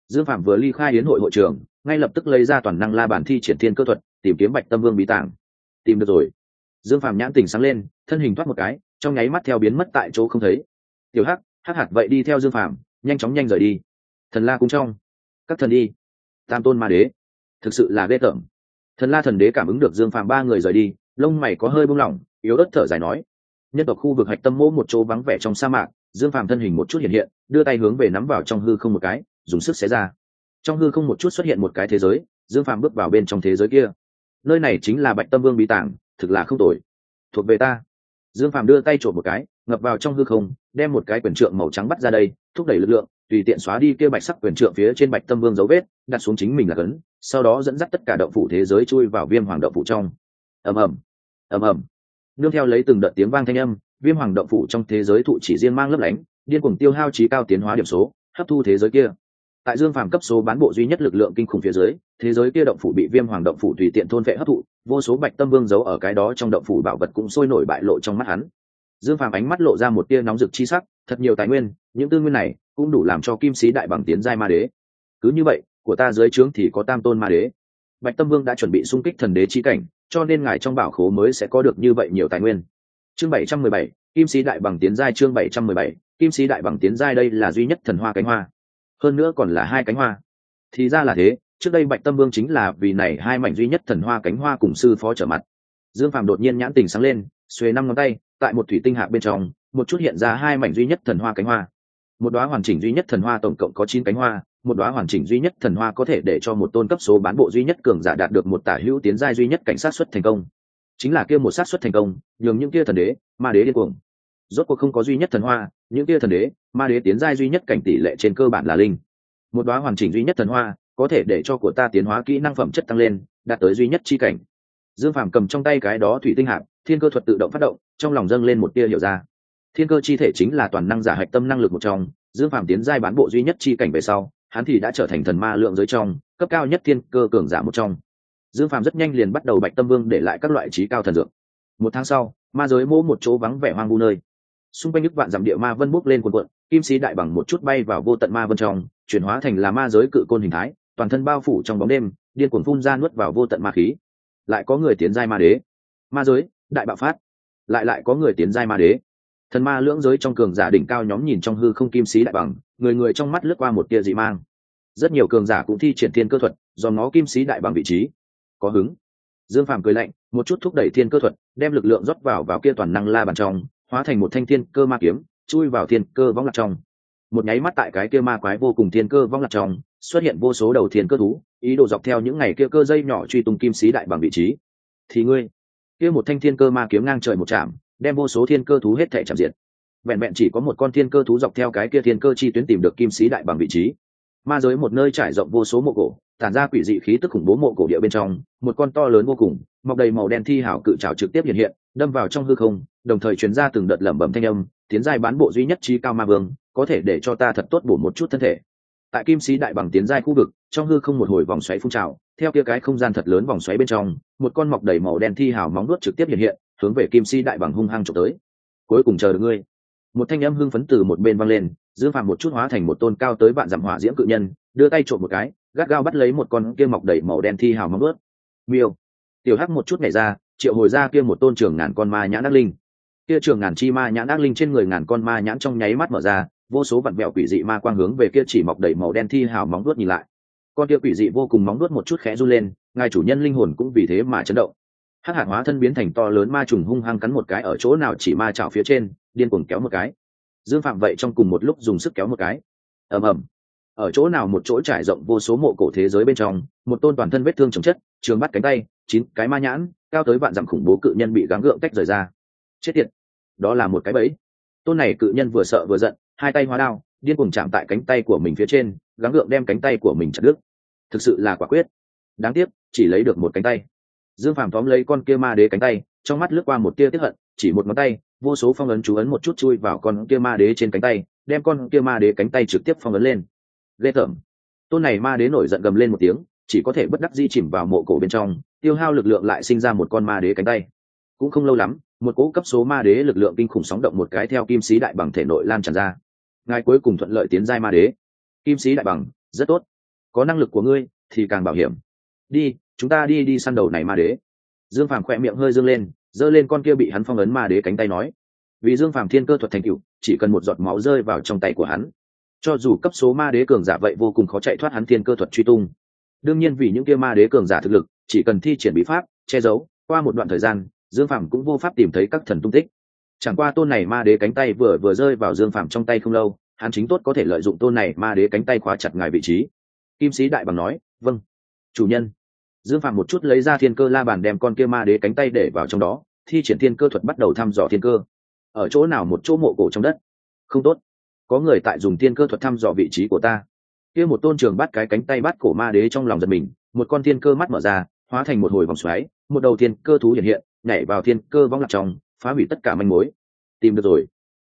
Dương phàm vừa ly khai yến hội hội trường ngay lập tức lấy ra toàn năng la bản thi triển thiên cơ thuật tìm kiếm bạch tâm vương bí tàng tìm được rồi. Dương phàm nhãn tình sáng lên thân hình thoát một cái trong nháy mắt theo biến mất tại chỗ không thấy. Tiểu hắc hắc hạt vậy đi theo dương phàm, nhanh chóng nhanh rời đi. Thần la cũng trong. Các thần đi tam tôn ma đế. Thực sự là ghê tởm thần la thần đế cảm ứng được dương phàm ba người rời đi, lông mày có hơi buông lỏng, yếu ớt thở dài nói, nhân tộc khu vực hạch tâm mỗ một chỗ vắng vẻ trong sa mạc, dương phàm thân hình một chút hiện hiện, đưa tay hướng về nắm vào trong hư không một cái, dùng sức xé ra. Trong hư không một chút xuất hiện một cái thế giới, dương phàm bước vào bên trong thế giới kia. Nơi này chính là bạch tâm vương bí tảng thực là không tồi. Thuộc về ta. Dương phàm đưa tay trộm một cái, ngập vào trong hư không, đem một cái quyển trượng màu trắng bắt ra đây, thúc đẩy lực lượng tùy tiện xóa đi kia bạch sắc quyền trượng phía trên bạch tâm vương dấu vết, đặt xuống chính mình là cấn, sau đó dẫn dắt tất cả động phủ thế giới chui vào viêm hoàng động phủ trong. Ầm ầm. Ầm ầm. Nương theo lấy từng đợt tiếng vang thanh âm, viêm hoàng động phủ trong thế giới thụ chỉ riêng mang lấp lánh, điên cuồng tiêu hao trí cao tiến hóa điểm số, hấp thu thế giới kia. Tại dương phàm cấp số bán bộ duy nhất lực lượng kinh khủng phía dưới, thế giới kia động phủ bị viêm hoàng động phủ tùy tiện thôn vệ hấp thụ, vô số bạch tâm vương giấu ở cái đó trong động phủ bảo vật cũng sôi nổi bại lộ trong mắt hắn dương phàm ánh mắt lộ ra một tia nóng rực chi sắc, thật nhiều tài nguyên, những tư nguyên này cũng đủ làm cho kim sĩ đại bằng tiến giai ma đế. Cứ như vậy, của ta dưới trướng thì có tam tôn ma đế. Bạch tâm vương đã chuẩn bị xung kích thần đế chi cảnh, cho nên ngài trong bảo khố mới sẽ có được như vậy nhiều tài nguyên. Chương bảy trăm mười bảy, kim sĩ đại bằng tiến giai chương bảy trăm mười bảy, kim sĩ đại bằng tiến giai đây là duy nhất thần hoa cánh hoa. Hơn nữa còn là hai cánh hoa. Thì ra là thế, trước đây bạch tâm vương chính là vì này hai mảnh duy nhất thần hoa cánh hoa cùng sư phó trở mặt. Dương phàm đột nhiên nhãn tình sáng lên, xuề năm ngón tay tại một thủy tinh hạ bên trong, một chút hiện ra hai mảnh duy nhất thần hoa cánh hoa. Một đoá hoàn chỉnh duy nhất thần hoa tổng cộng có chín cánh hoa, một đoá hoàn chỉnh duy nhất thần hoa có thể để cho một tôn cấp số bán bộ duy nhất cường giả đạt được một tả hữu tiến giai duy nhất cảnh sát xuất thành công. Chính là kia một sát xuất thành công, nhường những kia thần đế, ma đế điên cuồng. Rốt cuộc không có duy nhất thần hoa, những kia thần đế, ma đế tiến giai duy nhất cảnh tỷ lệ trên cơ bản là linh. Một đoá hoàn chỉnh duy nhất thần hoa, có thể để cho của ta tiến hóa kỹ năng phẩm chất tăng lên, đạt tới duy nhất chi cảnh. Dương phàm cầm trong tay cái đó thủy tinh hạt thiên cơ thuật tự động phát động, trong lòng dâng lên một tia hiểu ra. Thiên cơ chi thể chính là toàn năng giả hạch tâm năng lực một trong, dương phàm tiến giai bán bộ duy nhất chi cảnh về sau, hắn thì đã trở thành thần ma lượng giới trong, cấp cao nhất thiên cơ cường giả một trong. Dương phàm rất nhanh liền bắt đầu bạch tâm vương để lại các loại trí cao thần dược. Một tháng sau, ma giới mỗ một chỗ vắng vẻ hoang vu nơi. Xung quanh nước vạn dặm địa ma vân bốc lên quần quận kim sĩ đại bằng một chút bay vào vô tận ma vân trong, chuyển hóa thành là ma giới cự côn hình thái, toàn thân bao phủ trong bóng đêm, điên cuồng phun ra nuốt vào vô tận ma khí. Lại có người tiến giai ma đế. Ma giới đại bạo phát. Lại lại có người tiến giai ma đế. Thần ma lưỡng giới trong cường giả đỉnh cao nhóm nhìn trong hư không kim sĩ đại bằng, người người trong mắt lướt qua một tia dị mang. Rất nhiều cường giả cũng thi triển thiên cơ thuật do nó kim sĩ đại bằng vị trí. Có hứng. Dương phàm cười lạnh, một chút thúc đẩy thiên cơ thuật, đem lực lượng rót vào vào kia toàn năng la bàn trong, hóa thành một thanh thiên cơ ma kiếm, chui vào thiên cơ vong lạc trong. Một nháy mắt tại cái kia ma quái vô cùng thiên cơ vong lạc trong, xuất hiện vô số đầu thiên cơ thú, ý đồ dọc theo những ngày kia cơ dây nhỏ truy tung kim sĩ đại bằng vị trí. Thì ngươi kia một thanh thiên cơ ma kiếm ngang trời một chạm đem vô số thiên cơ thú hết thể chạm diệt. Vẹn vẹn chỉ có một con thiên cơ thú dọc theo cái kia thiên cơ chi tuyến tìm được kim sĩ đại bằng vị trí. Ma giới một nơi trải rộng vô số mộ cổ, tản ra quỷ dị khí tức khủng bố mộ cổ địa bên trong, một con to lớn vô cùng, mọc đầy màu đen thi hảo cự trào trực tiếp hiện hiện, đâm vào trong hư không, đồng thời truyền ra từng đợt lẩm bẩm thanh âm, tiến giai bán bộ duy nhất trí cao ma vương, có thể để cho ta thật tốt bổ một chút thân thể tại kim sĩ đại bằng tiến giai khu vực, trong hư không một hồi vòng xoáy phun trào, theo kia cái không gian thật lớn vòng xoáy bên trong, một con mọc đầy màu đen thi hào móng nuốt trực tiếp hiện hiện, hướng về kim sĩ đại bằng hung hăng trộm tới. Cuối cùng chờ được ngươi. Một thanh âm hưng phấn từ một bên văng lên, dương phạm một chút hóa thành một tôn cao tới vạn dặm hỏa diễm cự nhân, đưa tay trộm một cái, gắt gao bắt lấy một con kia mọc đầy màu đen thi hào móng nuốt miêu. Tiểu hắc một chút nhảy ra, triệu hồi ra kia một tôn trường ngàn con ma nhãn ác linh. Kia trường ngàn chi ma nhãn ác linh trên người ngàn con ma nhãn trong nháy mắt mở ra vô số vặn vẹo quỷ dị ma quang hướng về kia chỉ mọc đầy màu đen thi hào móng nuốt nhìn lại. Con kia quỷ dị vô cùng móng nuốt một chút khẽ run lên, ngài chủ nhân linh hồn cũng vì thế mà chấn động. Hắc hạt hóa thân biến thành to lớn ma trùng hung hăng cắn một cái ở chỗ nào chỉ ma chảo phía trên, điên cuồng kéo một cái. Dương phạm vậy trong cùng một lúc dùng sức kéo một cái. Ầm ầm. Ở chỗ nào một chỗ trải rộng vô số mộ cổ thế giới bên trong, một tôn toàn thân vết thương chồng chất, trường bắt cánh tay, chín cái ma nhãn, cao tới vạn dặm khủng bố cự nhân bị gắng gượng tách rời ra. Chết tiệt. Đó là một cái bẫy. Tôn này cự nhân vừa sợ vừa giận hai tay hóa đao, điên cuồng chạm tại cánh tay của mình phía trên, gắng gượng đem cánh tay của mình chặt đứt. Thực sự là quả quyết. Đáng tiếc, chỉ lấy được một cánh tay. Dương phàm tóm lấy con kia ma đế cánh tay, trong mắt lướt qua một tia tiếp hận, chỉ một ngón tay, vô số phong ấn chú ấn một chút chui vào con kia ma đế trên cánh tay, đem con kia ma đế cánh tay trực tiếp phong ấn lên. Ghê tởm. Tôn này ma đế nổi giận gầm lên một tiếng, chỉ có thể bất đắc di chìm vào mộ cổ bên trong, tiêu hao lực lượng lại sinh ra một con ma đế cánh tay. Cũng không lâu lắm, một cỗ cấp số ma đế lực lượng kinh khủng sóng động một cái theo kim sĩ đại bằng thể nội lan tràn ra ngài cuối cùng thuận lợi tiến giai ma đế. Kim sĩ đại bằng, rất tốt. Có năng lực của ngươi, thì càng bảo hiểm. Đi, chúng ta đi đi săn đầu này ma đế. Dương phàm khỏe miệng hơi dương lên, giơ lên con kia bị hắn phong ấn ma đế cánh tay nói. Vì dương phàm thiên cơ thuật thành cựu chỉ cần một giọt máu rơi vào trong tay của hắn. Cho dù cấp số ma đế cường giả vậy vô cùng khó chạy thoát hắn thiên cơ thuật truy tung. Đương nhiên vì những kia ma đế cường giả thực lực, chỉ cần thi triển bí pháp, che giấu, qua một đoạn thời gian, dương phàm cũng vô pháp tìm thấy các thần tung tích chẳng qua tôn này ma đế cánh tay vừa vừa rơi vào dương phàm trong tay không lâu, hắn chính tốt có thể lợi dụng tôn này ma đế cánh tay khóa chặt ngài vị trí. Kim sĩ đại bằng nói vâng chủ nhân. Dương phàm một chút lấy ra thiên cơ la bàn đem con kia ma đế cánh tay để vào trong đó, thi triển thiên cơ thuật bắt đầu thăm dò thiên cơ. Ở chỗ nào một chỗ mộ cổ trong đất? Không tốt. Có người tại dùng thiên cơ thuật thăm dò vị trí của ta. Kia một tôn trường bắt cái cánh tay bắt cổ ma đế trong lòng giật mình, một con thiên cơ mắt mở ra, hóa thành một hồi vòng xoáy, một đầu thiên cơ thú hiện hiện, nhảy vào thiên cơ vong lạc trong phá hủy tất cả manh mối. Tìm được rồi.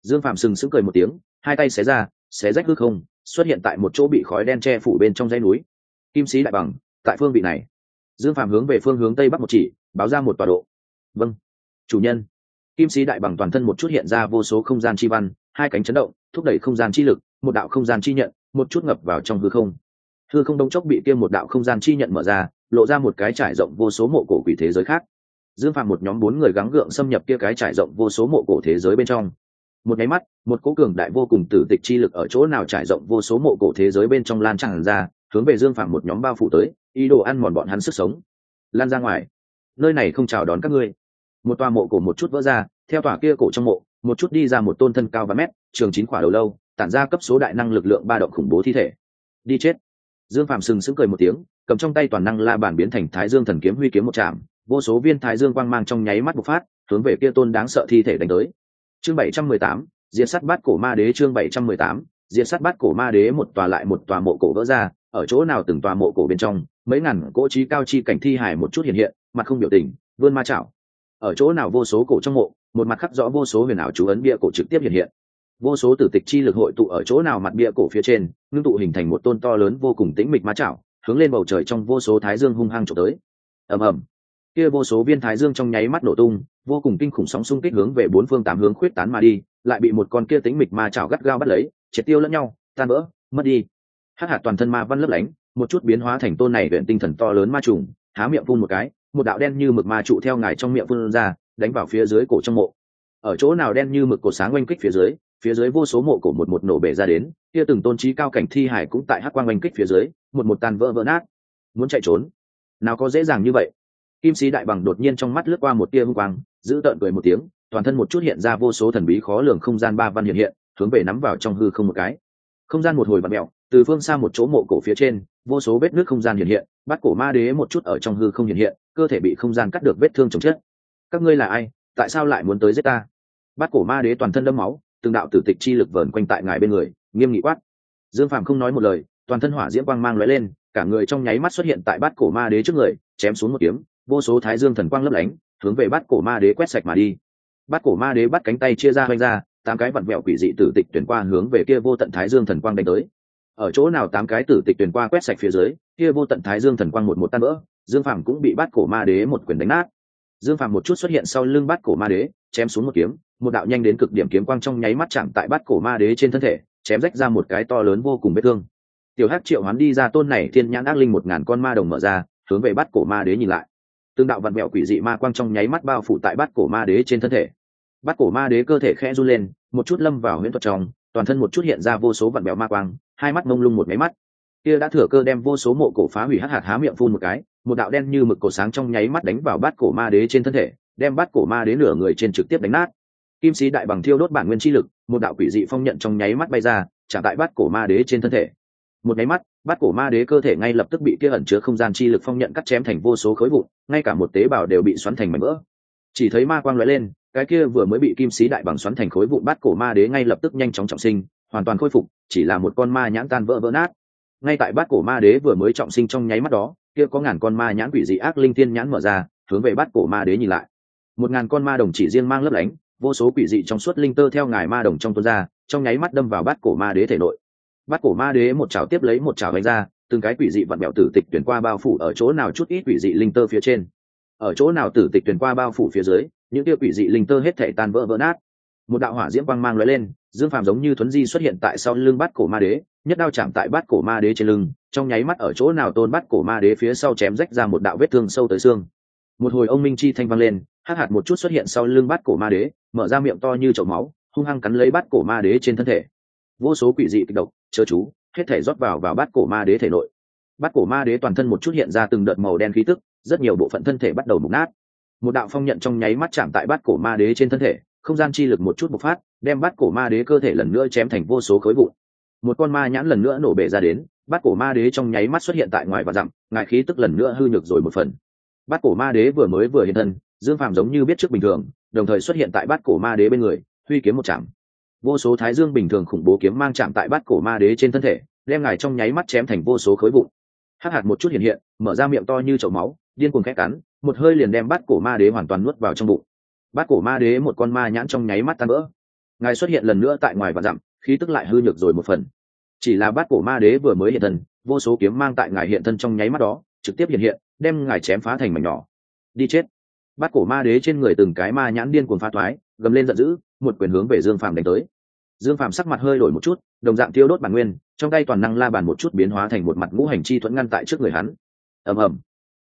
Dương phạm sừng sững cười một tiếng, hai tay xé ra, xé rách hư không, xuất hiện tại một chỗ bị khói đen che phủ bên trong dãy núi. Kim sĩ đại bằng, tại phương vị này. Dương phạm hướng về phương hướng tây bắc một chỉ, báo ra một tọa độ. Vâng. Chủ nhân. Kim sĩ đại bằng toàn thân một chút hiện ra vô số không gian chi văn, hai cánh chấn động, thúc đẩy không gian chi lực, một đạo không gian chi nhận, một chút ngập vào trong hư không. Hư không đông chốc bị tiêm một đạo không gian chi nhận mở ra, lộ ra một cái trải rộng vô số mộ cổ quỷ thế giới khác dương phạm một nhóm bốn người gắng gượng xâm nhập kia cái trải rộng vô số mộ cổ thế giới bên trong. Một nháy mắt, một cố cường đại vô cùng tử tịch chi lực ở chỗ nào trải rộng vô số mộ cổ thế giới bên trong lan tràn ra, hướng về dương phạm một nhóm bao phủ tới, ý đồ ăn mòn bọn hắn sức sống. Lan ra ngoài. Nơi này không chào đón các ngươi. Một toa mộ cổ một chút vỡ ra, theo tòa kia cổ trong mộ, một chút đi ra một tôn thân cao và mét, trường chín quả đầu lâu, tản ra cấp số đại năng lực lượng ba động khủng bố thi thể. Đi chết. Dương phạm sừng sững cười một tiếng, cầm trong tay toàn năng la bản biến thành thái dương thần kiếm huy kiếm một chạm vô số viên thái dương quang mang trong nháy mắt bộc phát, hướng về kia tôn đáng sợ thi thể đánh tới. Chương bảy trăm mười tám, diệt sát bát cổ ma đế chương bảy trăm mười tám, diệt sát bát cổ ma đế một tòa lại một tòa mộ cổ vỡ ra, ở chỗ nào từng tòa mộ cổ bên trong, mấy ngàn cỗ trí cao chi cảnh thi hài một chút hiện hiện, mặt không biểu tình, vươn ma chảo. Ở chỗ nào vô số cổ trong mộ, một mặt khắc rõ vô số huyền ảo chú ấn bia cổ trực tiếp hiện hiện. Vô số tử tịch chi lực hội tụ ở chỗ nào mặt bia cổ phía trên, ngưng tụ hình thành một tôn to lớn vô cùng tĩnh mịch ma chảo, hướng lên bầu trời trong vô số thái dương hung hăng trộm tới. Ầm ầm kia vô số viên thái dương trong nháy mắt nổ tung, vô cùng kinh khủng sóng xung kích hướng về bốn phương tám hướng khuyết tán mà đi, lại bị một con kia tính mịch ma chảo gắt gao bắt lấy, triệt tiêu lẫn nhau, tan vỡ, mất đi. Hắc hạt toàn thân ma văn lấp lánh, một chút biến hóa thành tôn này huyện tinh thần to lớn ma trùng, há miệng phun một cái, một đạo đen như mực ma trụ theo ngài trong miệng phun ra, đánh vào phía dưới cổ trong mộ. Ở chỗ nào đen như mực cổ sáng oanh kích phía dưới phía dưới vô số mộ cổ một một nổ bể ra đến, kia từng tôn trí cao cảnh thi hải cũng tại hắc quang oanh kích phía dưới, một một tàn vỡ vỡ nát. Muốn chạy trốn. Nào có dễ dàng như vậy kim sĩ đại bằng đột nhiên trong mắt lướt qua một tia hung quang, giữ tợn cười một tiếng, toàn thân một chút hiện ra vô số thần bí khó lường không gian ba văn hiện hiện, hướng về nắm vào trong hư không một cái. Không gian một hồi vặn mẹo, từ phương xa một chỗ mộ cổ phía trên, vô số vết nước không gian hiện hiện, bắt cổ ma đế một chút ở trong hư không hiện hiện, cơ thể bị không gian cắt được vết thương chồng chết các ngươi là ai? Tại sao lại muốn tới giết ta? Bắt cổ ma đế toàn thân đẫm máu, từng đạo tử tịch chi lực vờn quanh tại ngài bên người, nghiêm nghị quát. Dương phàm không nói một lời, toàn thân hỏa diễm quang mang lóe lên, cả người trong nháy mắt xuất hiện tại bát cổ ma đế trước người, chém xuống một kiếm vô số thái dương thần quang lấp lánh, hướng về bắt cổ ma đế quét sạch mà đi. Bắt cổ ma đế bắt cánh tay chia ra hoành ra, tám cái vặn vẹo quỷ dị tử tịch tuyển qua hướng về kia vô tận thái dương thần quang đánh tới. Ở chỗ nào tám cái tử tịch tuyển qua quét sạch phía dưới, kia vô tận thái dương thần quang một một tan vỡ, dương phàm cũng bị bắt cổ ma đế một quyền đánh nát. Dương phàm một chút xuất hiện sau lưng bắt cổ ma đế, chém xuống một kiếm, một đạo nhanh đến cực điểm kiếm quang trong nháy mắt chạm tại bắt cổ ma đế trên thân thể, chém rách ra một cái to lớn vô cùng vết thương. Tiểu hắc triệu hoán đi ra tôn này thiên nhãn ác linh một ngàn con ma đồng mở ra, hướng về bắt cổ ma đế nhìn lại tương đạo vặn mẹo quỷ dị ma quang trong nháy mắt bao phủ tại bát cổ ma đế trên thân thể. Bát cổ ma đế cơ thể khẽ run lên, một chút lâm vào huyễn thuật trong, toàn thân một chút hiện ra vô số vặn mẹo ma quang, hai mắt mông lung một máy mắt. Kia đã thừa cơ đem vô số mộ cổ phá hủy hắc hạt há miệng phun một cái, một đạo đen như mực cổ sáng trong nháy mắt đánh vào bát cổ ma đế trên thân thể, đem bát cổ ma đế nửa người trên trực tiếp đánh nát. Kim sĩ đại bằng thiêu đốt bản nguyên chi lực, một đạo quỷ dị phong nhận trong nháy mắt bay ra trả tại bát cổ ma đế trên thân thể một máy mắt bát cổ ma đế cơ thể ngay lập tức bị kia ẩn chứa không gian chi lực phong nhận cắt chém thành vô số khối vụn, ngay cả một tế bào đều bị xoắn thành mảnh vỡ. Chỉ thấy ma quang lóe lên, cái kia vừa mới bị kim sĩ đại bằng xoắn thành khối vụn bát cổ ma đế ngay lập tức nhanh chóng trọng sinh, hoàn toàn khôi phục, chỉ là một con ma nhãn tan vỡ vỡ nát. Ngay tại bát cổ ma đế vừa mới trọng sinh trong nháy mắt đó, kia có ngàn con ma nhãn quỷ dị ác linh tiên nhãn mở ra, hướng về bát cổ ma đế nhìn lại. Một ngàn con ma đồng chỉ riêng mang lấp lánh, vô số quỷ dị trong suốt linh tơ theo ngài ma đồng trong tuôn ra, trong nháy mắt đâm vào bát cổ ma đế thể nội bát cổ ma đế một chảo tiếp lấy một chảo đánh ra, từng cái quỷ dị vặn bẹo tử tịch tuyển qua bao phủ ở chỗ nào chút ít quỷ dị linh tơ phía trên. Ở chỗ nào tử tịch tuyển qua bao phủ phía dưới, những kia quỷ dị linh tơ hết thể tan vỡ vỡ nát. Một đạo hỏa diễm quang mang lóe lên, dương phàm giống như thuấn di xuất hiện tại sau lưng bát cổ ma đế, nhất đao chạm tại bát cổ ma đế trên lưng, trong nháy mắt ở chỗ nào tôn bát cổ ma đế phía sau chém rách ra một đạo vết thương sâu tới xương. Một hồi ông minh chi thanh vang lên, hắc hạt một chút xuất hiện sau lưng bát cổ ma đế, mở ra miệng to như chậu máu, hung hăng cắn lấy bát cổ ma đế trên thân thể. Vô số quỷ dị kịch độc chớ chú, hết thể rót vào vào bát cổ ma đế thể nội. Bát cổ ma đế toàn thân một chút hiện ra từng đợt màu đen khí tức, rất nhiều bộ phận thân thể bắt đầu mục nát. Một đạo phong nhận trong nháy mắt chạm tại bát cổ ma đế trên thân thể, không gian chi lực một chút bộc phát, đem bát cổ ma đế cơ thể lần nữa chém thành vô số khối vụn. Một con ma nhãn lần nữa nổ bể ra đến, bát cổ ma đế trong nháy mắt xuất hiện tại ngoài và dặm, ngài khí tức lần nữa hư nhược rồi một phần. Bát cổ ma đế vừa mới vừa hiện thân, dương phàm giống như biết trước bình thường, đồng thời xuất hiện tại bát cổ ma đế bên người, huy kiếm một chạm vô số thái dương bình thường khủng bố kiếm mang chạm tại bát cổ ma đế trên thân thể, đem ngài trong nháy mắt chém thành vô số khối vụn. Hắc hạt một chút hiện hiện, mở ra miệng to như chậu máu, điên cuồng khét cắn, một hơi liền đem bát cổ ma đế hoàn toàn nuốt vào trong bụng. Bát cổ ma đế một con ma nhãn trong nháy mắt tan vỡ. Ngài xuất hiện lần nữa tại ngoài và dặm, khí tức lại hư nhược rồi một phần. Chỉ là bát cổ ma đế vừa mới hiện thân, vô số kiếm mang tại ngài hiện thân trong nháy mắt đó, trực tiếp hiện hiện, đem ngài chém phá thành mảnh nhỏ. Đi chết. Bát cổ ma đế trên người từng cái ma nhãn điên cuồng phá thoái, gầm lên giận dữ, một quyền hướng về dương phàm đánh tới dương phàm sắc mặt hơi đổi một chút, đồng dạng tiêu đốt bản nguyên, trong tay toàn năng la bàn một chút biến hóa thành một mặt ngũ hành chi thuẫn ngăn tại trước người hắn. Ầm ầm.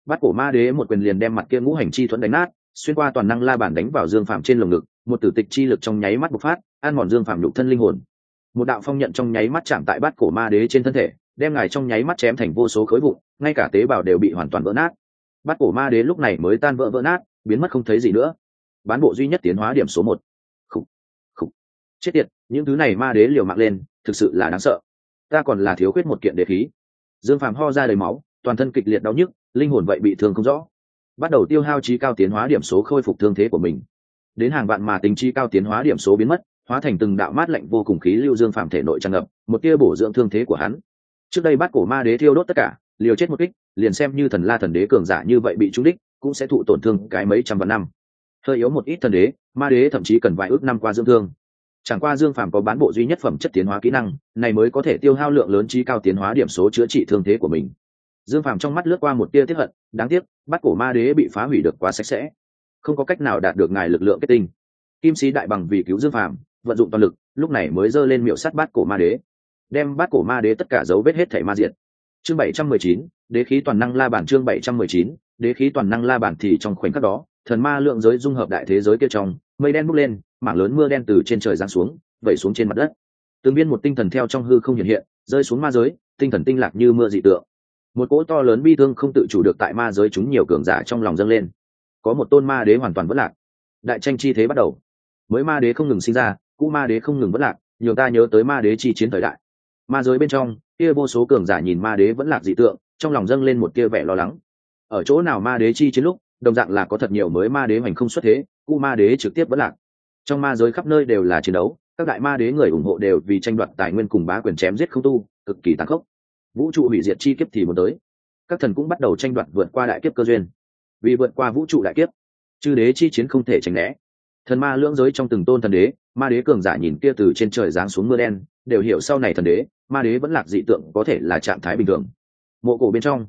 Bát cổ ma đế một quyền liền đem mặt kia ngũ hành chi thuẫn đánh nát, xuyên qua toàn năng la bàn đánh vào dương phàm trên lồng ngực, một tử tịch chi lực trong nháy mắt bộc phát, ăn mòn dương phàm nhục thân linh hồn. Một đạo phong nhận trong nháy mắt chạm tại bát cổ ma đế trên thân thể, đem ngài trong nháy mắt chém thành vô số khối vụn, ngay cả tế bào đều bị hoàn toàn vỡ nát. Bát cổ ma đế lúc này mới tan vỡ vỡ nát, biến mất không thấy gì nữa. Bán bộ duy nhất tiến hóa điểm số một chết tiệt, những thứ này ma đế liều mạng lên, thực sự là đáng sợ. Ta còn là thiếu khuyết một kiện đề khí. Dương phàm ho ra đầy máu, toàn thân kịch liệt đau nhức, linh hồn vậy bị thương không rõ. Bắt đầu tiêu hao trí cao tiến hóa điểm số khôi phục thương thế của mình. Đến hàng vạn mà tính trí cao tiến hóa điểm số biến mất, hóa thành từng đạo mát lạnh vô cùng khí lưu dương phàm thể nội tràn ngập, một tia bổ dưỡng thương thế của hắn. Trước đây bắt cổ ma đế thiêu đốt tất cả, liều chết một kích, liền xem như thần la thần đế cường giả như vậy bị trúng đích, cũng sẽ thụ tổn thương cái mấy trăm vạn năm. Hơi yếu một ít thần đế, ma đế thậm chí cần vài ước năm qua dưỡng thương chẳng qua dương phàm có bán bộ duy nhất phẩm chất tiến hóa kỹ năng, này mới có thể tiêu hao lượng lớn trí cao tiến hóa điểm số chữa trị thương thế của mình. Dương phàm trong mắt lướt qua một tia tiếp hận, đáng tiếc, bắt cổ ma đế bị phá hủy được quá sạch sẽ. Không có cách nào đạt được ngài lực lượng kết tinh. Kim sĩ đại bằng vì cứu dương phàm, vận dụng toàn lực, lúc này mới giơ lên miệu sắt bát cổ ma đế. Đem bát cổ ma đế tất cả dấu vết hết thảy ma diệt. Chương bảy trăm mười chín, đế khí toàn năng la bản chương bảy trăm mười chín, đế khí toàn năng la bản thì trong khoảnh khắc đó, thần ma lượng giới dung hợp đại thế giới kia trong mây đen bốc lên, mảng lớn mưa đen từ trên trời giáng xuống, vẩy xuống trên mặt đất. Từng viên một tinh thần theo trong hư không hiện hiện, rơi xuống ma giới, tinh thần tinh lạc như mưa dị tượng. Một cỗ to lớn bi thương không tự chủ được tại ma giới chúng nhiều cường giả trong lòng dâng lên. Có một tôn ma đế hoàn toàn vất lạc. Đại tranh chi thế bắt đầu. Mới ma đế không ngừng sinh ra, cũ ma đế không ngừng vất lạc nhiều ta nhớ tới ma đế chi chiến thời đại. Ma giới bên trong, kia vô số cường giả nhìn ma đế vẫn lạc dị tượng, trong lòng dâng lên một kia vẻ lo lắng. Ở chỗ nào ma đế chi chiến lúc đồng dạng là có thật nhiều mới ma đế hoành không xuất thế cụ ma đế trực tiếp vẫn lạc. Trong ma giới khắp nơi đều là chiến đấu, các đại ma đế người ủng hộ đều vì tranh đoạt tài nguyên cùng bá quyền chém giết không tu, cực kỳ tàn khốc. Vũ trụ hủy diệt chi kiếp thì muốn tới. Các thần cũng bắt đầu tranh đoạt vượt qua đại kiếp cơ duyên. Vì vượt qua vũ trụ đại kiếp, chư đế chi chiến không thể tránh né. Thần ma lưỡng giới trong từng tôn thần đế, ma đế cường giả nhìn kia từ trên trời giáng xuống mưa đen, đều hiểu sau này thần đế, ma đế vẫn lạc dị tượng có thể là trạng thái bình thường. Mộ cổ bên trong,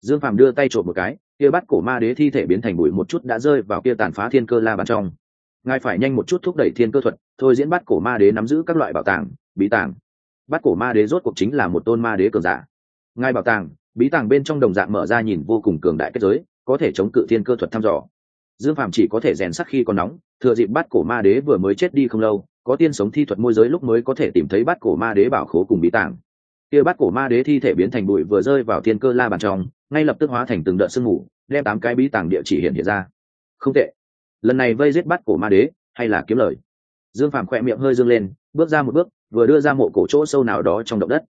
dương phàm đưa tay trộm một cái kia bắt cổ ma đế thi thể biến thành bụi một chút đã rơi vào kia tàn phá thiên cơ la bàn trong. Ngài phải nhanh một chút thúc đẩy thiên cơ thuật, thôi diễn bắt cổ ma đế nắm giữ các loại bảo tàng, bí tàng. Bắt cổ ma đế rốt cuộc chính là một tôn ma đế cường giả. Ngài bảo tàng, bí tàng bên trong đồng dạng mở ra nhìn vô cùng cường đại kết giới, có thể chống cự thiên cơ thuật thăm dò. Dương Phạm chỉ có thể rèn sắc khi còn nóng, thừa dịp bắt cổ ma đế vừa mới chết đi không lâu, có tiên sống thi thuật môi giới lúc mới có thể tìm thấy bắt cổ ma đế bảo khố cùng bí tàng. Kia bắt cổ ma đế thi thể biến thành bụi vừa rơi vào thiên cơ la bàn trong ngay lập tức hóa thành từng đợt sương mù, đem tám cái bí tàng địa chỉ hiện hiện ra. Không tệ. Lần này vây giết bắt cổ ma đế, hay là kiếm lời? Dương phàm khỏe miệng hơi dương lên, bước ra một bước, vừa đưa ra mộ cổ chỗ sâu nào đó trong động đất.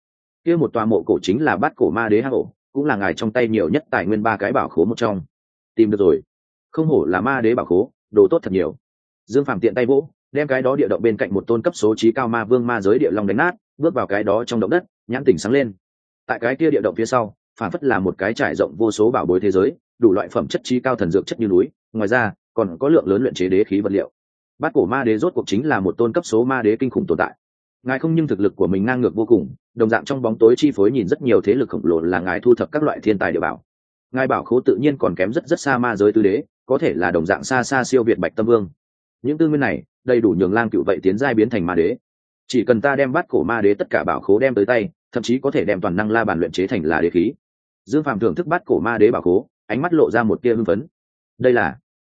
Kia một tòa mộ cổ chính là bắt cổ ma đế hang ổ, cũng là ngài trong tay nhiều nhất tài nguyên ba cái bảo khố một trong. Tìm được rồi. Không hổ là ma đế bảo khố, đồ tốt thật nhiều. Dương phàm tiện tay vỗ, đem cái đó địa động bên cạnh một tôn cấp số trí cao ma vương ma giới địa long đánh nát, bước vào cái đó trong động đất, nhãn tỉnh sáng lên. Tại cái kia địa động phía sau phản phất là một cái trải rộng vô số bảo bối thế giới, đủ loại phẩm chất trí cao thần dược chất như núi, ngoài ra, còn có lượng lớn luyện chế đế khí vật liệu. Bát cổ ma đế rốt cuộc chính là một tôn cấp số ma đế kinh khủng tồn tại. Ngài không nhưng thực lực của mình ngang ngược vô cùng, đồng dạng trong bóng tối chi phối nhìn rất nhiều thế lực khổng lồ là ngài thu thập các loại thiên tài địa bảo. Ngài bảo khố tự nhiên còn kém rất rất xa ma giới tư đế, có thể là đồng dạng xa xa siêu việt bạch tâm vương. Những tư nguyên này, đầy đủ nhường lang cựu vậy tiến giai biến thành ma đế. Chỉ cần ta đem bắt cổ ma đế tất cả bảo khố đem tới tay, thậm chí có thể đem toàn năng la bàn luyện chế thành là đế khí dương phạm thưởng thức bắt cổ ma đế bảo khố ánh mắt lộ ra một tia hưng phấn. Đây là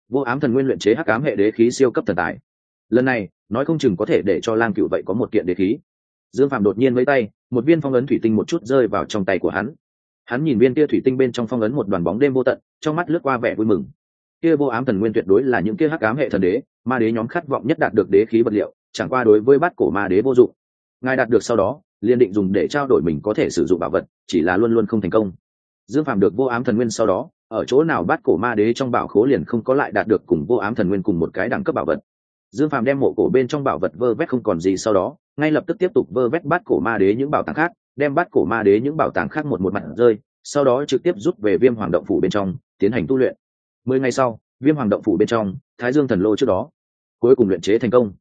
vô ám thần nguyên luyện chế hắc ám hệ đế khí siêu cấp thần tài. Lần này, nói không chừng có thể để cho lang cựu vậy có một kiện đế khí. Dương phạm đột nhiên với tay, một viên phong ấn thủy tinh một chút rơi vào trong tay của hắn. Hắn nhìn viên kia thủy tinh bên trong phong ấn một đoàn bóng đêm vô tận, trong mắt lướt qua vẻ vui mừng. Kia vô ám thần nguyên tuyệt đối là những kia hắc ám hệ thần đế, ma đế nhóm khát vọng nhất đạt được đế khí vật liệu, chẳng qua đối với bát cổ ma đế vô dụng. Ngài đạt được sau đó, liền định dùng để trao đổi mình có thể sử dụng bảo vật, chỉ là luôn luôn không thành công dương phạm được vô ám thần nguyên sau đó, ở chỗ nào bắt cổ ma đế trong bảo khố liền không có lại đạt được cùng vô ám thần nguyên cùng một cái đẳng cấp bảo vật. Dương phạm đem mộ cổ bên trong bảo vật vơ vét không còn gì sau đó, ngay lập tức tiếp tục vơ vét bắt cổ ma đế những bảo tàng khác, đem bắt cổ ma đế những bảo tàng khác một một mặt rơi, sau đó trực tiếp rút về viêm hoàng động phủ bên trong, tiến hành tu luyện. Mười ngày sau, viêm hoàng động phủ bên trong, thái dương thần lô trước đó, cuối cùng luyện chế thành công.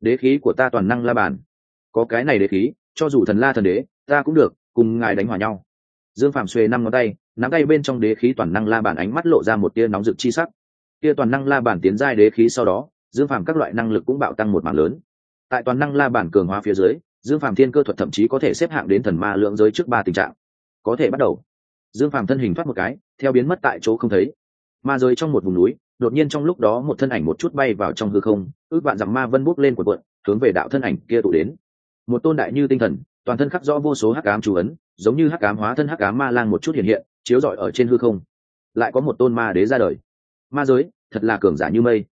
Đế khí của ta toàn năng la bàn. Có cái này đế khí, cho dù thần la thần đế, ta cũng được, cùng ngài đánh hòa nhau dương phạm xuề năm ngón tay, nắm tay bên trong đế khí toàn năng la bàn ánh mắt lộ ra một tia nóng rực chi sắc. Tia toàn năng la bàn tiến giai đế khí sau đó, dương phạm các loại năng lực cũng bạo tăng một mảng lớn. Tại toàn năng la bàn cường hóa phía dưới, dương phạm thiên cơ thuật thậm chí có thể xếp hạng đến thần ma lượng giới trước ba tình trạng. Có thể bắt đầu. Dương phạm thân hình thoát một cái, theo biến mất tại chỗ không thấy. Ma giới trong một vùng núi, đột nhiên trong lúc đó một thân ảnh một chút bay vào trong hư không, ước vạn rằng ma vân bút lên quần quận hướng về đạo thân ảnh kia tụ đến một tôn đại như tinh thần, toàn thân khắc rõ vô số hắc ám chú ấn, giống như hắc ám hóa thân hắc ám ma lang một chút hiện hiện, chiếu rọi ở trên hư không. Lại có một tôn ma đế ra đời. Ma giới, thật là cường giả như mây.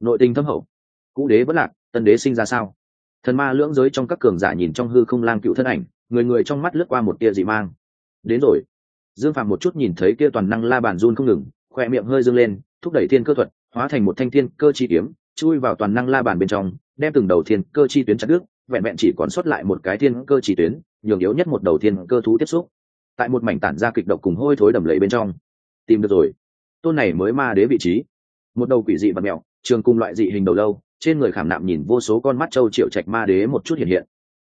Nội tình thâm hậu. Cũ đế vẫn lạc, tân đế sinh ra sao? Thần ma lưỡng giới trong các cường giả nhìn trong hư không lang cựu thân ảnh, người người trong mắt lướt qua một tia dị mang. Đến rồi. Dương phạm một chút nhìn thấy kia toàn năng la bàn run không ngừng khoe miệng hơi dâng lên, thúc đẩy thiên cơ thuật, hóa thành một thanh thiên cơ chi kiếm, chui vào toàn năng la bàn bên trong, đem từng đầu thiên cơ chi tuyến chặt đứt vẹn vẹn chỉ còn sót lại một cái thiên cơ chỉ tuyến, nhường yếu nhất một đầu thiên cơ thú tiếp xúc. Tại một mảnh tản ra kịch độc cùng hôi thối đầm lầy bên trong. Tìm được rồi. Tôn này mới ma đế vị trí. Một đầu quỷ dị và mẹo, trường cùng loại dị hình đầu lâu, trên người khảm nạm nhìn vô số con mắt châu triệu trạch ma đế một chút hiện hiện.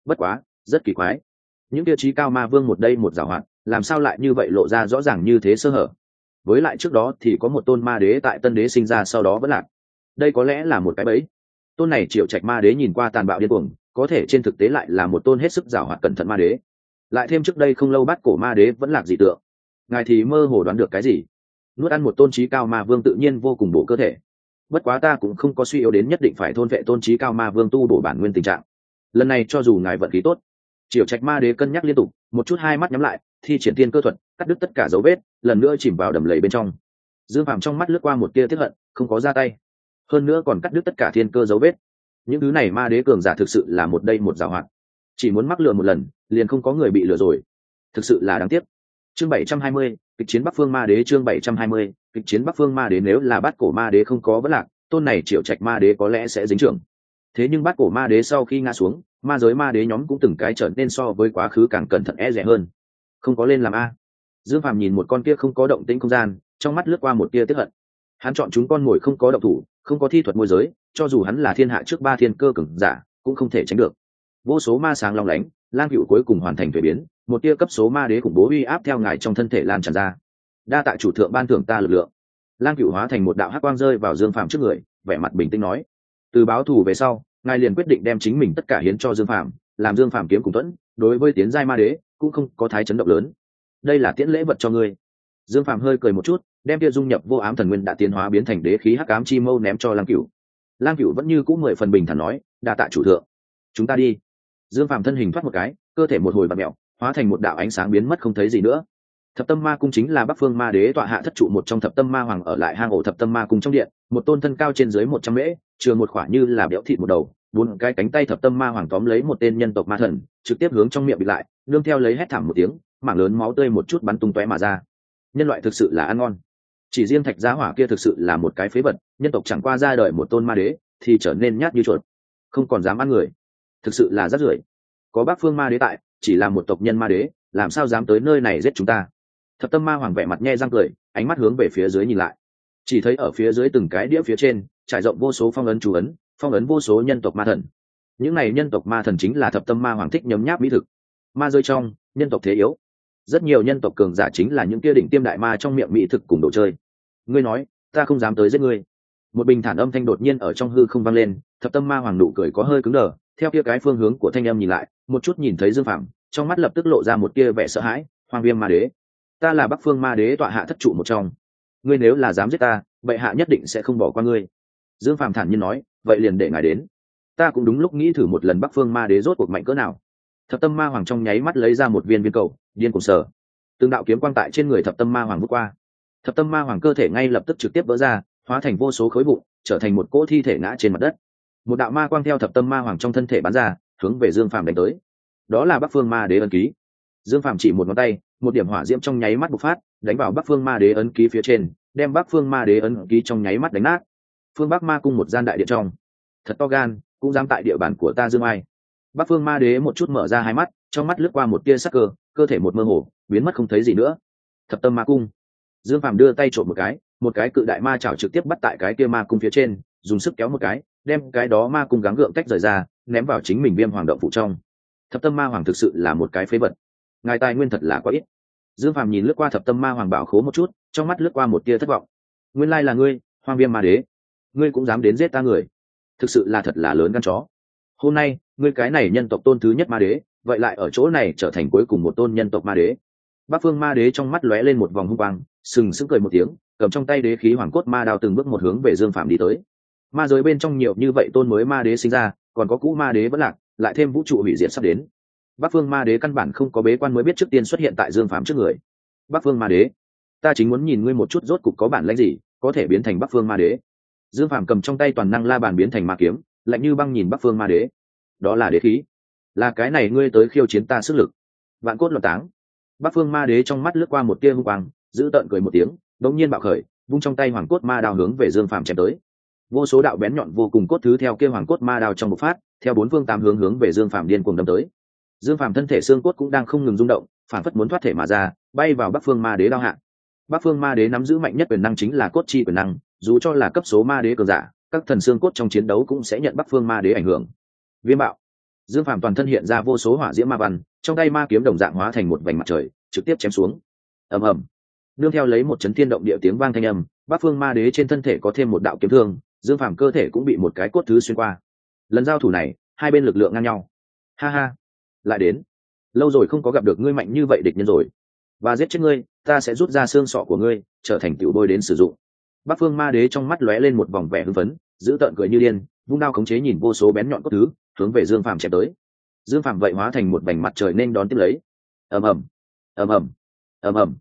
Bất quá, rất kỳ quái. Những tiêu chí cao ma vương một đây một giảo hoạt, làm sao lại như vậy lộ ra rõ ràng như thế sơ hở? Với lại trước đó thì có một tôn ma đế tại tân đế sinh ra sau đó vẫn lạc. Đây có lẽ là một cái bẫy. Tôn này triệu trạch ma đế nhìn qua tàn bạo điên cuồng có thể trên thực tế lại là một tôn hết sức giảo hoạt cẩn thận ma đế. Lại thêm trước đây không lâu bắt cổ ma đế vẫn lạc dị tượng. Ngài thì mơ hồ đoán được cái gì? Nuốt ăn một tôn trí cao ma vương tự nhiên vô cùng bổ cơ thể. Bất quá ta cũng không có suy yếu đến nhất định phải thôn vệ tôn trí cao ma vương tu bổ bản nguyên tình trạng. Lần này cho dù ngài vận khí tốt, triều trạch ma đế cân nhắc liên tục, một chút hai mắt nhắm lại, thi triển tiên cơ thuật, cắt đứt tất cả dấu vết, lần nữa chìm vào đầm lầy bên trong. Dương phàm trong mắt lướt qua một tia tiếp hận, không có ra tay. Hơn nữa còn cắt đứt tất cả thiên cơ dấu vết những thứ này ma đế cường giả thực sự là một đây một giảo hoạt. Chỉ muốn mắc lừa một lần, liền không có người bị lừa rồi. Thực sự là đáng tiếc. Chương bảy trăm hai mươi, kịch chiến bắc phương ma đế chương bảy trăm hai mươi, kịch chiến bắc phương ma đế nếu là bát cổ ma đế không có vấn lạc, tôn này triệu trạch ma đế có lẽ sẽ dính trưởng. Thế nhưng bát cổ ma đế sau khi ngã xuống, ma giới ma đế nhóm cũng từng cái trở nên so với quá khứ càng cẩn thận e rẻ hơn. Không có lên làm a. Dương phàm nhìn một con kia không có động tĩnh không gian, trong mắt lướt qua một tia tiếp hận hắn chọn chúng con mồi không có động thủ, không có thi thuật môi giới, cho dù hắn là thiên hạ trước ba thiên cơ cừng giả, cũng không thể tránh được. Vô số ma sáng long lánh, lang cựu cuối cùng hoàn thành thuế biến, một tia cấp số ma đế khủng bố uy áp theo ngài trong thân thể lan tràn ra. Đa tại chủ thượng ban thưởng ta lực lượng. Lang cựu hóa thành một đạo hắc quang rơi vào dương phàm trước người, vẻ mặt bình tĩnh nói. Từ báo thù về sau, ngài liền quyết định đem chính mình tất cả hiến cho dương phàm, làm dương phàm kiếm cùng thuẫn, đối với tiến giai ma đế, cũng không có thái chấn động lớn. Đây là tiễn lễ vật cho ngươi dương phàm hơi cười một chút, đem kia dung nhập vô ám thần nguyên đã tiến hóa biến thành đế khí hắc ám chi mâu ném cho lang cựu lang cựu vẫn như c ũ mười phần bình thản nói, đa tạ chủ thượng. Chúng ta đi. Dương phàm thân hình thoát một cái, cơ thể một hồi bạt mẹo hóa thành một đạo ánh sáng biến mất không thấy gì nữa. Thập tâm ma cung chính là bắc phương ma đế tọa hạ thất trụ một trong thập tâm ma hoàng ở lại hang ổ thập tâm ma cung trong điện, một tôn thân cao trên dưới một trăm mễ trường một khỏa như là béo thịt một đầu, bốn cái cánh tay thập tâm ma hoàng tóm lấy một tên nhân tộc ma thần, trực tiếp hướng trong miệng bị lại, nương theo lấy hét thảm một tiếng, mảng lớn máu tươi một chút bắn tung tóe mà ra nhân loại thực sự là ăn ngon. Chỉ riêng thạch giá hỏa kia thực sự là một cái phế vật, nhân tộc chẳng qua ra đời một tôn ma đế, thì trở nên nhát như chuột. Không còn dám ăn người. Thực sự là rất rưởi. Có bác phương ma đế tại, chỉ là một tộc nhân ma đế, làm sao dám tới nơi này giết chúng ta? Thập tâm ma hoàng vẻ mặt nhe răng cười, ánh mắt hướng về phía dưới nhìn lại. Chỉ thấy ở phía dưới từng cái đĩa phía trên, trải rộng vô số phong ấn chú ấn, phong ấn vô số nhân tộc ma thần. Những này nhân tộc ma thần chính là thập tâm ma hoàng thích nhấm nháp mỹ thực. Ma rơi trong, nhân tộc thế yếu rất nhiều nhân tộc cường giả chính là những kia đỉnh tiêm đại ma trong miệng mỹ thực cùng đồ chơi. Ngươi nói, ta không dám tới giết ngươi. Một bình thản âm thanh đột nhiên ở trong hư không vang lên, thập tâm ma hoàng nụ cười có hơi cứng đờ, theo kia cái phương hướng của thanh âm nhìn lại, một chút nhìn thấy dương phạm trong mắt lập tức lộ ra một kia vẻ sợ hãi hoàng viêm ma đế. Ta là bắc phương ma đế tọa hạ thất trụ một trong. Ngươi nếu là dám giết ta, bệ hạ nhất định sẽ không bỏ qua ngươi. Dương phạm thản nhiên nói, vậy liền để ngài đến. Ta cũng đúng lúc nghĩ thử một lần bắc phương ma đế rốt cuộc mạnh cỡ nào thập tâm ma hoàng trong nháy mắt lấy ra một viên viên cầu, điên cùng sở Tương đạo kiếm quang tại trên người thập tâm ma hoàng bước qua. Thập tâm ma hoàng cơ thể ngay lập tức trực tiếp vỡ ra, hóa thành vô số khối vụn, trở thành một cỗ thi thể ngã trên mặt đất. Một đạo ma quang theo thập tâm ma hoàng trong thân thể bắn ra, hướng về dương phàm đánh tới. Đó là bắc phương ma đế ân ký. Dương phàm chỉ một ngón tay, một điểm hỏa diễm trong nháy mắt bộc phát, đánh vào bắc phương ma đế ấn ký phía trên, đem bắc phương ma đế ấn ký trong nháy mắt đánh nát. Phương bắc ma cung một gian đại điện trong. Thật to gan, cũng dám tại địa bàn của ta dương ai bắc phương ma đế một chút mở ra hai mắt, trong mắt lướt qua một tia sắc cơ cơ thể một mơ hồ, biến mất không thấy gì nữa. Thập tâm ma cung. Dương phàm đưa tay trộm một cái một cái cự đại ma chảo trực tiếp bắt tại cái kia ma cung phía trên, dùng sức kéo một cái, đem cái đó ma cung gắng gượng tách rời ra, ném vào chính mình viêm hoàng động phụ trong. Thập tâm ma hoàng thực sự là một cái phế vật. Ngài tài nguyên thật là quá ít. Dương phàm nhìn lướt qua thập tâm ma hoàng bảo khố một chút, trong mắt lướt qua một tia thất vọng. Nguyên lai là ngươi, hoang viêm ma đế. Ngươi cũng dám đến giết ta người. Thực sự là thật là lớn gan chó hôm nay, ngươi cái này nhân tộc tôn thứ nhất ma đế, vậy lại ở chỗ này trở thành cuối cùng một tôn nhân tộc ma đế. Bác phương ma đế trong mắt lóe lên một vòng hung quang, sừng sững cười một tiếng, cầm trong tay đế khí hoàng cốt ma đào từng bước một hướng về dương phạm đi tới. Ma giới bên trong nhiều như vậy tôn mới ma đế sinh ra, còn có cũ ma đế vẫn lạc, lại thêm vũ trụ hủy diệt sắp đến. Bắc phương ma đế căn bản không có bế quan mới biết trước tiên xuất hiện tại dương phàm trước người. Bắc phương ma đế, ta chính muốn nhìn ngươi một chút rốt cục có bản lãnh gì, có thể biến thành bắc phương ma đế. Dương phàm cầm trong tay toàn năng la bàn biến thành ma kiếm lạnh như băng nhìn bắc phương ma đế. Đó là đế khí. Là cái này ngươi tới khiêu chiến ta sức lực. Vạn cốt loạn táng. Bắc phương ma đế trong mắt lướt qua một tia hung quang, giữ tợn cười một tiếng, đống nhiên bạo khởi, vung trong tay hoàng cốt ma đào hướng về dương phàm chém tới. Vô số đạo bén nhọn vô cùng cốt thứ theo kia hoàng cốt ma đào trong một phát, theo bốn phương tám hướng hướng về dương phàm điên cuồng đâm tới. Dương phàm thân thể xương cốt cũng đang không ngừng rung động, phản phất muốn thoát thể mà ra, bay vào bắc phương ma đế đao hạ. Bắc phương ma đế nắm giữ mạnh nhất quyền năng chính là cốt chi quyền năng, dù cho là cấp số ma đế cường giả các thần xương cốt trong chiến đấu cũng sẽ nhận bắc phương ma đế ảnh hưởng. Viêm bạo. Dương phàm toàn thân hiện ra vô số hỏa diễm ma văn, trong tay ma kiếm đồng dạng hóa thành một vành mặt trời, trực tiếp chém xuống. Ầm ầm. Nương theo lấy một chấn thiên động địa tiếng vang thanh âm, bắc phương ma đế trên thân thể có thêm một đạo kiếm thương, dương phàm cơ thể cũng bị một cái cốt thứ xuyên qua. Lần giao thủ này, hai bên lực lượng ngang nhau. Ha ha. Lại đến. Lâu rồi không có gặp được ngươi mạnh như vậy địch nhân rồi. Và giết chết ngươi, ta sẽ rút ra xương sọ của ngươi, trở thành tiểu bôi đến sử dụng bắc phương ma đế trong mắt lóe lên một vòng vẻ hưng phấn, giữ tợn cười như điên, vung đao khống chế nhìn vô số bén nhọn cốt thứ, hướng về dương phàm chém tới. Dương phàm vậy hóa thành một vành mặt trời nên đón tiếp lấy. Ầm ầm ầm ầm ầm ầm.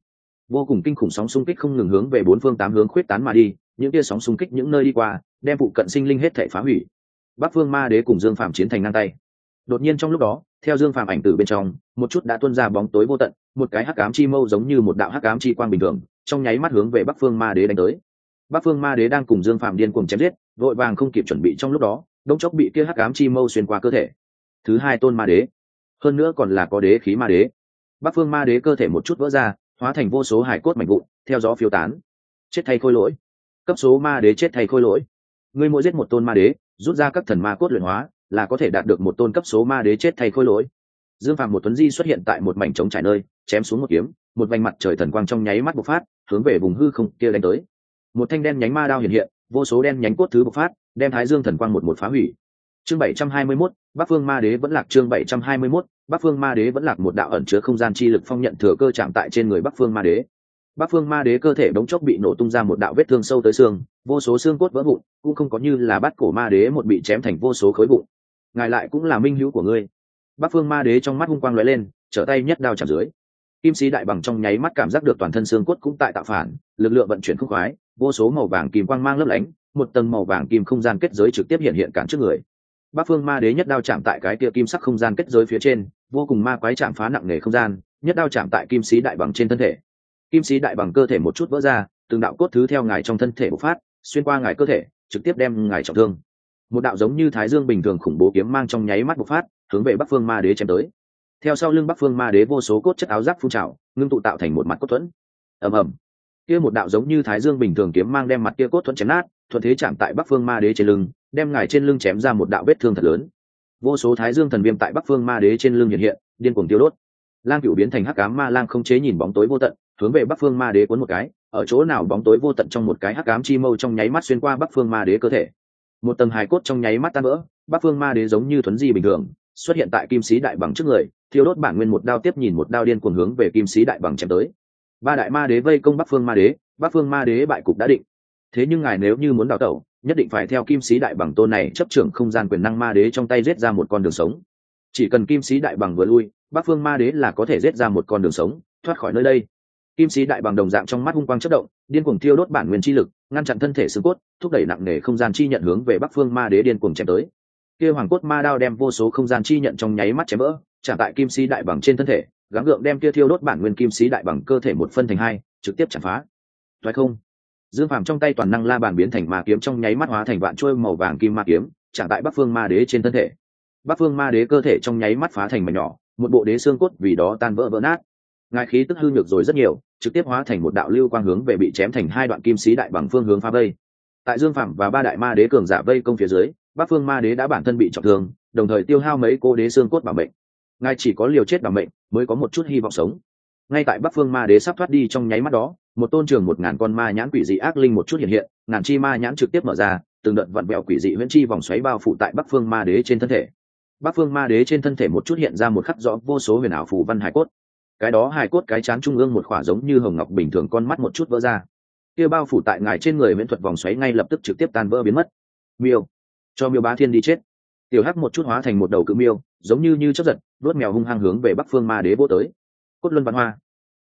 Vô cùng kinh khủng sóng xung kích không ngừng hướng về bốn phương tám hướng khuyết tán mà đi, những tia sóng xung kích những nơi đi qua, đem phụ cận sinh linh hết thể phá hủy. Bắc phương ma đế cùng dương phàm chiến thành ngang tay. Đột nhiên trong lúc đó, theo dương phàm ảnh từ bên trong, một chút đã tuôn ra bóng tối vô tận, một cái hắc ám chi mâu giống như một đạo hắc ám chi quang bình thường, trong nháy mắt hướng về bắc phương ma đế đánh tới bắc phương ma đế đang cùng dương phạm điên cùng chém giết, vội vàng không kịp chuẩn bị trong lúc đó đông chốc bị kia hắc ám chi mâu xuyên qua cơ thể. Thứ hai tôn ma đế. Hơn nữa còn là có đế khí ma đế. Bắc phương ma đế cơ thể một chút vỡ ra, hóa thành vô số hải cốt mảnh vụn, theo gió phiêu tán. Chết thay khôi lỗi. Cấp số ma đế chết thay khôi lỗi. Ngươi mỗi giết một tôn ma đế, rút ra các thần ma cốt luyện hóa, là có thể đạt được một tôn cấp số ma đế chết thay khôi lỗi. Dương phạm một tuấn di xuất hiện tại một mảnh trống trải nơi, chém xuống một kiếm, một vành mặt trời thần quang trong nháy mắt bộc phát, hướng về vùng hư không kia đánh tới một thanh đen nhánh ma đao hiện hiện vô số đen nhánh cốt thứ bộc phát đem thái dương thần quang một một phá hủy. Chương 721, bắc phương ma đế vẫn lạc chương 721, bắc phương ma đế vẫn lạc một đạo ẩn chứa không gian chi lực phong nhận thừa cơ chạm tại trên người bắc phương ma đế. Bắc phương ma đế cơ thể đống chốc bị nổ tung ra một đạo vết thương sâu tới xương vô số xương cốt vỡ vụn cũng không có như là bắt cổ ma đế một bị chém thành vô số khối vụn. Ngài lại cũng là minh hữu của ngươi. Bắc phương ma đế trong mắt hung quang lóe lên trở tay nhất đao chạm dưới. Kim sĩ đại bằng trong nháy mắt cảm giác được toàn thân xương cốt cũng tại tạo phản lực lượng vận chuyển khúc khoái vô số màu vàng kim quang mang lấp lánh, một tầng màu vàng kim không gian kết giới trực tiếp hiện hiện cản trước người. Bắc phương ma đế nhất đao chạm tại cái kia kim sắc không gian kết giới phía trên, vô cùng ma quái chạm phá nặng nề không gian, nhất đao chạm tại kim sĩ đại bằng trên thân thể. Kim sĩ đại bằng cơ thể một chút vỡ ra, từng đạo cốt thứ theo ngài trong thân thể bộc phát, xuyên qua ngài cơ thể, trực tiếp đem ngài trọng thương. Một đạo giống như thái dương bình thường khủng bố kiếm mang trong nháy mắt bộc phát, hướng về bắc phương ma đế chém tới. Theo sau lưng bắc phương ma đế vô số cốt chất áo giáp phun trào, ngưng tụ tạo thành một mặt cốt thuẫn. Ầm ầm kia một đạo giống như thái dương bình thường kiếm mang đem mặt kia cốt thuẫn chém nát, thuận thế chạm tại bắc phương ma đế trên lưng, đem ngài trên lưng chém ra một đạo vết thương thật lớn. Vô số thái dương thần viêm tại bắc phương ma đế trên lưng hiện hiện, điên cuồng tiêu đốt. Lang cựu biến thành hắc ám ma lang không chế nhìn bóng tối vô tận, hướng về bắc phương ma đế cuốn một cái, ở chỗ nào bóng tối vô tận trong một cái hắc ám chi mâu trong nháy mắt xuyên qua bắc phương ma đế cơ thể. Một tầng hài cốt trong nháy mắt tan vỡ, bắc phương ma đế giống như thuấn di bình thường, xuất hiện tại kim sĩ đại bằng trước người, thiêu đốt bản nguyên một đao tiếp nhìn một đao điên cuồng hướng về kim sĩ đại bằng chém tới ba đại ma đế vây công bắc phương ma đế, bắc phương ma đế bại cục đã định. Thế nhưng ngài nếu như muốn đào tẩu, nhất định phải theo kim sĩ đại bằng tôn này chấp trưởng không gian quyền năng ma đế trong tay giết ra một con đường sống. Chỉ cần kim sĩ đại bằng vừa lui, bắc phương ma đế là có thể giết ra một con đường sống, thoát khỏi nơi đây. Kim sĩ đại bằng đồng dạng trong mắt hung quang chất động, điên cuồng thiêu đốt bản nguyên chi lực, ngăn chặn thân thể xương cốt, thúc đẩy nặng nề không gian chi nhận hướng về bắc phương ma đế điên cuồng chém tới. Kia hoàng cốt ma đao đem vô số không gian chi nhận trong nháy mắt chém vỡ, trả tại kim sĩ đại bằng trên thân thể gắng gượng đem kia thiêu đốt bản nguyên kim sĩ đại bằng cơ thể một phân thành hai, trực tiếp chặt phá. Thoái không? Dương phàm trong tay toàn năng la bàn biến thành ma kiếm trong nháy mắt hóa thành vạn trôi màu vàng kim ma kiếm trả tại bắc phương ma đế trên thân thể. Bắc phương ma đế cơ thể trong nháy mắt phá thành mảnh nhỏ, một bộ đế xương cốt vì đó tan vỡ vỡ nát. Ngài khí tức hư nhược rồi rất nhiều, trực tiếp hóa thành một đạo lưu quang hướng về bị chém thành hai đoạn kim sĩ đại bằng phương hướng phá vây. Tại dương phạm và ba đại ma đế cường giả vây công phía dưới, bắc phương ma đế đã bản thân bị trọng thương, đồng thời tiêu hao mấy cô đế xương cốt bảo mệnh ngài chỉ có liều chết bằng mệnh, mới có một chút hy vọng sống. Ngay tại bắc phương ma đế sắp thoát đi trong nháy mắt đó, một tôn trường một ngàn con ma nhãn quỷ dị ác linh một chút hiện hiện, ngàn chi ma nhãn trực tiếp mở ra, từng đợt vặn vẹo quỷ dị huyễn chi vòng xoáy bao phủ tại bắc phương ma đế trên thân thể. Bắc phương ma đế trên thân thể một chút hiện ra một khắc rõ vô số huyền ảo phù văn hải cốt. Cái đó hải cốt cái chán trung ương một khỏa giống như hồng ngọc bình thường con mắt một chút vỡ ra. Kia bao phủ tại ngài trên người miễn thuật vòng xoáy ngay lập tức trực tiếp tan vỡ biến mất. Miêu, cho miêu bá thiên đi chết. Tiểu hắc một chút hóa thành một đầu cự miêu giống như như chấp giật đốt mèo hung hăng hướng về bắc phương ma đế vô tới. Cốt luân văn hoa.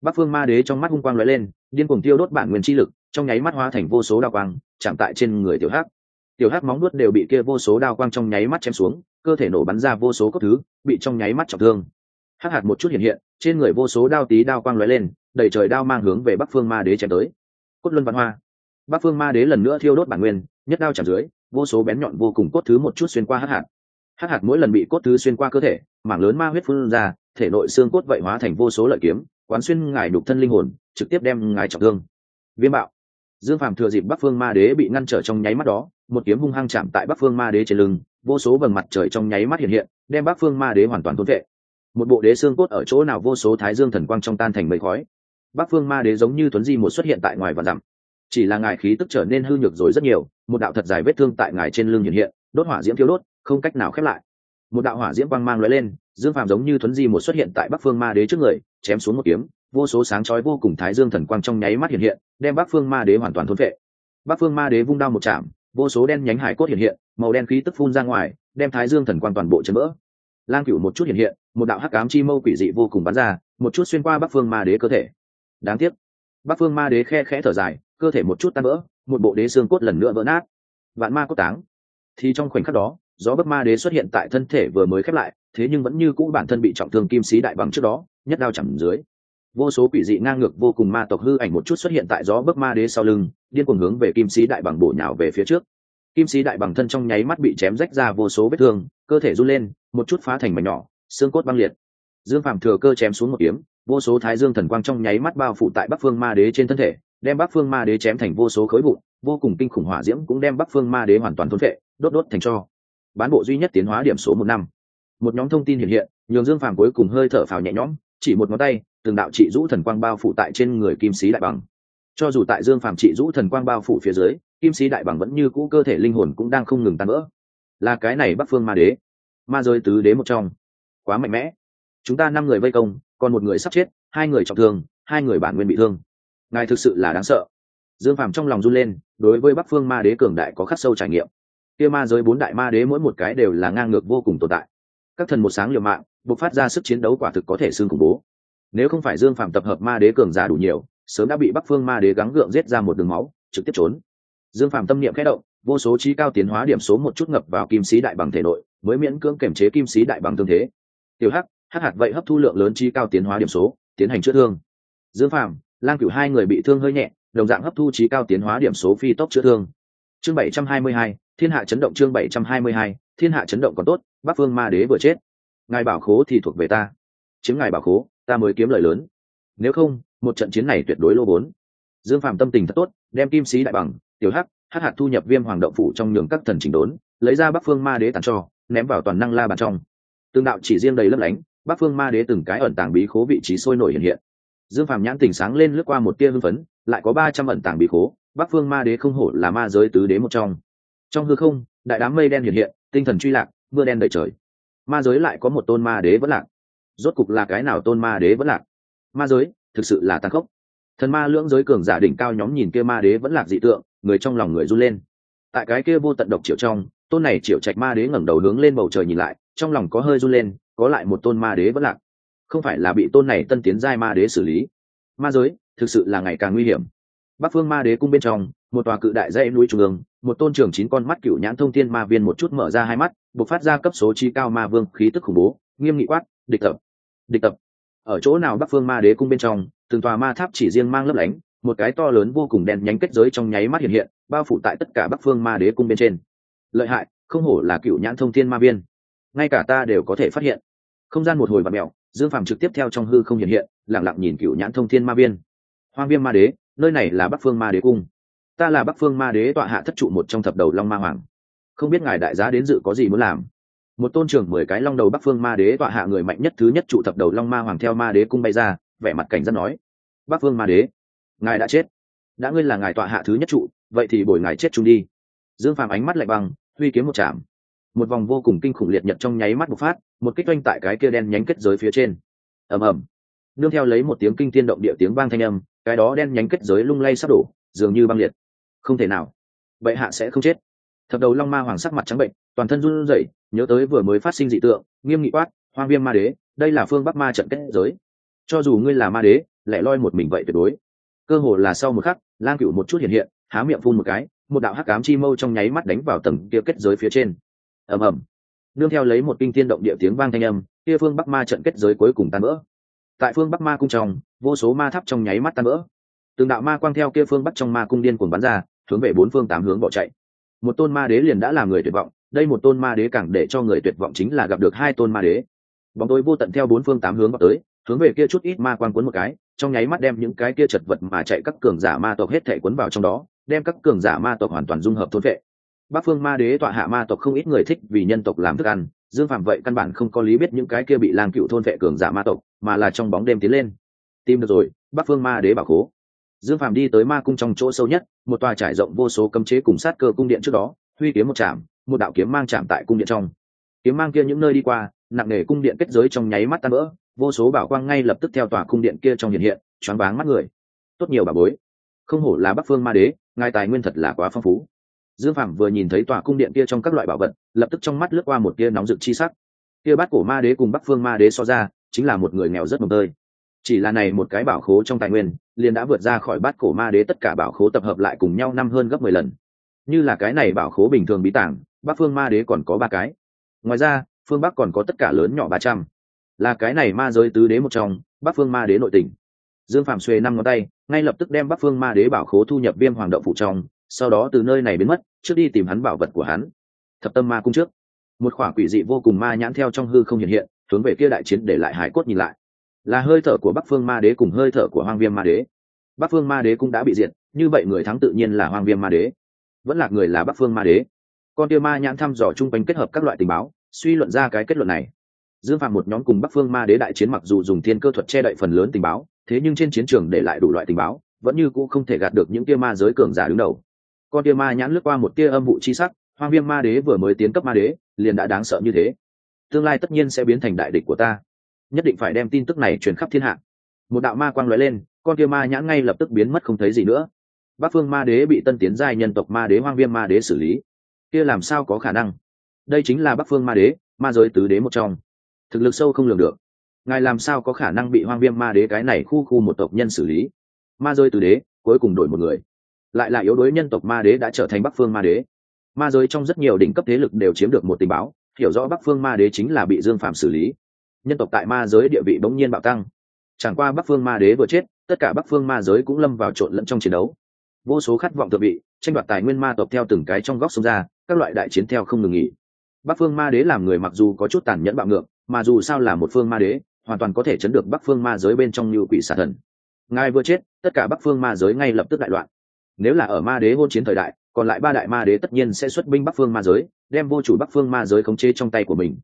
Bắc phương ma đế trong mắt hung quang lóe lên, điên cuồng tiêu đốt bản nguyên chi lực, trong nháy mắt hóa thành vô số đao quang, chạm tại trên người tiểu hắc. Tiểu hắc móng nuốt đều bị kia vô số đao quang trong nháy mắt chém xuống, cơ thể nổ bắn ra vô số cốt thứ, bị trong nháy mắt trọng thương. Hắc hạt một chút hiện hiện, trên người vô số đao tí đao quang lóe lên đẩy trời đao mang hướng về bắc phương ma đế chém tới. Cốt luân văn hoa. Bắc phương ma đế lần nữa thiêu đốt bản nguyên, nhất đao chạm dưới, vô số bén nhọn vô cùng cốt thứ một chút xuyên qua hắc hạt hắc hạt mỗi lần bị cốt thứ xuyên qua cơ thể, mảng lớn ma huyết phun ra, thể nội xương cốt vậy hóa thành vô số lợi kiếm, quán xuyên ngài đục thân linh hồn, trực tiếp đem ngài trọng thương. Viêm bạo. Dương phàm thừa dịp bắc phương ma đế bị ngăn trở trong nháy mắt đó, một kiếm hung hăng chạm tại bắc phương ma đế trên lưng, vô số vầng mặt trời trong nháy mắt hiện hiện, đem bắc phương ma đế hoàn toàn thốn vệ. Một bộ đế xương cốt ở chỗ nào vô số thái dương thần quang trong tan thành mây khói. Bắc phương ma đế giống như tuấn di một xuất hiện tại ngoài và dặm. Chỉ là ngài khí tức trở nên hư nhược rồi rất nhiều, một đạo thật dài vết thương tại ngài trên lưng hiện hiện, đốt hỏa diễm thiếu đốt không cách nào khép lại. Một đạo hỏa diễm quang mang lóe lên, dương phàm giống như thuấn di một xuất hiện tại bắc phương ma đế trước người, chém xuống một kiếm, vô số sáng chói vô cùng thái dương thần quang trong nháy mắt hiện hiện, đem bắc phương ma đế hoàn toàn thôn vệ bắc phương ma đế vung đao một chạm, vô số đen nhánh hải cốt hiện hiện, màu đen khí tức phun ra ngoài, đem thái dương thần quang toàn bộ chấn vỡ. Lang cửu một chút hiện hiện, một đạo hắc ám chi mâu quỷ dị vô cùng bắn ra, một chút xuyên qua bắc phương ma đế cơ thể. Đáng tiếc, bắc phương ma đế khe khẽ thở dài, cơ thể một chút tan vỡ, một bộ đế xương cốt lần nữa vỡ nát. Vạn ma cốt táng. Thì trong khoảnh khắc đó gió bất ma đế xuất hiện tại thân thể vừa mới khép lại, thế nhưng vẫn như cũ bản thân bị trọng thương kim sĩ đại bằng trước đó, nhất đao chẳng dưới. Vô số quỷ dị ngang ngược vô cùng ma tộc hư ảnh một chút xuất hiện tại gió bấc ma đế sau lưng, điên cuồng hướng về kim sĩ đại bằng bổ nhào về phía trước. Kim sĩ đại bằng thân trong nháy mắt bị chém rách ra vô số vết thương, cơ thể run lên, một chút phá thành mảnh nhỏ, xương cốt băng liệt. Dương phàm thừa cơ chém xuống một kiếm, vô số thái dương thần quang trong nháy mắt bao phủ tại bắc phương ma đế trên thân thể, đem bắc phương ma đế chém thành vô số khối vụn, vô cùng kinh khủng hỏa diễm cũng đem bắc phương ma đế hoàn toàn thôn vệ đốt đốt thành cho bán bộ duy nhất tiến hóa điểm số một năm. Một nhóm thông tin hiện hiện, nhường dương phàm cuối cùng hơi thở phào nhẹ nhõm, chỉ một ngón tay, từng đạo trị rũ thần quang bao phủ tại trên người kim sĩ đại bằng. Cho dù tại dương phàm trị rũ thần quang bao phủ phía dưới, kim sĩ đại bằng vẫn như cũ cơ thể linh hồn cũng đang không ngừng tan vỡ. Là cái này bắc phương ma đế, ma rơi tứ đế một trong. Quá mạnh mẽ. Chúng ta năm người vây công, còn một người sắp chết, hai người trọng thương, hai người bản nguyên bị thương. Ngài thực sự là đáng sợ. Dương phàm trong lòng run lên, đối với bắc phương ma đế cường đại có khắc sâu trải nghiệm kia ma giới bốn đại ma đế mỗi một cái đều là ngang ngược vô cùng tồn tại. Các thần một sáng liều mạng, bộc phát ra sức chiến đấu quả thực có thể xương khủng bố. Nếu không phải dương phạm tập hợp ma đế cường giả đủ nhiều, sớm đã bị bắc phương ma đế gắng gượng giết ra một đường máu, trực tiếp trốn. Dương phạm tâm niệm khẽ động, vô số trí cao tiến hóa điểm số một chút ngập vào kim sĩ đại bằng thể nội, mới miễn cưỡng kiểm chế kim sĩ đại bằng tương thế. Tiểu hắc hắc hạt vậy hấp thu lượng lớn trí cao tiến hóa điểm số, tiến hành chữa thương. Dương phạm lang cửu hai người bị thương hơi nhẹ, đồng dạng hấp thu trí cao tiến hóa điểm số phi tốc chữa thương. Chương bảy trăm hai mươi hai thiên hạ chấn động chương bảy trăm hai mươi hai, thiên hạ chấn động còn tốt, bắc phương ma đế vừa chết. Ngài bảo khố thì thuộc về ta. Chiếm ngài bảo khố, ta mới kiếm lời lớn. Nếu không, một trận chiến này tuyệt đối lô vốn. Dương phạm tâm tình thật tốt, đem kim sĩ đại bằng, tiểu hắc hắc hạt thu nhập viêm hoàng động phủ trong nhường các thần chỉnh đốn, lấy ra bắc phương ma đế tàn cho, ném vào toàn năng la bàn trong. Tương đạo chỉ riêng đầy lấp lánh, bắc phương ma đế từng cái ẩn tàng bí khố vị trí sôi nổi hiện hiện. Dương phạm nhãn tỉnh sáng lên lướt qua một tia hưng phấn, lại có ba trăm ẩn tàng bí khố, bắc phương ma đế không hổ là ma giới tứ đế một trong trong hư không, đại đám mây đen hiện hiện, tinh thần truy lạc, mưa đen đầy trời. Ma giới lại có một tôn ma đế vẫn lạc. Rốt cục là cái nào tôn ma đế vẫn lạc? Ma giới, thực sự là tàn khốc. Thần ma lưỡng giới cường giả đỉnh cao nhóm nhìn kia ma đế vẫn lạc dị tượng, người trong lòng người run lên. Tại cái kia vô tận độc triệu trong, tôn này triệu trạch ma đế ngẩng đầu hướng lên bầu trời nhìn lại, trong lòng có hơi run lên, có lại một tôn ma đế vẫn lạc. Không phải là bị tôn này tân tiến giai ma đế xử lý. Ma giới, thực sự là ngày càng nguy hiểm. Bắc phương ma đế cung bên trong một tòa cự đại dãy núi trung ương, một tôn trưởng chín con mắt cựu nhãn thông thiên ma viên một chút mở ra hai mắt, bộc phát ra cấp số chi cao ma vương khí tức khủng bố, nghiêm nghị quát, địch tập! Địch tập! Ở chỗ nào bắc phương ma đế cung bên trong, từng tòa ma tháp chỉ riêng mang lấp lánh, một cái to lớn vô cùng đen nhánh kết giới trong nháy mắt hiện hiện, bao phủ tại tất cả bắc phương ma đế cung bên trên. Lợi hại, không hổ là cựu nhãn thông thiên ma viên. Ngay cả ta đều có thể phát hiện. Không gian một hồi và mẹo dương phàm trực tiếp theo trong hư không hiện hiện lẳng lặng nhìn cựu nhãn thông thiên ma viên. Hoang viêm ma đế, nơi này là bắc phương ma đế cung ta là bắc phương ma đế tọa hạ thất trụ một trong thập đầu long ma hoàng. Không biết ngài đại giá đến dự có gì muốn làm? Một tôn trưởng mười cái long đầu bắc phương ma đế tọa hạ người mạnh nhất thứ nhất trụ thập đầu long ma hoàng theo ma đế cung bay ra, vẻ mặt cảnh giác nói. Bắc phương ma đế, ngài đã chết. Đã ngươi là ngài tọa hạ thứ nhất trụ, vậy thì bồi ngài chết chung đi. Dương phàm ánh mắt lạnh băng, huy kiếm một chạm. Một vòng vô cùng kinh khủng liệt nhật trong nháy mắt bộc phát, một kích oanh tại cái kia đen nhánh kết giới phía trên. Ầm ầm. Nương theo lấy một tiếng kinh tiên động địa tiếng vang thanh âm, cái đó đen nhánh kết giới lung lay sắp đổ, dường như băng liệt không thể nào. Vậy hạ sẽ không chết. Thập đầu long ma hoàng sắc mặt trắng bệnh, toàn thân run rẩy, nhớ tới vừa mới phát sinh dị tượng, nghiêm nghị quát, hoang viêm ma đế, đây là phương bắc ma trận kết giới. Cho dù ngươi là ma đế lẻ loi một mình vậy tuyệt đối. Cơ hồ là sau một khắc, lang cựu một chút hiện hiện, há miệng phun một cái, một đạo hắc cám chi mâu trong nháy mắt đánh vào tầng kia kết giới phía trên. Ầm ầm. Nương theo lấy một kinh thiên động địa tiếng vang thanh âm, kia phương bắc ma trận kết giới cuối cùng tan vỡ. Tại phương bắc ma cung trong, vô số ma tháp trong nháy mắt tan vỡ. Từng đạo ma quang theo kia phương bắc trong ma cung điên cuồng bắn ra hướng về bốn phương tám hướng bỏ chạy. Một tôn ma đế liền đã làm người tuyệt vọng, đây một tôn ma đế càng để cho người tuyệt vọng chính là gặp được hai tôn ma đế. Bóng tối vô tận theo bốn phương tám hướng vào tới, hướng về kia chút ít ma quang cuốn một cái, trong nháy mắt đem những cái kia chật vật mà chạy các cường giả ma tộc hết thể cuốn vào trong đó, đem các cường giả ma tộc hoàn toàn dung hợp thôn vệ. Bắc phương ma đế tọa hạ ma tộc không ít người thích vì nhân tộc làm thức ăn, dương phạm vậy căn bản không có lý biết những cái kia bị lang cựu thôn vệ cường giả ma tộc, mà là trong bóng đêm tiến lên. Tìm được rồi, bắc phương ma đế bảo cố dương phạm đi tới ma cung trong chỗ sâu nhất, một tòa trải rộng vô số cấm chế cùng sát cơ cung điện trước đó, huy kiếm một chạm một đạo kiếm mang chạm tại cung điện trong. Kiếm mang kia những nơi đi qua, nặng nề cung điện kết giới trong nháy mắt tan vỡ, vô số bảo quang ngay lập tức theo tòa cung điện kia trong hiện hiện, choáng váng mắt người. Tốt nhiều bà bối. Không hổ là bắc phương ma đế, ngài tài nguyên thật là quá phong phú. Dương phạm vừa nhìn thấy tòa cung điện kia trong các loại bảo vật, lập tức trong mắt lướt qua một tia nóng rực chi sắc. Kia bát cổ ma đế cùng bắc phương ma đế so ra, chính là một người nghèo rất mồm tơi. Chỉ là này một cái bảo khố trong tài nguyên liền đã vượt ra khỏi bát cổ ma đế tất cả bảo khố tập hợp lại cùng nhau năm hơn gấp mười lần. Như là cái này bảo khố bình thường bí tảng bắc phương ma đế còn có ba cái. Ngoài ra, phương bắc còn có tất cả lớn nhỏ ba trăm. Là cái này ma giới tứ đế một trong, bắc phương ma đế nội tỉnh. Dương phạm xuề năm ngón tay, ngay lập tức đem bắc phương ma đế bảo khố thu nhập viêm hoàng động phụ trong, sau đó từ nơi này biến mất, trước đi tìm hắn bảo vật của hắn. Thập tâm ma cung trước. Một khỏa quỷ dị vô cùng ma nhãn theo trong hư không hiện hiện, hướng về kia đại chiến để lại hải cốt nhìn lại là hơi thở của bắc phương ma đế cùng hơi thở của hoang viêm ma đế. Bắc phương ma đế cũng đã bị diệt, như vậy người thắng tự nhiên là hoang viêm ma đế. Vẫn là người là bắc phương ma đế. Con tia ma nhãn thăm dò chung quanh kết hợp các loại tình báo, suy luận ra cái kết luận này. Dương phạm một nhóm cùng bắc phương ma đế đại chiến mặc dù dùng thiên cơ thuật che đậy phần lớn tình báo, thế nhưng trên chiến trường để lại đủ loại tình báo, vẫn như cũ không thể gạt được những tia ma giới cường giả đứng đầu. Con tia ma nhãn lướt qua một tia âm vụ chi sắc, hoang viêm ma đế vừa mới tiến cấp ma đế, liền đã đáng sợ như thế. Tương lai tất nhiên sẽ biến thành đại địch của ta nhất định phải đem tin tức này truyền khắp thiên hạ. Một đạo ma quang lóe lên, con kia ma nhãn ngay lập tức biến mất không thấy gì nữa. Bắc phương ma đế bị tân tiến giai nhân tộc ma đế, hoang viêm ma đế xử lý. Kia làm sao có khả năng? Đây chính là bắc phương ma đế, ma giới tứ đế một trong. Thực lực sâu không lường được. Ngài làm sao có khả năng bị hoang viêm ma đế cái này khu khu một tộc nhân xử lý? Ma giới tứ đế, cuối cùng đổi một người. Lại là yếu đuối nhân tộc ma đế đã trở thành bắc phương ma đế. Ma giới trong rất nhiều đỉnh cấp thế lực đều chiếm được một tình báo, hiểu rõ bắc phương ma đế chính là bị dương phạm xử lý nhân tộc tại ma giới địa vị bỗng nhiên bạo tăng. Chẳng qua bắc phương ma đế vừa chết, tất cả bắc phương ma giới cũng lâm vào trộn lẫn trong chiến đấu. Vô số khát vọng thượng vị, tranh đoạt tài nguyên ma tộc theo từng cái trong góc sông ra, các loại đại chiến theo không ngừng nghỉ. Bắc phương ma đế làm người mặc dù có chút tàn nhẫn bạo ngược, mà dù sao là một phương ma đế, hoàn toàn có thể chấn được bắc phương ma giới bên trong như quỷ xà thần. Ngài vừa chết, tất cả bắc phương ma giới ngay lập tức đại loạn. Nếu là ở ma đế hôn chiến thời đại, còn lại ba đại ma đế tất nhiên sẽ xuất binh bắc phương ma giới, đem vô chủ bắc phương ma giới khống chế trong tay của mình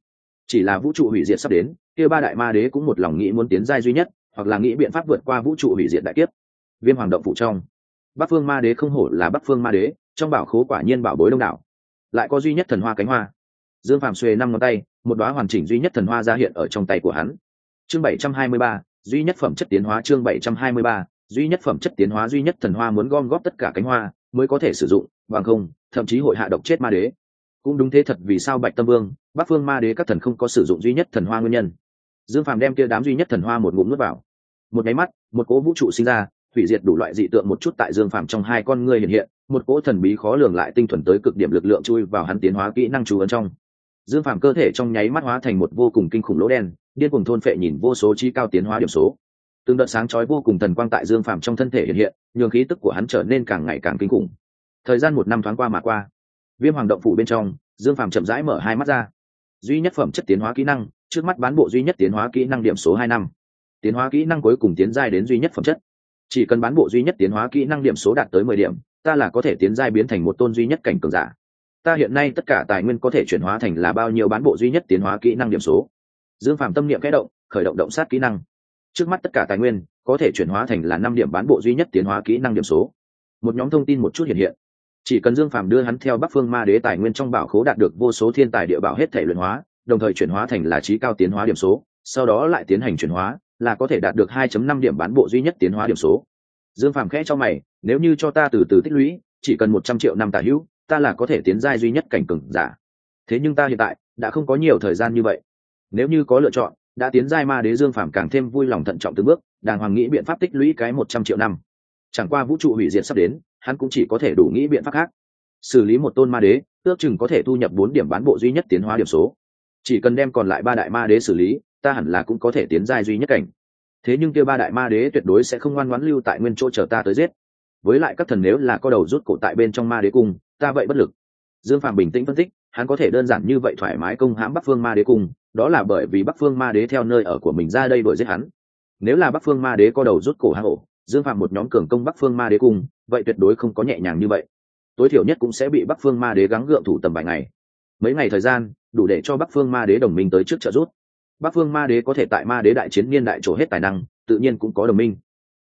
chỉ là vũ trụ hủy diệt sắp đến, kia ba đại ma đế cũng một lòng nghĩ muốn tiến giai duy nhất, hoặc là nghĩ biện pháp vượt qua vũ trụ hủy diệt đại kiếp. Viêm hoàng động phụ trong, bắc phương ma đế không hổ là bắc phương ma đế, trong bảo khố quả nhiên bảo bối đông đảo. Lại có duy nhất thần hoa cánh hoa. Dương phàm xuề năm ngón tay, một đoá hoàn chỉnh duy nhất thần hoa ra hiện ở trong tay của hắn. Chương bảy trăm hai mươi ba, duy nhất phẩm chất tiến hóa chương bảy trăm hai mươi ba, duy nhất phẩm chất tiến hóa duy nhất thần hoa muốn gom góp tất cả cánh hoa mới có thể sử dụng, bằng không, thậm chí hội hạ độc chết ma đế cũng đúng thế thật vì sao bạch tâm vương, bắc phương ma đế các thần không có sử dụng duy nhất thần hoa nguyên nhân. Dương phàm đem kia đám duy nhất thần hoa một ngụm nuốt vào. Một nháy mắt, một cỗ vũ trụ sinh ra, hủy diệt đủ loại dị tượng một chút tại dương phàm trong hai con ngươi hiện hiện, một cỗ thần bí khó lường lại tinh thuần tới cực điểm lực lượng chui vào hắn tiến hóa kỹ năng chú ấn trong. Dương phàm cơ thể trong nháy mắt hóa thành một vô cùng kinh khủng lỗ đen, điên cùng thôn phệ nhìn vô số chi cao tiến hóa điểm số. Từng đợt sáng chói vô cùng thần quang tại dương phàm trong thân thể hiện hiện, nhường khí tức của hắn trở nên càng ngày càng kinh khủng. Thời gian một năm thoáng qua mà qua viêm hoàng động phủ bên trong, dương phàm chậm rãi mở hai mắt ra. Duy nhất phẩm chất tiến hóa kỹ năng, trước mắt bán bộ duy nhất tiến hóa kỹ năng điểm số hai năm. Tiến hóa kỹ năng cuối cùng tiến giai đến duy nhất phẩm chất. Chỉ cần bán bộ duy nhất tiến hóa kỹ năng điểm số đạt tới mười điểm, ta là có thể tiến giai biến thành một tôn duy nhất cảnh cường giả. Ta hiện nay tất cả tài nguyên có thể chuyển hóa thành là bao nhiêu bán bộ duy nhất tiến hóa kỹ năng điểm số. Dương phàm tâm niệm kẽ động, khởi động động sát kỹ năng. Trước mắt tất cả tài nguyên có thể chuyển hóa thành là năm điểm bán bộ duy nhất tiến hóa kỹ năng điểm số. Một nhóm thông tin một chút hiện hiện chỉ cần dương phàm đưa hắn theo bắc phương ma đế tài nguyên trong bảo khố đạt được vô số thiên tài địa bảo hết thể luyện hóa, đồng thời chuyển hóa thành là trí cao tiến hóa điểm số, sau đó lại tiến hành chuyển hóa, là có thể đạt được 2.5 điểm bán bộ duy nhất tiến hóa điểm số. Dương phàm khẽ cho mày, nếu như cho ta từ từ tích lũy, chỉ cần một trăm triệu năm tả hữu, ta là có thể tiến giai duy nhất cảnh cừng giả. Thế nhưng ta hiện tại, đã không có nhiều thời gian như vậy. Nếu như có lựa chọn, đã tiến giai ma đế dương phàm càng thêm vui lòng thận trọng từng bước, đàng hoàng nghĩ biện pháp tích lũy cái một trăm triệu năm. Chẳng qua vũ trụ hủy diệt sắp đến hắn cũng chỉ có thể đủ nghĩ biện pháp khác. Xử lý một tôn ma đế, ước chừng có thể thu nhập bốn điểm bán bộ duy nhất tiến hóa điểm số. Chỉ cần đem còn lại ba đại ma đế xử lý, ta hẳn là cũng có thể tiến giai duy nhất cảnh. Thế nhưng kia ba đại ma đế tuyệt đối sẽ không ngoan ngoãn lưu tại nguyên chỗ chờ ta tới giết. Với lại các thần nếu là có đầu rút cổ tại bên trong ma đế cung, ta vậy bất lực. Dương phạm bình tĩnh phân tích, hắn có thể đơn giản như vậy thoải mái công hãm bắc phương ma đế cung, đó là bởi vì bắc phương ma đế theo nơi ở của mình ra đây đuổi giết hắn. Nếu là bắc phương ma đế có đầu rút cổ hang ổ dương phạm một nhóm cường công bắc phương ma đế cung, vậy tuyệt đối không có nhẹ nhàng như vậy. Tối thiểu nhất cũng sẽ bị bắc phương ma đế gắng gượng thủ tầm vài ngày. Mấy ngày thời gian, đủ để cho bắc phương ma đế đồng minh tới trước trợ rút bắc phương ma đế có thể tại ma đế đại chiến niên đại trổ hết tài năng, tự nhiên cũng có đồng minh.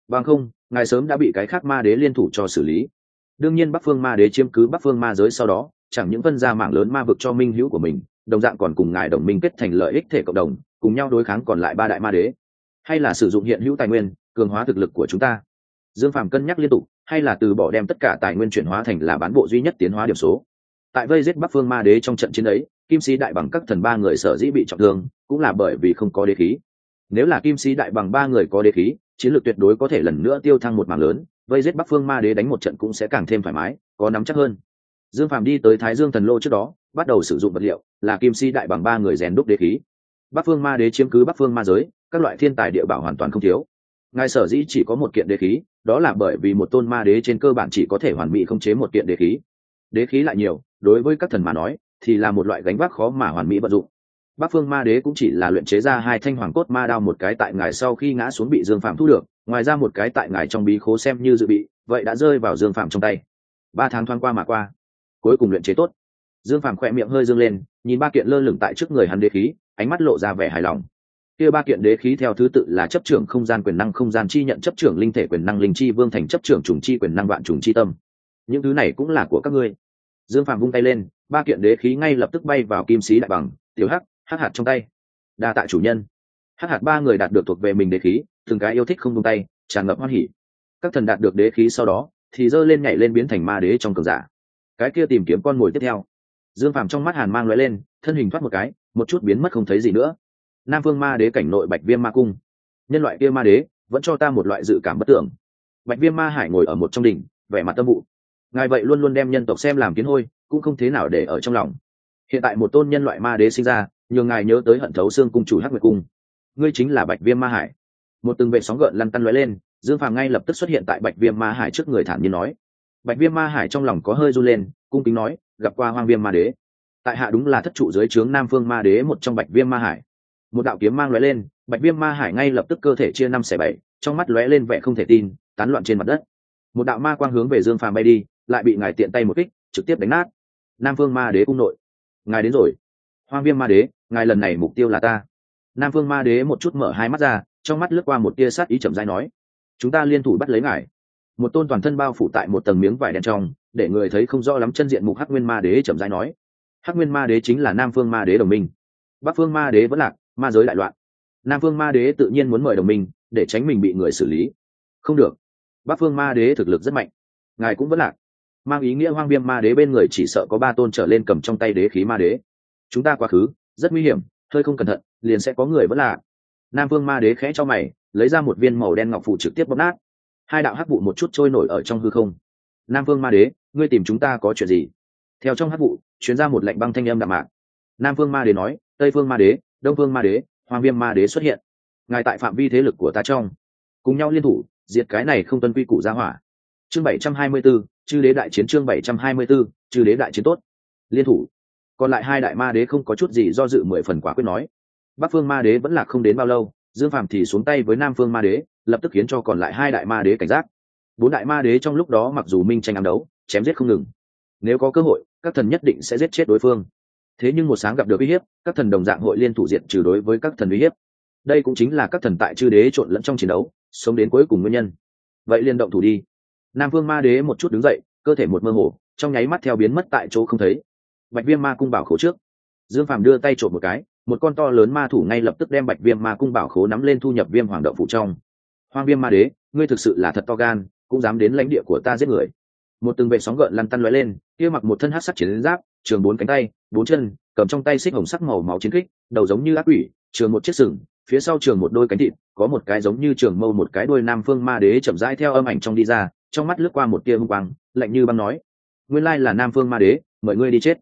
Bằng không, ngài sớm đã bị cái khác ma đế liên thủ cho xử lý. Đương nhiên bắc phương ma đế chiếm cứ bắc phương ma giới sau đó, chẳng những phân ra mạng lớn ma vực cho minh hữu của mình, đồng dạng còn cùng ngài đồng minh kết thành lợi ích thể cộng đồng, cùng nhau đối kháng còn lại ba đại ma đế. Hay là sử dụng hiện hữu tài nguyên cường hóa thực lực của chúng ta. Dương phàm cân nhắc liên tục, hay là từ bỏ đem tất cả tài nguyên chuyển hóa thành là bán bộ duy nhất tiến hóa điểm số. Tại vây giết bắc phương ma đế trong trận chiến ấy, kim sĩ đại bằng các thần ba người sở dĩ bị trọng thương, cũng là bởi vì không có đế khí. Nếu là kim sĩ đại bằng ba người có đế khí, chiến lược tuyệt đối có thể lần nữa tiêu thăng một mảng lớn, vây giết bắc phương ma đế đánh một trận cũng sẽ càng thêm thoải mái, có nắm chắc hơn. Dương phàm đi tới thái dương thần lô trước đó, bắt đầu sử dụng vật liệu là kim sĩ đại bằng ba người rèn đúc đế khí. Bắc phương ma đế chiếm cứ bắc phương ma giới, các loại thiên tài địa bảo hoàn toàn không thiếu ngài sở dĩ chỉ có một kiện đế khí, đó là bởi vì một tôn ma đế trên cơ bản chỉ có thể hoàn mỹ khống chế một kiện đế khí. Đế khí lại nhiều, đối với các thần mà nói, thì là một loại gánh vác khó mà hoàn mỹ vận dụng. Bắc phương ma đế cũng chỉ là luyện chế ra hai thanh hoàng cốt ma đao một cái tại ngài sau khi ngã xuống bị dương phạm thu được, ngoài ra một cái tại ngài trong bí khố xem như dự bị, vậy đã rơi vào dương phạm trong tay. Ba tháng thoáng qua mà qua, cuối cùng luyện chế tốt. Dương phạm khỏe miệng hơi dương lên, nhìn ba kiện lơ lửng tại trước người hắn đế khí, ánh mắt lộ ra vẻ hài lòng kia ba kiện đế khí theo thứ tự là chấp trưởng không gian quyền năng, không gian chi nhận, chấp trưởng linh thể quyền năng, linh chi vương thành, chấp trưởng trùng chi quyền năng, vạn trùng chi tâm. Những thứ này cũng là của các ngươi. Dương phàm vung tay lên, ba kiện đế khí ngay lập tức bay vào kim sĩ đại bằng, tiểu hắc hắc hạt trong tay. Đa tạ chủ nhân. Hắc hạt ba người đạt được thuộc về mình đế khí, từng cái yêu thích không vung tay, tràn ngập hoan hỉ. Các thần đạt được đế khí sau đó, thì giơ lên nhảy lên biến thành ma đế trong cường giả. Cái kia tìm kiếm con mồi tiếp theo. Dương phàm trong mắt hàn mang lóe lên, thân hình thoát một cái, một chút biến mất không thấy gì nữa nam phương ma đế cảnh nội bạch viêm ma cung. Nhân loại kia ma đế vẫn cho ta một loại dự cảm bất tưởng. Bạch viêm ma hải ngồi ở một trong đỉnh, vẻ mặt tâm vụ. Ngài vậy luôn luôn đem nhân tộc xem làm kiến hôi, cũng không thế nào để ở trong lòng. Hiện tại một tôn nhân loại ma đế sinh ra, nhường ngài nhớ tới hận thấu xương cung chủ hắc nguyệt cung. Ngươi chính là bạch viêm ma hải. Một từng vệ sóng gợn lăn tăn lóe lên, dương phàm ngay lập tức xuất hiện tại bạch viêm ma hải trước người thản nhiên nói. Bạch viêm ma hải trong lòng có hơi run lên, cung kính nói, gặp qua hoang viêm ma đế. Tại hạ đúng là thất trụ dưới trướng nam phương ma đế một trong bạch viêm ma hải một đạo kiếm mang lóe lên, bạch viêm ma hải ngay lập tức cơ thể chia năm xẻ bảy, trong mắt lóe lên vẻ không thể tin, tán loạn trên mặt đất. Một đạo ma quang hướng về dương phàm bay đi, lại bị ngài tiện tay một kích, trực tiếp đánh nát. Nam phương ma đế cung nội. Ngài đến rồi. Hoang viêm ma đế, ngài lần này mục tiêu là ta. Nam phương ma đế một chút mở hai mắt ra, trong mắt lướt qua một tia sát ý chậm dai nói, chúng ta liên thủ bắt lấy ngài. Một tôn toàn thân bao phủ tại một tầng miếng vải đen trong, để người thấy không rõ lắm chân diện mục hắc nguyên ma đế chậm dai nói, hắc nguyên ma đế chính là nam phương ma đế đồng minh. Bắc phương ma đế vẫn lạc ma giới đại loạn. Nam phương ma đế tự nhiên muốn mời đồng minh để tránh mình bị người xử lý. Không được. Bắc phương ma đế thực lực rất mạnh. Ngài cũng vẫn lạc. Mang ý nghĩa hoang viêm ma đế bên người chỉ sợ có ba tôn trở lên cầm trong tay đế khí ma đế. Chúng ta quá khứ, rất nguy hiểm, hơi không cẩn thận, liền sẽ có người vẫn là nam vương ma đế khẽ cho mày, lấy ra một viên màu đen ngọc phủ trực tiếp bóp nát. Hai đạo hắc vụ một chút trôi nổi ở trong hư không. Nam vương ma đế, ngươi tìm chúng ta có chuyện gì? Theo trong hắc vụ chuyến ra một lệnh băng thanh âm đạm mạc. Nam vương ma đế nói, tây phương ma đế đông vương ma đế hoàng viêm ma đế xuất hiện. Ngài tại phạm vi thế lực của ta trong cùng nhau liên thủ diệt cái này không tuân quy củ gia hỏa. Chương bảy trăm hai mươi 724, chư đế đại chiến chương bảy trăm hai mươi 724, chư đế đại chiến tốt. Liên thủ. Còn lại hai đại ma đế không có chút gì do dự mười phần quả quyết nói. Bắc phương ma đế vẫn là không đến bao lâu dương phàm thì xuống tay với nam phương ma đế lập tức khiến cho còn lại hai đại ma đế cảnh giác. Bốn đại ma đế trong lúc đó mặc dù minh tranh ám đấu chém giết không ngừng. Nếu có cơ hội các thần nhất định sẽ giết chết đối phương thế nhưng một sáng gặp được uy hiếp, các thần đồng dạng hội liên thủ diện trừ đối với các thần uy hiếp. Đây cũng chính là các thần tại chư đế trộn lẫn trong chiến đấu, sống đến cuối cùng nguyên nhân. Vậy liên động thủ đi. Nam vương ma đế một chút đứng dậy, cơ thể một mơ hồ, trong nháy mắt theo biến mất tại chỗ không thấy. Bạch viêm ma cung bảo khố trước. Dương phàm đưa tay trộm một cái, một con to lớn ma thủ ngay lập tức đem bạch viêm ma cung bảo khố nắm lên thu nhập viêm hoàng đậu phụ trong. Hoang viêm ma đế, ngươi thực sự là thật to gan, cũng dám đến lãnh địa của ta giết người. Một từng vệ sóng gợn lăn tăn lóe lên, kia mặc một thân hát sắc chiến giáp trường bốn cánh tay, bốn chân, cầm trong tay xích hồng sắc màu máu chiến kích, đầu giống như ác quỷ, trường một chiếc sừng, phía sau trường một đôi cánh thịt, có một cái giống như trường mâu một cái đôi nam phương ma đế chậm rãi theo âm ảnh trong đi ra, trong mắt lướt qua một tia hung quang, lạnh như băng nói, nguyên lai là nam phương ma đế, mời ngươi đi chết.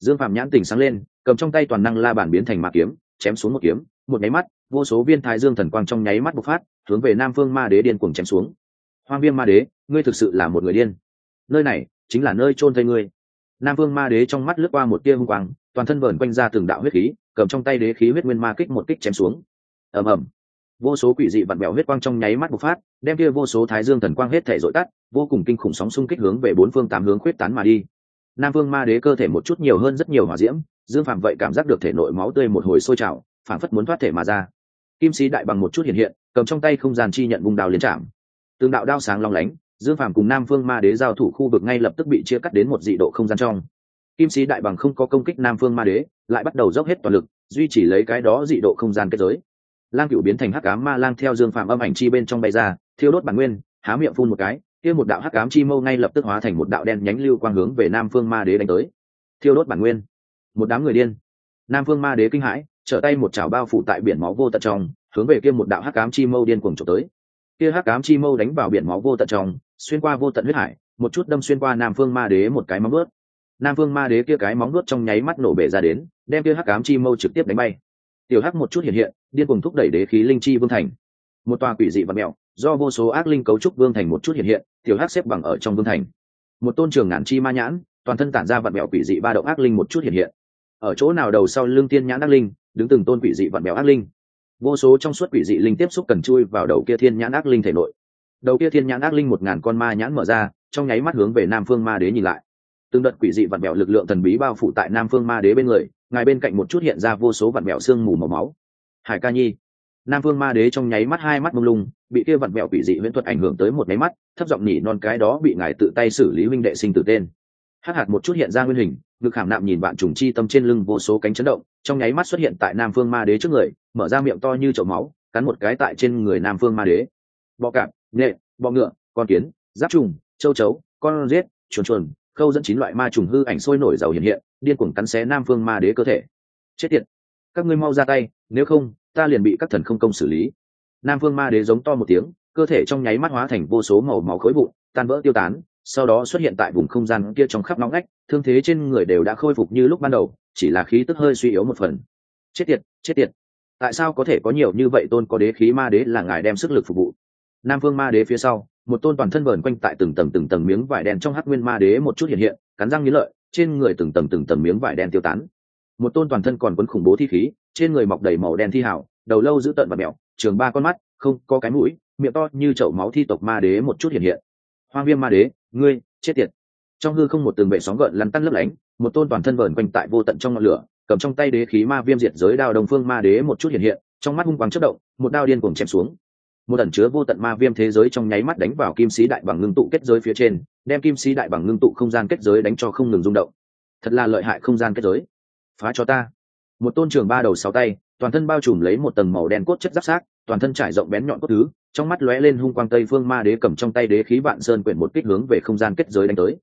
Dương phạm nhãn tỉnh sáng lên, cầm trong tay toàn năng la bản biến thành ma kiếm, chém xuống một kiếm, một nháy mắt, vô số viên thái dương thần quang trong nháy mắt bộc phát, hướng về nam phương ma đế điên cuồng chém xuống. Hoang viêm ma đế, ngươi thực sự là một người điên. Nơi này chính là nơi chôn thây ngươi nam Vương ma đế trong mắt lướt qua một tia hung quang, toàn thân vờn quanh ra từng đạo huyết khí, cầm trong tay đế khí huyết nguyên ma kích một kích chém xuống. Ầm ầm. Vô số quỷ dị vặn bẹo huyết quang trong nháy mắt bộc phát, đem kia vô số thái dương thần quang hết thể dội tắt, vô cùng kinh khủng sóng xung kích hướng về bốn phương tám hướng khuyết tán mà đi. Nam vương ma đế cơ thể một chút nhiều hơn rất nhiều hỏa diễm, dương phạm vậy cảm giác được thể nội máu tươi một hồi sôi trào phản phất muốn thoát thể mà ra. Kim sĩ đại bằng một chút hiện hiện, cầm trong tay không gian chi nhận vùng đào liên trạm tường đạo đao sáng long lánh dương phạm cùng nam phương ma đế giao thủ khu vực ngay lập tức bị chia cắt đến một dị độ không gian trong. Kim sĩ đại bằng không có công kích nam phương ma đế, lại bắt đầu dốc hết toàn lực, duy trì lấy cái đó dị độ không gian kết giới. Lang cựu biến thành hắc ám ma lang theo dương phạm âm ảnh chi bên trong bay ra, thiêu đốt bản nguyên, há miệng phun một cái, kia một đạo hắc ám chi mâu ngay lập tức hóa thành một đạo đen nhánh lưu quang hướng về nam phương ma đế đánh tới. Thiêu đốt bản nguyên. Một đám người điên. Nam phương ma đế kinh hãi, trở tay một chảo bao phủ tại biển máu vô tận trong, hướng về kia một đạo hắc ám chi mâu điên cuồng trộm tới kia hắc ám chi mâu đánh vào biển máu vô tận trong, xuyên qua vô tận huyết hải, một chút đâm xuyên qua nam phương ma đế một cái móng vuốt. Nam phương ma đế kia cái móng vuốt trong nháy mắt nổ bể ra đến, đem kia hắc ám chi mâu trực tiếp đánh bay. Tiểu hắc một chút hiện hiện, điên cuồng thúc đẩy đế khí linh chi vương thành. Một tòa quỷ dị và mẹo do vô số ác linh cấu trúc vương thành một chút hiện hiện, tiểu hắc xếp bằng ở trong vương thành. Một tôn trường ngàn chi ma nhãn, toàn thân tản ra vạn mẹo quỷ dị ba động ác linh một chút hiện hiện. Ở chỗ nào đầu sau lưng tiên nhãn ác linh, đứng từng tôn quỷ dị vạn mẹo ác linh vô số trong suốt quỷ dị linh tiếp xúc cần chui vào đầu kia thiên nhãn ác linh thể nội. Đầu kia thiên nhãn ác linh một ngàn con ma nhãn mở ra, trong nháy mắt hướng về nam phương ma đế nhìn lại. Từng đợt quỷ dị vặn mẹo lực lượng thần bí bao phủ tại nam phương ma đế bên người, ngài bên cạnh một chút hiện ra vô số vặn mẹo xương mù màu máu. Hải ca nhi. Nam phương ma đế trong nháy mắt hai mắt mông lung, bị kia vặn mẹo quỷ dị huyễn thuật ảnh hưởng tới một nháy mắt, thấp giọng nhỉ non cái đó bị ngài tự tay xử lý huynh đệ sinh tử tên. Hắc hạt một chút hiện ra nguyên hình, ngực hàm nạm nhìn bạn trùng chi tâm trên lưng vô số cánh chấn động trong nháy mắt xuất hiện tại nam phương ma đế trước người, mở ra miệng to như chậu máu, cắn một cái tại trên người nam phương ma đế. Bọ cạp nghệ bọ ngựa, con kiến, giáp trùng, châu chấu, con rết chuồn chuồn, khâu dẫn chín loại ma trùng hư ảnh sôi nổi giàu hiện hiện, điên cuồng cắn xé nam phương ma đế cơ thể. Chết tiệt. Các ngươi mau ra tay, nếu không, ta liền bị các thần không công xử lý. Nam phương ma đế giống to một tiếng, cơ thể trong nháy mắt hóa thành vô số màu máu khối vụn, tan vỡ tiêu tán, sau đó xuất hiện tại vùng không gian kia trong khắp nóng ngách, thương thế trên người đều đã khôi phục như lúc ban đầu chỉ là khí tức hơi suy yếu một phần. Chết tiệt chết tiệt. Tại sao có thể có nhiều như vậy tôn có đế khí ma đế là ngài đem sức lực phục vụ? Nam phương ma đế phía sau, một tôn toàn thân vờn quanh tại từng tầng từng tầng miếng vải đen trong hắc nguyên ma đế một chút hiện hiện, cắn răng nghĩ lợi, trên người từng tầng từng tầng miếng vải đen tiêu tán. Một tôn toàn thân còn quấn khủng bố thi khí, trên người mọc đầy màu đen thi hảo đầu lâu giữ tận và mẹo, trường ba con mắt, không có cái mũi, miệng to như chậu máu thi tộc ma đế một chút hiện hiện. Hoang viêm ma đế, ngươi, chết tiệt trong hư không một từng bệ sóng gợn lăn tăn lấp lánh, một tôn toàn thân vờn quanh tại vô tận trong ngọn lửa, cầm trong tay đế khí ma viêm diệt giới đao đồng phương ma đế một chút hiện hiện, trong mắt hung quang chất động, một đao điên cuồng chém xuống. Một ẩn chứa vô tận ma viêm thế giới trong nháy mắt đánh vào kim sĩ đại bằng ngưng tụ kết giới phía trên, đem kim sĩ đại bằng ngưng tụ không gian kết giới đánh cho không ngừng rung động. Thật là lợi hại không gian kết giới. Phá cho ta. Một tôn trường ba đầu sáu tay, toàn thân bao trùm lấy một tầng màu đen cốt chất giáp sát, toàn thân trải rộng bén nhọn cốt thứ, trong mắt lóe lên hung quang tây phương ma đế cầm trong tay đế khí vạn sơn quyển một kích hướng về không gian kết giới đánh tới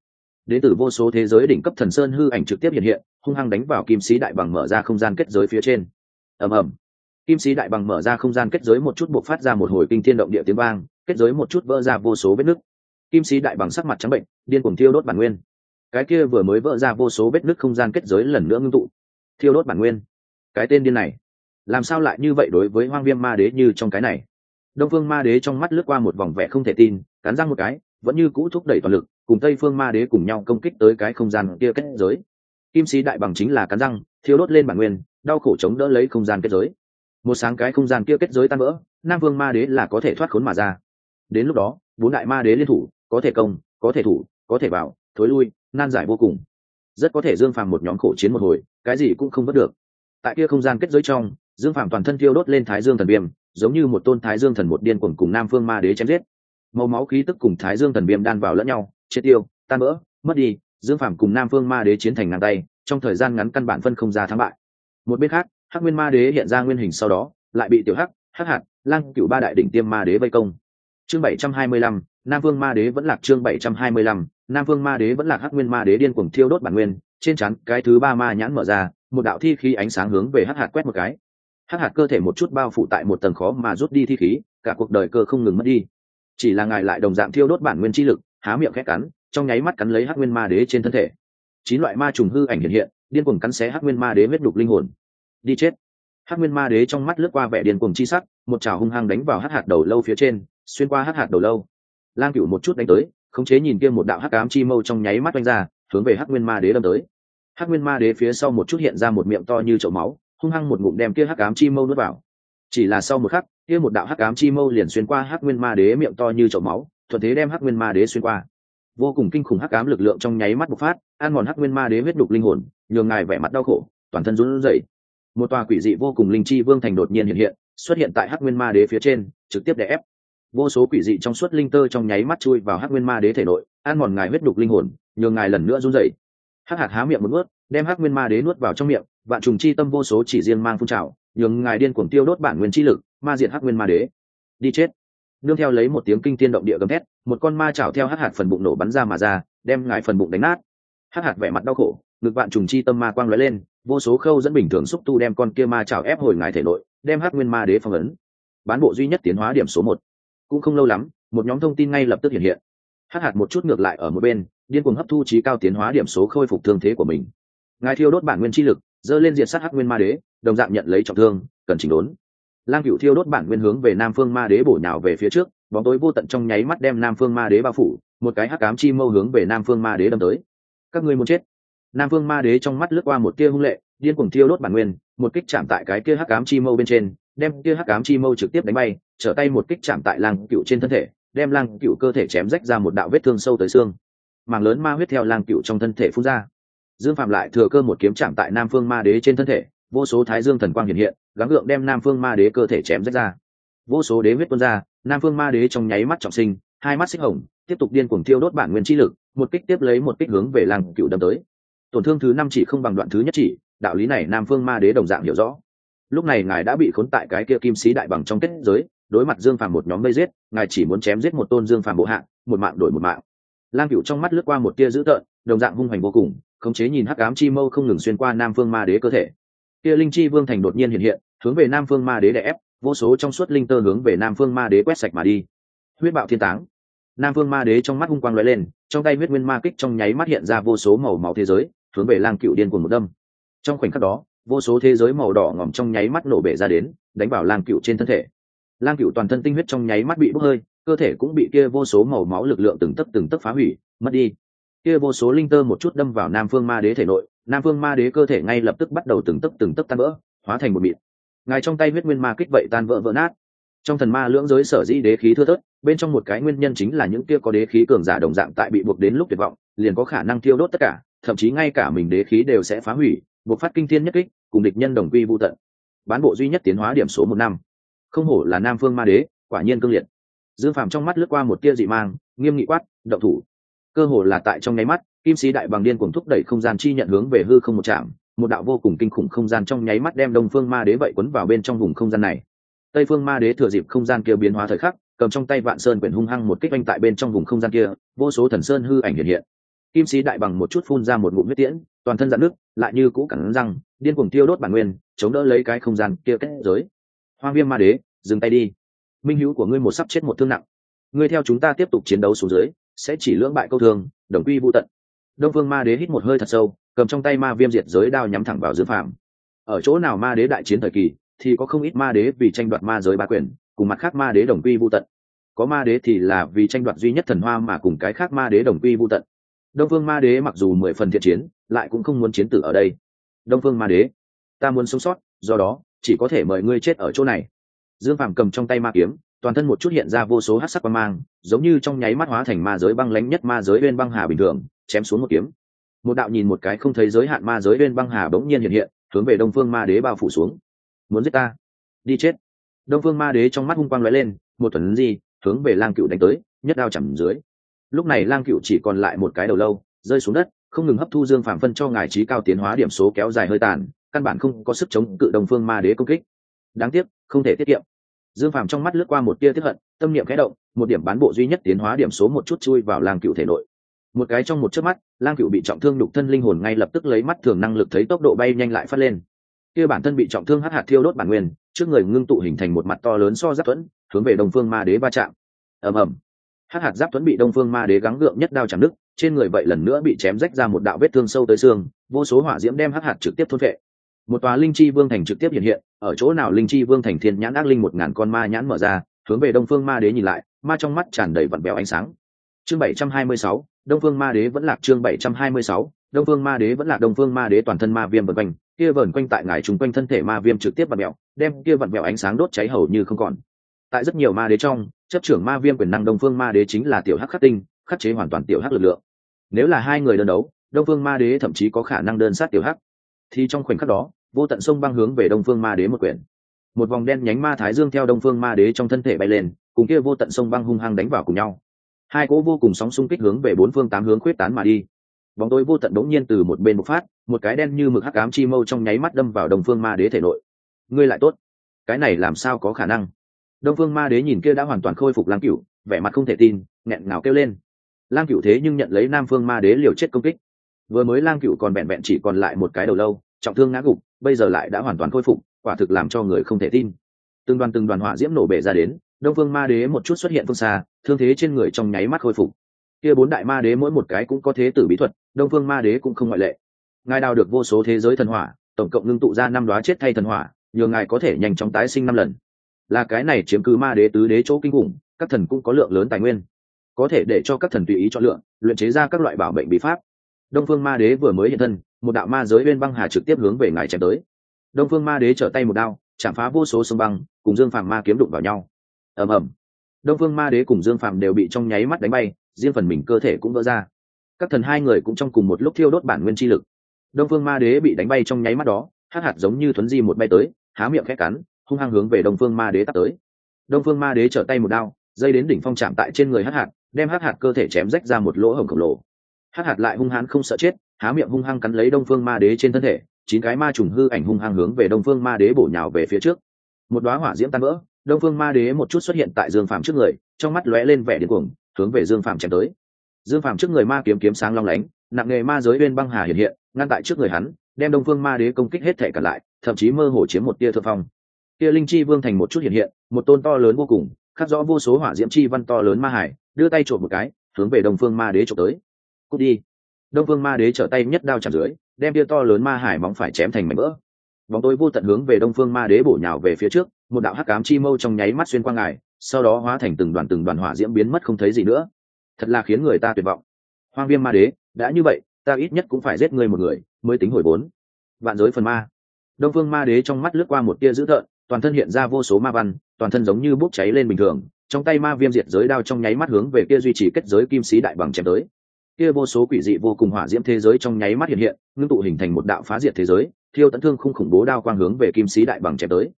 đến từ vô số thế giới đỉnh cấp thần sơn hư ảnh trực tiếp hiện hiện, hung hăng đánh vào kim sĩ đại bằng mở ra không gian kết giới phía trên. Ầm ầm. Kim sĩ đại bằng mở ra không gian kết giới một chút buộc phát ra một hồi kinh thiên động địa tiếng vang, kết giới một chút vỡ ra vô số vết nứt. Kim sĩ đại bằng sắc mặt trắng bệnh, điên cuồng thiêu đốt bản nguyên. Cái kia vừa mới vỡ ra vô số vết nứt không gian kết giới lần nữa ngưng tụ. Thiêu đốt bản nguyên. Cái tên điên này, làm sao lại như vậy đối với hoang viêm ma đế như trong cái này? Đông phương ma đế trong mắt lướt qua một vòng vẻ không thể tin, cắn răng một cái, vẫn như cũ thúc đẩy toàn lực cùng tây phương ma đế cùng nhau công kích tới cái không gian kia kết giới. Kim sĩ đại bằng chính là cắn răng, thiêu đốt lên bản nguyên, đau khổ chống đỡ lấy không gian kết giới. Một sáng cái không gian kia kết giới tan vỡ, nam vương ma đế là có thể thoát khốn mà ra. Đến lúc đó, bốn đại ma đế liên thủ, có thể công, có thể thủ, có thể vào thối lui, nan giải vô cùng. Rất có thể dương phàm một nhóm khổ chiến một hồi, cái gì cũng không vớt được. Tại kia không gian kết giới trong, dương phàm toàn thân thiêu đốt lên thái dương thần viêm, giống như một tôn thái dương thần một điên cuồng cùng nam phương ma đế chém giết. Màu máu khí tức cùng thái dương thần viêm đan vào lẫn nhau chết tiêu, tan vỡ, mất đi, dương phàm cùng nam phương ma đế chiến thành ngang tay, trong thời gian ngắn căn bản phân không ra thắng bại. Một bên khác, hắc nguyên ma đế hiện ra nguyên hình sau đó, lại bị tiểu hắc hắc hạt, lang cựu ba đại đỉnh tiêm ma đế vây công. Chương bảy trăm hai mươi lăm, nam vương ma đế vẫn lạc chương bảy trăm hai mươi lăm, nam vương ma đế vẫn lạc hắc nguyên ma đế điên cuồng thiêu đốt bản nguyên, trên chắn cái thứ ba ma nhãn mở ra, một đạo thi khí ánh sáng hướng về hắc hạt quét một cái. Hắc hạt cơ thể một chút bao phủ tại một tầng khó mà rút đi thi khí, cả cuộc đời cơ không ngừng mất đi. Chỉ là ngài lại đồng dạng thiêu đốt bản nguyên chi lực há miệng khét cắn, trong nháy mắt cắn lấy hắc nguyên ma đế trên thân thể. Chín loại ma trùng hư ảnh hiện hiện, điên cuồng cắn xé hắc nguyên ma đế huyết đục linh hồn. Đi chết. Hắc nguyên ma đế trong mắt lướt qua vẻ điên cuồng chi sắc, một trào hung hăng đánh vào hắc hạt đầu lâu phía trên, xuyên qua hắc hạt đầu lâu. Lang cựu một chút đánh tới, khống chế nhìn kia một đạo hắc ám chi mâu trong nháy mắt đánh ra, hướng về hắc nguyên ma đế đâm tới. Hắc nguyên ma đế phía sau một chút hiện ra một miệng to như chậu máu, hung hăng một ngụm đem kia hắc ám chi mâu nuốt vào. Chỉ là sau một khắc, kia một đạo hắc ám chi mâu liền xuyên qua hắc nguyên ma đế miệng to như chậu máu thuận thế đem hắc nguyên ma đế xuyên qua. Vô cùng kinh khủng hắc ám lực lượng trong nháy mắt bộc phát an mòn hắc nguyên ma đế huyết đục linh hồn, nhường ngài vẻ mặt đau khổ, toàn thân run rẩy. Một tòa quỷ dị vô cùng linh chi vương thành đột nhiên hiện hiện, xuất hiện tại hắc nguyên ma đế phía trên, trực tiếp đè ép. Vô số quỷ dị trong suốt linh tơ trong nháy mắt chui vào hắc nguyên ma đế thể nội an mòn ngài huyết đục linh hồn, nhường ngài lần nữa run rẩy. Hắc hạt há miệng một nuốt, đem hắc nguyên ma đế nuốt vào trong miệng, vạn trùng chi tâm vô số chỉ riêng mang phun trào, nhường ngài điên cuồng tiêu đốt bản nguyên chi lực, ma diện hắc nguyên ma đế. Đi chết nương theo lấy một tiếng kinh tiên động địa gầm thét, một con ma chảo theo hắc hạt phần bụng nổ bắn ra mà ra, đem ngài phần bụng đánh nát. Hắc hạt vẻ mặt đau khổ, ngực vạn trùng chi tâm ma quang lóe lên, vô số khâu dẫn bình thường xúc tu đem con kia ma chảo ép hồi ngài thể nội, đem hắc nguyên ma đế phong ấn. Bán bộ duy nhất tiến hóa điểm số một. Cũng không lâu lắm, một nhóm thông tin ngay lập tức hiện hiện. Hắc hạt một chút ngược lại ở một bên, điên cuồng hấp thu trí cao tiến hóa điểm số khôi phục thương thế của mình. Ngài thiêu đốt bản nguyên chi lực, dơ lên diện sát hắc nguyên ma đế, đồng dạng nhận lấy trọng thương, cần chỉnh đốn lang cựu thiêu đốt bản nguyên hướng về nam phương ma đế bổ nhào về phía trước, bóng tối vô tận trong nháy mắt đem nam phương ma đế bao phủ, một cái hắc cám chi mâu hướng về nam phương ma đế đâm tới. Các ngươi muốn chết. Nam phương ma đế trong mắt lướt qua một tia hung lệ, điên cuồng thiêu đốt bản nguyên, một kích chạm tại cái kia hắc cám chi mâu bên trên, đem kia hắc cám chi mâu trực tiếp đánh bay, trở tay một kích chạm tại lang cựu trên thân thể, đem lang cựu cơ thể chém rách ra một đạo vết thương sâu tới xương. Màng lớn ma huyết theo lang cựu trong thân thể phun ra. Dương phạm lại thừa cơ một kiếm chạm tại nam phương ma đế trên thân thể, vô số thái dương thần quang hiện hiện gắng gượng đem nam phương ma đế cơ thể chém rách ra. Vô số đế huyết tuôn ra, nam phương ma đế trong nháy mắt trọng sinh, hai mắt xích hồng, tiếp tục điên cuồng thiêu đốt bản nguyên chi lực, một kích tiếp lấy một kích hướng về lang cựu đâm tới. Tổn thương thứ năm chỉ không bằng đoạn thứ nhất chỉ, đạo lý này nam phương ma đế đồng dạng hiểu rõ. Lúc này ngài đã bị khốn tại cái kia kim sĩ đại bằng trong kết giới, đối mặt dương phàm một nhóm gây giết, ngài chỉ muốn chém giết một tôn dương phàm bộ hạng một mạng đổi một mạng. Lang cựu trong mắt lướt qua một tia dữ tợn, đồng dạng hung hoành vô cùng, khống chế nhìn hắc ám chi mâu không ngừng xuyên qua nam phương ma đế cơ thể kia linh chi vương thành đột nhiên hiện hiện, hướng về nam phương ma đế đè ép, vô số trong suốt linh tơ hướng về nam phương ma đế quét sạch mà đi. Huyết bạo thiên táng. Nam phương ma đế trong mắt hung quang lóe lên, trong tay huyết nguyên ma kích trong nháy mắt hiện ra vô số màu máu thế giới, hướng về lang cựu điên cuồng một đâm. Trong khoảnh khắc đó, vô số thế giới màu đỏ ngỏm trong nháy mắt nổ bể ra đến, đánh vào lang cựu trên thân thể. Lang cựu toàn thân tinh huyết trong nháy mắt bị bốc hơi, cơ thể cũng bị kia vô số màu máu lực lượng từng tấc từng tấc phá hủy, mất đi. Kia vô số linh tơ một chút đâm vào nam phương ma đế thể nội nam phương ma đế cơ thể ngay lập tức bắt đầu từng tấc từng tấc tan vỡ, hóa thành một mịt. Ngài trong tay huyết nguyên ma kích vậy tan vỡ vỡ nát. Trong thần ma lưỡng giới sở dĩ đế khí thưa thớt, bên trong một cái nguyên nhân chính là những kia có đế khí cường giả đồng dạng tại bị buộc đến lúc tuyệt vọng, liền có khả năng thiêu đốt tất cả, thậm chí ngay cả mình đế khí đều sẽ phá hủy, buộc phát kinh thiên nhất kích, cùng địch nhân đồng quy vô tận. Bán bộ duy nhất tiến hóa điểm số một năm. Không hổ là nam phương ma đế, quả nhiên cương liệt. Dương phàm trong mắt lướt qua một tia dị mang, nghiêm nghị quát, động thủ. Cơ hồ là tại trong nháy mắt kim sĩ đại bằng điên cuồng thúc đẩy không gian chi nhận hướng về hư không một chạm một đạo vô cùng kinh khủng không gian trong nháy mắt đem đông phương ma đế vậy quấn vào bên trong vùng không gian này. Tây phương ma đế thừa dịp không gian kia biến hóa thời khắc, cầm trong tay vạn sơn quyển hung hăng một kích oanh tại bên trong vùng không gian kia, vô số thần sơn hư ảnh hiện hiện. Kim sĩ đại bằng một chút phun ra một ngụm huyết tiễn, toàn thân dạn nước, lại như cũ cẳng răng, điên cuồng tiêu đốt bản nguyên, chống đỡ lấy cái không gian kia kết giới. Hoa viêm ma đế, dừng tay đi. Minh hữu của ngươi một sắp chết một thương nặng. Ngươi theo chúng ta tiếp tục chiến đấu xuống dưới, sẽ chỉ lưỡng bại câu thương, đồng quy vô tận đông phương ma đế hít một hơi thật sâu, cầm trong tay ma viêm diệt giới đao nhắm thẳng vào dương phạm ở chỗ nào ma đế đại chiến thời kỳ, thì có không ít ma đế vì tranh đoạt ma giới ba quyền, cùng mặt khác ma đế đồng quy vô tận. Có ma đế thì là vì tranh đoạt duy nhất thần hoa mà cùng cái khác ma đế đồng quy vô tận. Đông phương ma đế mặc dù mười phần thiện chiến, lại cũng không muốn chiến tử ở đây. Đông phương ma đế, ta muốn sống sót, do đó, chỉ có thể mời ngươi chết ở chỗ này. Dương Phạm cầm trong tay ma kiếm, toàn thân một chút hiện ra vô số hát sắc quan mang, giống như trong nháy mắt hóa thành ma giới băng lánh nhất ma giới bên băng hà bình thường chém xuống một kiếm. Một đạo nhìn một cái không thấy giới hạn ma giới bên băng hà bỗng nhiên hiện hiện, hướng về đông phương ma đế bao phủ xuống. Muốn giết ta? Đi chết. Đông phương ma đế trong mắt hung quang lóe lên, một thuần gì hướng về lang cựu đánh tới, nhất đao chầm dưới. Lúc này lang cựu chỉ còn lại một cái đầu lâu, rơi xuống đất, không ngừng hấp thu dương phàm phân cho ngài trí cao tiến hóa điểm số kéo dài hơi tàn, căn bản không có sức chống cự đồng phương ma đế công kích. Đáng tiếc, không thể tiết kiệm. Dương phàm trong mắt lướt qua một tia tiếp hận, tâm niệm khẽ động, một điểm bán bộ duy nhất tiến hóa điểm số một chút chui vào lang cựu thể nội một cái trong một chớp mắt, lang cựu bị trọng thương đục thân linh hồn ngay lập tức lấy mắt thường năng lực thấy tốc độ bay nhanh lại phát lên. Kia bản thân bị trọng thương hắc hạt thiêu đốt bản nguyên, trước người ngưng tụ hình thành một mặt to lớn so giáp thuẫn hướng về đông phương ma đế va chạm. Ầm ầm. Hắc hạt giáp thuẫn bị đông phương ma đế gắng gượng nhất đao chạm đức trên người vậy lần nữa bị chém rách ra một đạo vết thương sâu tới xương, vô số hỏa diễm đem hắc hạt trực tiếp thôn vệ một tòa linh chi vương thành trực tiếp hiện hiện, ở chỗ nào linh chi vương thành thiên nhãn ác linh một ngàn con ma nhãn mở ra, hướng về đông phương ma đế nhìn lại, ma trong mắt tràn đầy vặn béo ánh sáng. Chương bảy trăm hai mươi sáu đông phương ma đế vẫn lạc chương bảy trăm hai mươi sáu, đông phương ma đế vẫn là đông phương ma đế toàn thân ma viêm vần quanh, kia vờn quanh tại ngài chúng quanh thân thể ma viêm trực tiếp vặn mẹo đem kia vặn mẹo ánh sáng đốt cháy hầu như không còn. Tại rất nhiều ma đế trong, chấp trưởng ma viêm quyền năng đông phương ma đế chính là tiểu hắc khắc tinh, khắc chế hoàn toàn tiểu hắc lực lượng. Nếu là hai người đơn đấu, đông phương ma đế thậm chí có khả năng đơn sát tiểu hắc. Thì trong khoảnh khắc đó, vô tận sông băng hướng về đông phương ma đế một quyển. Một vòng đen nhánh ma thái dương theo đông phương ma đế trong thân thể bay lên, cùng kia vô tận sông băng hung hăng đánh vào cùng nhau hai cỗ vô cùng sóng xung kích hướng về bốn phương tám hướng khuyết tán mà đi. Bóng tối vô tận đống nhiên từ một bên một phát, một cái đen như mực hắc ám chi mâu trong nháy mắt đâm vào đông phương ma đế thể nội. Ngươi lại tốt. Cái này làm sao có khả năng? Đông phương ma đế nhìn kia đã hoàn toàn khôi phục lang cựu vẻ mặt không thể tin, nghẹn ngào kêu lên. Lang cựu thế nhưng nhận lấy nam phương ma đế liều chết công kích. Vừa mới lang cựu còn vẹn vẹn chỉ còn lại một cái đầu lâu, trọng thương ngã gục, bây giờ lại đã hoàn toàn khôi phục, quả thực làm cho người không thể tin. Từng đoàn từng đoàn hỏa diễm nổ bể ra đến đông phương ma đế một chút xuất hiện phương xa, thương thế trên người trong nháy mắt khôi phục. Kia bốn đại ma đế mỗi một cái cũng có thế tử bí thuật, đông phương ma đế cũng không ngoại lệ. Ngài đào được vô số thế giới thần hỏa, tổng cộng ngưng tụ ra năm đoá chết thay thần hỏa, nhờ ngài có thể nhanh chóng tái sinh năm lần. Là cái này chiếm cứ ma đế tứ đế chỗ kinh khủng, các thần cũng có lượng lớn tài nguyên. Có thể để cho các thần tùy ý chọn lựa, luyện chế ra các loại bảo bệnh bí pháp. Đông phương ma đế vừa mới hiện thân, một đạo ma giới bên băng hà trực tiếp hướng về ngài chém tới. Đông phương ma đế trở tay một đao, chạm phá vô số sông băng, cùng dương phàm ma kiếm đụng vào nhau ầm ầm. Đông phương ma đế cùng dương phàm đều bị trong nháy mắt đánh bay, riêng phần mình cơ thể cũng vỡ ra. Các thần hai người cũng trong cùng một lúc thiêu đốt bản nguyên chi lực. Đông phương ma đế bị đánh bay trong nháy mắt đó hát hạt giống như thuấn di một bay tới, há miệng khét cắn, hung hăng hướng về đông phương ma đế tắt tới. Đông phương ma đế trở tay một đao, dây đến đỉnh phong chạm tại trên người hát hạt, đem hát hạt cơ thể chém rách ra một lỗ hổng khổng lồ. Hát hạt lại hung hãn không sợ chết, há miệng hung hăng cắn lấy đông phương ma đế trên thân thể, chín cái ma trùng hư ảnh hung hăng hướng về đông phương ma đế bổ nhào về phía trước. Một đoá hỏa diễm tan vỡ đông phương ma đế một chút xuất hiện tại dương phàm trước người, trong mắt lóe lên vẻ điên cuồng, hướng về dương phàm chém tới. Dương phàm trước người ma kiếm kiếm sáng long lánh, nặng nghề ma giới bên băng hà hiện hiện, ngăn tại trước người hắn, đem đông phương ma đế công kích hết thể cả lại, thậm chí mơ hồ chiếm một tia thượng phong. Tia linh chi vương thành một chút hiện hiện, một tôn to lớn vô cùng, khắc rõ vô số hỏa diễm chi văn to lớn ma hải, đưa tay trộm một cái, hướng về đông phương ma đế trộm tới. Cút đi. Đông phương ma đế trở tay nhất đao chạm dưới, đem tia to lớn ma hải móng phải chém thành mảnh vỡ bóng tối vô tận hướng về đông phương ma đế bổ nhào về phía trước, một đạo hắc cám chi mâu trong nháy mắt xuyên qua ngài, sau đó hóa thành từng đoàn từng đoàn hỏa diễm biến mất không thấy gì nữa. Thật là khiến người ta tuyệt vọng. Hoang viêm ma đế, đã như vậy, ta ít nhất cũng phải giết ngươi một người, mới tính hồi bốn. Vạn giới phần ma. Đông phương ma đế trong mắt lướt qua một tia dữ thợn toàn thân hiện ra vô số ma văn, toàn thân giống như bốc cháy lên bình thường, trong tay ma viêm diệt giới đao trong nháy mắt hướng về kia duy trì kết giới kim sĩ đại bằng chém tới. Kia vô số quỷ dị vô cùng hỏa diễm thế giới trong nháy mắt hiện hiện, ngưng tụ hình thành một đạo phá diệt thế giới thiêu tận thương không khủng bố đao quang hướng về kim sĩ đại bằng chém tới.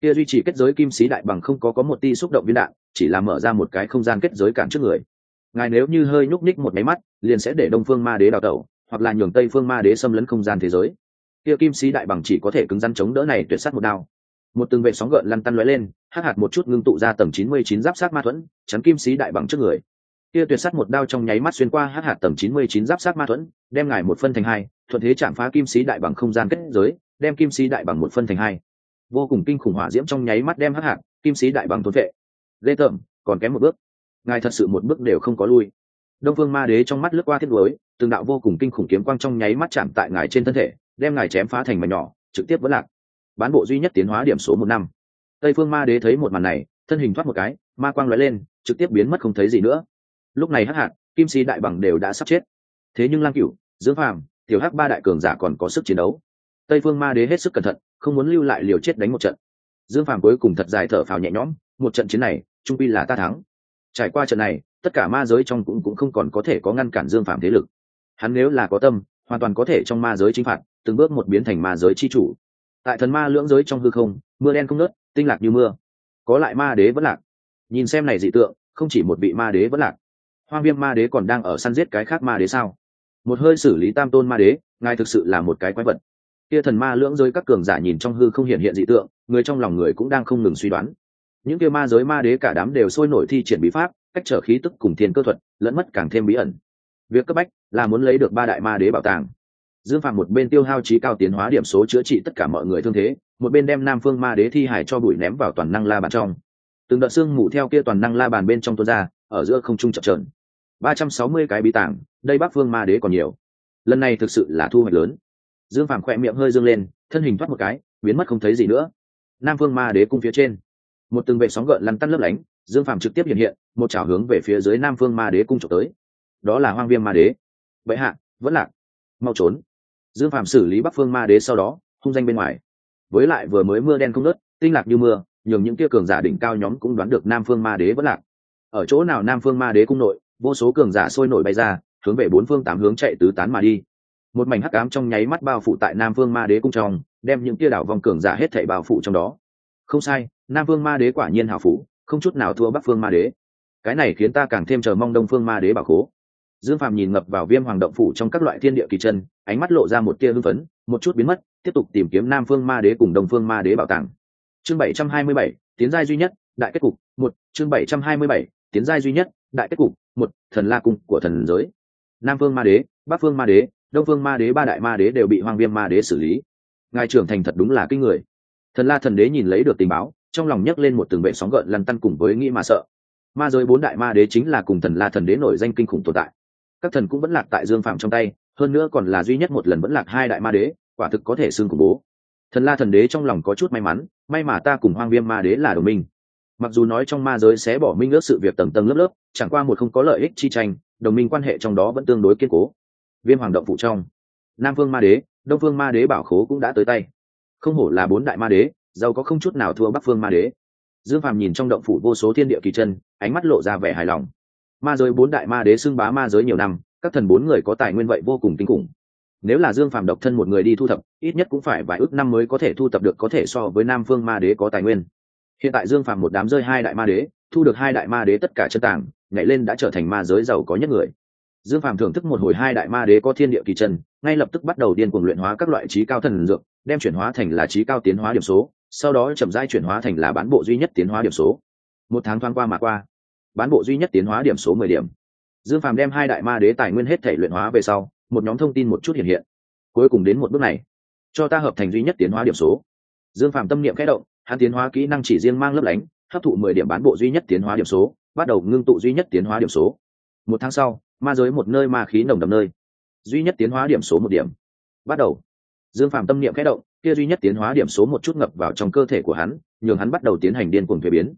Kia duy trì kết giới kim sĩ đại bằng không có có một ti xúc động viên đạn, chỉ là mở ra một cái không gian kết giới cản trước người. Ngài nếu như hơi nhúc ních một máy mắt, liền sẽ để đông phương ma đế đào tẩu, hoặc là nhường tây phương ma đế xâm lấn không gian thế giới. Kia kim sĩ đại bằng chỉ có thể cứng rắn chống đỡ này tuyệt sát một đao. Một từng vệ sóng gợn lăn tăn lóe lên, hắc hạt một chút ngưng tụ ra tầng chín mươi chín giáp sát ma thuẫn, chắn kim sĩ đại bằng trước người kia tuyệt sắt một đao trong nháy mắt xuyên qua hắc hạt tầng chín mươi chín giáp sát ma thuẫn, đem ngài một phân thành hai, thuận thế chạm phá kim sĩ đại bằng không gian kết giới, đem kim sĩ đại bằng một phân thành hai. Vô cùng kinh khủng hỏa diễm trong nháy mắt đem hắc hạt, kim sĩ đại bằng thốn vệ. Ghê tởm, còn kém một bước. Ngài thật sự một bước đều không có lui. Đông phương ma đế trong mắt lướt qua thiết lối từng đạo vô cùng kinh khủng kiếm quang trong nháy mắt chạm tại ngài trên thân thể, đem ngài chém phá thành mảnh nhỏ, trực tiếp vẫn lạc. Bán bộ duy nhất tiến hóa điểm số một năm. Tây phương ma đế thấy một màn này, thân hình thoát một cái, ma quang lóe lên, trực tiếp biến mất không thấy gì nữa lúc này hắc hạt kim si đại bằng đều đã sắp chết. Thế nhưng lang cửu, dưỡng phàm, tiểu hắc ba đại cường giả còn có sức chiến đấu. Tây phương ma đế hết sức cẩn thận, không muốn lưu lại liều chết đánh một trận. Dương phàm cuối cùng thật dài thở phào nhẹ nhõm, một trận chiến này, trung pi là ta thắng. Trải qua trận này, tất cả ma giới trong cũng cũng không còn có thể có ngăn cản dương phàm thế lực. Hắn nếu là có tâm, hoàn toàn có thể trong ma giới chinh phạt, từng bước một biến thành ma giới chi chủ. Tại thần ma lưỡng giới trong hư không, mưa đen không nớt tinh lạc như mưa. Có lại ma đế vẫn lạc. Nhìn xem này dị tượng, không chỉ một vị ma đế vẫn lạc hoang viêm ma đế còn đang ở săn giết cái khác ma đế sao? Một hơi xử lý tam tôn ma đế, ngài thực sự là một cái quái vật. Kia thần ma lưỡng giới các cường giả nhìn trong hư không hiện hiện dị tượng, người trong lòng người cũng đang không ngừng suy đoán. Những kia ma giới ma đế cả đám đều sôi nổi thi triển bí pháp, cách trở khí tức cùng thiên cơ thuật, lẫn mất càng thêm bí ẩn. Việc cấp bách là muốn lấy được ba đại ma đế bảo tàng. Dương phạm một bên tiêu hao trí cao tiến hóa điểm số chữa trị tất cả mọi người thương thế, một bên đem nam phương ma đế thi hải cho bụi ném vào toàn năng la bàn trong. Từng đợt xương mù theo kia toàn năng la bàn bên trong tuôn ra, ở giữa không trung chập trờn ba trăm sáu mươi cái bí tảng đây bắc phương ma đế còn nhiều. Lần này thực sự là thu hoạch lớn. Dương Phàm khỏe miệng hơi dương lên, thân hình thoát một cái, biến mất không thấy gì nữa. Nam phương ma đế cung phía trên. Một từng vệ sóng gợn lăn tăn lấp lánh, dương Phàm trực tiếp hiện hiện, một chảo hướng về phía dưới nam phương ma đế cung trộm tới. Đó là hoang viêm ma đế. Vậy hạ, vẫn lạc. Mau trốn. Dương Phàm xử lý bắc phương ma đế sau đó, hung danh bên ngoài. Với lại vừa mới mưa đen không nớt tinh lạc như mưa, nhường những kia cường giả đỉnh cao nhóm cũng đoán được nam phương ma đế vẫn lạc. Ở chỗ nào nam phương ma đế cung nội vô số cường giả sôi nổi bay ra, hướng về bốn phương tám hướng chạy tứ tán mà đi. Một mảnh hắc ám trong nháy mắt bao phủ tại nam phương ma đế cung trong, đem những tia đảo vòng cường giả hết thảy bao phủ trong đó. Không sai, nam phương ma đế quả nhiên hào phú, không chút nào thua bắc phương ma đế. Cái này khiến ta càng thêm chờ mong đông phương ma đế bảo khố. Dương phàm nhìn ngập vào viêm hoàng động phủ trong các loại thiên địa kỳ chân, ánh mắt lộ ra một tia hưng phấn, một chút biến mất, tiếp tục tìm kiếm nam phương ma đế cùng đông phương ma đế bảo tàng. Chương bảy trăm hai mươi bảy, tiến giai duy nhất, đại kết cục. Một, chương bảy trăm hai mươi bảy, tiến giai duy nhất, đại kết cục một, thần la cung của thần giới. Nam phương ma đế, bắc phương ma đế, đông phương ma đế, ba đại ma đế đều bị hoang viêm ma đế xử lý. Ngài trưởng thành thật đúng là kinh người. Thần la thần đế nhìn lấy được tình báo, trong lòng nhấc lên một từng vệ sóng gợn lăn tăn cùng với nghĩ mà sợ. Ma giới bốn đại ma đế chính là cùng thần la thần đế nổi danh kinh khủng tồn tại. Các thần cũng vẫn lạc tại dương phạm trong tay, hơn nữa còn là duy nhất một lần vẫn lạc hai đại ma đế, quả thực có thể xưng của bố. Thần la thần đế trong lòng có chút may mắn, may mà ta cùng hoang viêm ma đế là đồng minh. Mặc dù nói trong ma giới sẽ bỏ minh ước sự việc tầng tầng lớp lớp chẳng qua một không có lợi ích chi tranh, đồng minh quan hệ trong đó vẫn tương đối kiên cố. Viêm hoàng động phụ trong, nam phương ma đế, đông phương ma đế bảo khố cũng đã tới tay. Không hổ là bốn đại ma đế, giàu có không chút nào thua bắc phương ma đế. Dương phàm nhìn trong động phủ vô số thiên địa kỳ chân, ánh mắt lộ ra vẻ hài lòng. Ma giới bốn đại ma đế xưng bá ma giới nhiều năm, các thần bốn người có tài nguyên vậy vô cùng kinh khủng. Nếu là dương phàm độc thân một người đi thu thập, ít nhất cũng phải vài ước năm mới có thể thu thập được có thể so với nam phương ma đế có tài nguyên. Hiện tại dương phàm một đám rơi hai đại ma đế thu được hai đại ma đế tất cả chân tàng, nhảy lên đã trở thành ma giới giàu có nhất người. Dương phàm thưởng thức một hồi hai đại ma đế có thiên địa kỳ chân ngay lập tức bắt đầu điên cuồng luyện hóa các loại trí cao thần dược đem chuyển hóa thành là trí cao tiến hóa điểm số sau đó chậm rãi chuyển hóa thành là bán bộ duy nhất tiến hóa điểm số. Một tháng thoáng qua mà qua bán bộ duy nhất tiến hóa điểm số mười điểm. Dương phàm đem hai đại ma đế tài nguyên hết thể luyện hóa về sau một nhóm thông tin một chút hiện hiện. Cuối cùng đến một bước này cho ta hợp thành duy nhất tiến hóa điểm số. Dương phàm tâm niệm khẽ động hắn tiến hóa kỹ năng chỉ riêng mang lấp lánh hấp thụ mười điểm bán bộ duy nhất tiến hóa điểm số, bắt đầu ngưng tụ duy nhất tiến hóa điểm số. Một tháng sau, ma giới một nơi ma khí nồng đậm nơi. Duy nhất tiến hóa điểm số một điểm. Bắt đầu. Dương phàm tâm niệm khẽ động, kia duy nhất tiến hóa điểm số một chút ngập vào trong cơ thể của hắn, nhường hắn bắt đầu tiến hành điên cuồng thuế biến.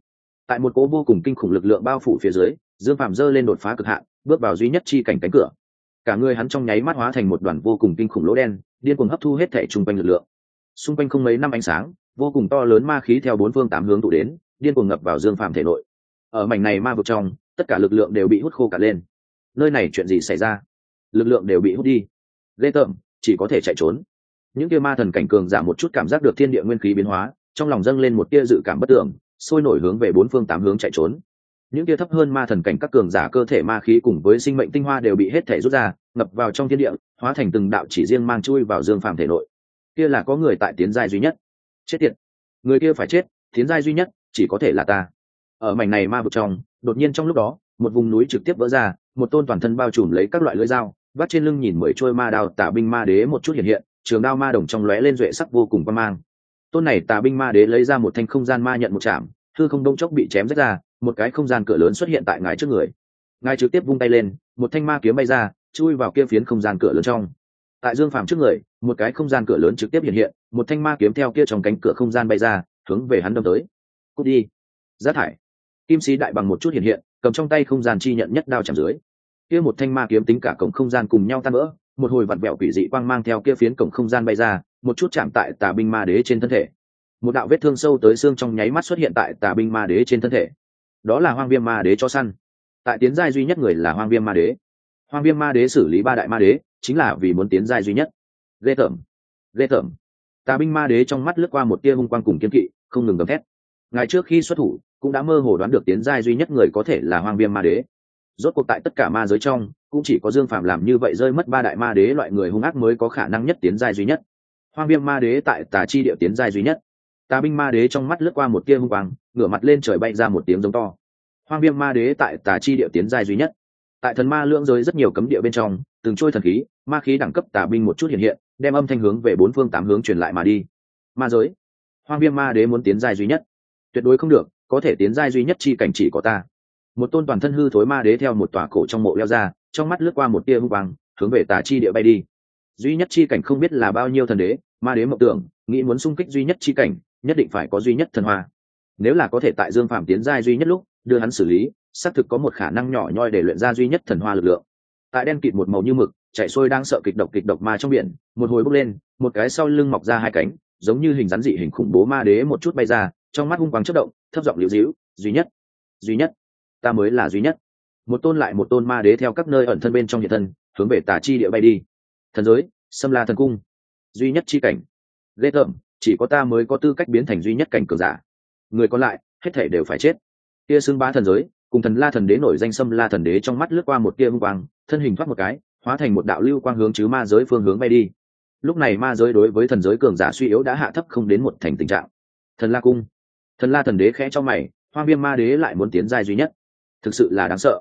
Tại một cố vô cùng kinh khủng lực lượng bao phủ phía dưới, dương phàm giơ lên đột phá cực hạn, bước vào duy nhất chi cảnh cánh cửa. Cả người hắn trong nháy mắt hóa thành một đoàn vô cùng kinh khủng lỗ đen, điên cuồng hấp thu hết thể chung quanh lực lượng. Xung quanh không mấy năm ánh sáng, vô cùng to lớn ma khí theo bốn phương tám hướng tụ đến điên cuồng ngập vào dương phàm thể nội. Ở mảnh này ma vực trong, tất cả lực lượng đều bị hút khô cả lên. Nơi này chuyện gì xảy ra? Lực lượng đều bị hút đi. Ghê tởm, chỉ có thể chạy trốn. Những kia ma thần cảnh cường giảm một chút cảm giác được thiên địa nguyên khí biến hóa, trong lòng dâng lên một tia dự cảm bất tưởng sôi nổi hướng về bốn phương tám hướng chạy trốn. Những kia thấp hơn ma thần cảnh các cường giả cơ thể ma khí cùng với sinh mệnh tinh hoa đều bị hết thể rút ra, ngập vào trong thiên địa, hóa thành từng đạo chỉ riêng mang chui vào dương phàm thể nội. Kia là có người tại tiến giai duy nhất. Chết tiệt. Người kia phải chết, tiến giai duy nhất chỉ có thể là ta. Ở mảnh này ma vực trong, đột nhiên trong lúc đó, một vùng núi trực tiếp vỡ ra, một tôn toàn thân bao trùm lấy các loại lưỡi dao, vắt trên lưng nhìn mười trôi ma đào tả binh ma đế một chút hiện hiện, trường đao ma đồng trong lóe lên duệ sắc vô cùng quan mang. Tôn này tà binh ma đế lấy ra một thanh không gian ma nhận một chạm thư không đông chốc bị chém rách ra, một cái không gian cửa lớn xuất hiện tại ngài trước người. Ngài trực tiếp vung tay lên, một thanh ma kiếm bay ra, chui vào kia phiến không gian cửa lớn trong. Tại dương phàm trước người, một cái không gian cửa lớn trực tiếp hiện hiện, một thanh ma kiếm theo kia trong cánh cửa không gian bay ra, hướng về hắn đâm tới cút đi. Rác thải. Kim sĩ đại bằng một chút hiện hiện, cầm trong tay không gian chi nhận nhất đao chạm dưới. Kia một thanh ma kiếm tính cả cổng không gian cùng nhau tan vỡ, một hồi vặn vẹo quỷ dị quang mang theo kia phiến cổng không gian bay ra, một chút chạm tại tà binh ma đế trên thân thể. Một đạo vết thương sâu tới xương trong nháy mắt xuất hiện tại tà binh ma đế trên thân thể. Đó là hoang viêm ma đế cho săn. Tại tiến giai duy nhất người là hoang viêm ma đế. Hoang viêm ma đế xử lý ba đại ma đế, chính là vì muốn tiến giai duy nhất. Ghê tởm. Ghê tởm. Tà binh ma đế trong mắt lướt qua một tia hung quang cùng kiếm kỵ, không ngừng gầm thét ngài trước khi xuất thủ, cũng đã mơ hồ đoán được tiến giai duy nhất người có thể là hoang viêm ma đế. Rốt cuộc tại tất cả ma giới trong, cũng chỉ có dương phạm làm như vậy rơi mất ba đại ma đế loại người hung ác mới có khả năng nhất tiến giai duy nhất. Hoang viêm ma đế tại tà chi địa tiến giai duy nhất. Tà binh ma đế trong mắt lướt qua một tia hung quang, ngửa mặt lên trời bay ra một tiếng giống to. Hoang viêm ma đế tại tà chi địa tiến giai duy nhất. Tại thần ma lưỡng giới rất nhiều cấm địa bên trong, từng trôi thần khí, ma khí đẳng cấp tà binh một chút hiện hiện, đem âm thanh hướng về bốn phương tám hướng truyền lại mà đi. Ma giới. Hoang viêm ma đế muốn tiến giai duy nhất tuyệt đối không được, có thể tiến giai duy nhất chi cảnh chỉ có ta. Một tôn toàn thân hư thối ma đế theo một tòa cổ trong mộ leo ra, trong mắt lướt qua một tia hung quang, hướng về tà chi địa bay đi. Duy nhất chi cảnh không biết là bao nhiêu thần đế, ma đế mộng tưởng, nghĩ muốn xung kích duy nhất chi cảnh, nhất định phải có duy nhất thần hoa. Nếu là có thể tại dương phạm tiến giai duy nhất lúc, đưa hắn xử lý, xác thực có một khả năng nhỏ nhoi để luyện ra duy nhất thần hoa lực lượng. Tại đen kịt một màu như mực, chạy xuôi đang sợ kịch độc kịch độc ma trong biển, một hồi bốc lên, một cái sau lưng mọc ra hai cánh, giống như hình rắn dị hình khủng bố ma đế một chút bay ra trong mắt hung quang chất động, thấp giọng liễu dĩu duy nhất duy nhất, ta mới là duy nhất. Một tôn lại một tôn ma đế theo các nơi ẩn thân bên trong hiện thân, hướng về tà chi địa bay đi. Thần giới xâm la thần cung. Duy nhất chi cảnh. Ghê tởm, chỉ có ta mới có tư cách biến thành duy nhất cảnh cường giả. Người còn lại, hết thể đều phải chết. Kia xưng bá thần giới, cùng thần la thần đế nổi danh xâm la thần đế trong mắt lướt qua một tia hung quang, thân hình thoát một cái, hóa thành một đạo lưu quang hướng chứ ma giới phương hướng bay đi. Lúc này ma giới đối với thần giới cường giả suy yếu đã hạ thấp không đến một thành tình trạng. Thần la cung thần la thần đế khẽ cho mày, hoang viêm ma đế lại muốn tiến giai duy nhất. Thực sự là đáng sợ.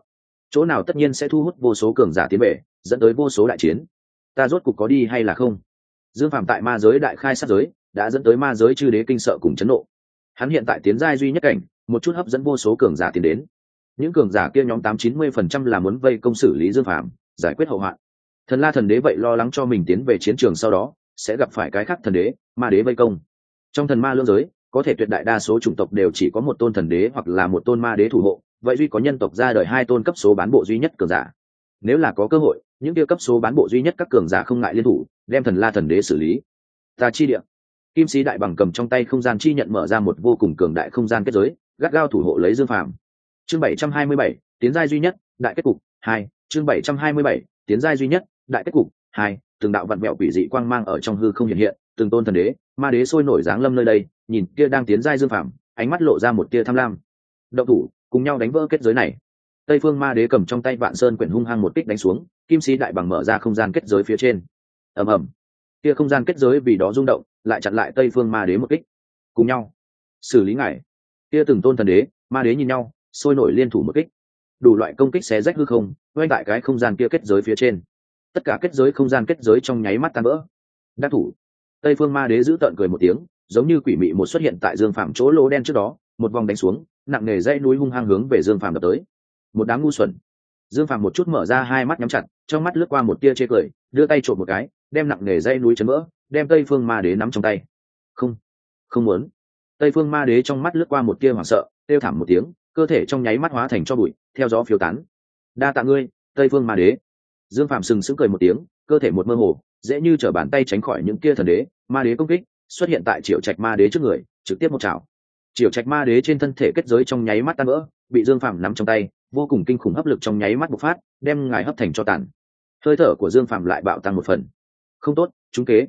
Chỗ nào tất nhiên sẽ thu hút vô số cường giả tiến về, dẫn tới vô số đại chiến. Ta rốt cục có đi hay là không? Dương phạm tại ma giới đại khai sát giới, đã dẫn tới ma giới chư đế kinh sợ cùng chấn nộ. Hắn hiện tại tiến giai duy nhất cảnh, một chút hấp dẫn vô số cường giả tiến đến. Những cường giả kia nhóm tám chín mươi phần trăm là muốn vây công xử lý dương phạm giải quyết hậu hoạn. Thần la thần đế vậy lo lắng cho mình tiến về chiến trường sau đó, sẽ gặp phải cái khác thần đế, ma đế vây công. Trong thần ma lương giới có thể tuyệt đại đa số chủng tộc đều chỉ có một tôn thần đế hoặc là một tôn ma đế thủ hộ, vậy duy có nhân tộc ra đời hai tôn cấp số bán bộ duy nhất cường giả. Nếu là có cơ hội, những kia cấp số bán bộ duy nhất các cường giả không ngại liên thủ, đem thần la thần đế xử lý. Ta chi địa. Kim sĩ đại bằng cầm trong tay không gian chi nhận mở ra một vô cùng cường đại không gian kết giới, gắt gao thủ hộ lấy dương phàm. Chương bảy trăm hai mươi bảy, tiến giai duy nhất, đại kết cục, hai. Chương bảy trăm hai mươi bảy, tiến giai duy nhất, đại kết cục, hai. Từng đạo vặn mẹo quỷ dị quang mang ở trong hư không hiện hiện, từng tôn thần đế, ma đế sôi nổi dáng lâm nơi đây nhìn kia đang tiến giai dương phàm, ánh mắt lộ ra một tia tham lam. Động thủ, cùng nhau đánh vỡ kết giới này. Tây phương ma đế cầm trong tay vạn sơn quyển hung hăng một kích đánh xuống, kim sĩ đại bằng mở ra không gian kết giới phía trên. Ầm ầm. Kia không gian kết giới vì đó rung động, lại chặn lại tây phương ma đế một kích. Cùng nhau. Xử lý ngài. Kia từng tôn thần đế, ma đế nhìn nhau, sôi nổi liên thủ một kích. Đủ loại công kích xé rách hư không quay tại cái không gian kia kết giới phía trên. Tất cả kết giới không gian kết giới trong nháy mắt tan vỡ. Đắc thủ. Tây phương ma đế giữ tợn cười một tiếng giống như quỷ mị một xuất hiện tại dương phạm chỗ lỗ đen trước đó, một vòng đánh xuống, nặng nề dãy núi hung hăng hướng về dương phạm đập tới. Một đám ngu xuẩn. Dương phạm một chút mở ra hai mắt nhắm chặt, trong mắt lướt qua một tia chê cười, đưa tay trộm một cái, đem nặng nề dãy núi chấn vỡ, đem tây phương ma đế nắm trong tay. Không không muốn. Tây phương ma đế trong mắt lướt qua một tia hoảng sợ, kêu thảm một tiếng, cơ thể trong nháy mắt hóa thành cho bụi, theo gió phiêu tán. Đa tạ ngươi, tây phương ma đế. Dương phạm sừng sững cười một tiếng, cơ thể một mơ hồ, dễ như t r ở bàn tay tránh khỏi những kia thần đế, ma đế công kích xuất hiện tại triệu trạch ma đế trước người, trực tiếp một chảo. Triệu trạch ma đế trên thân thể kết giới trong nháy mắt tan vỡ, bị dương phạm nắm trong tay, vô cùng kinh khủng hấp lực trong nháy mắt bộc phát, đem ngài hấp thành cho tàn. Hơi thở của dương phạm lại bạo tăng một phần. Không tốt, chúng kế.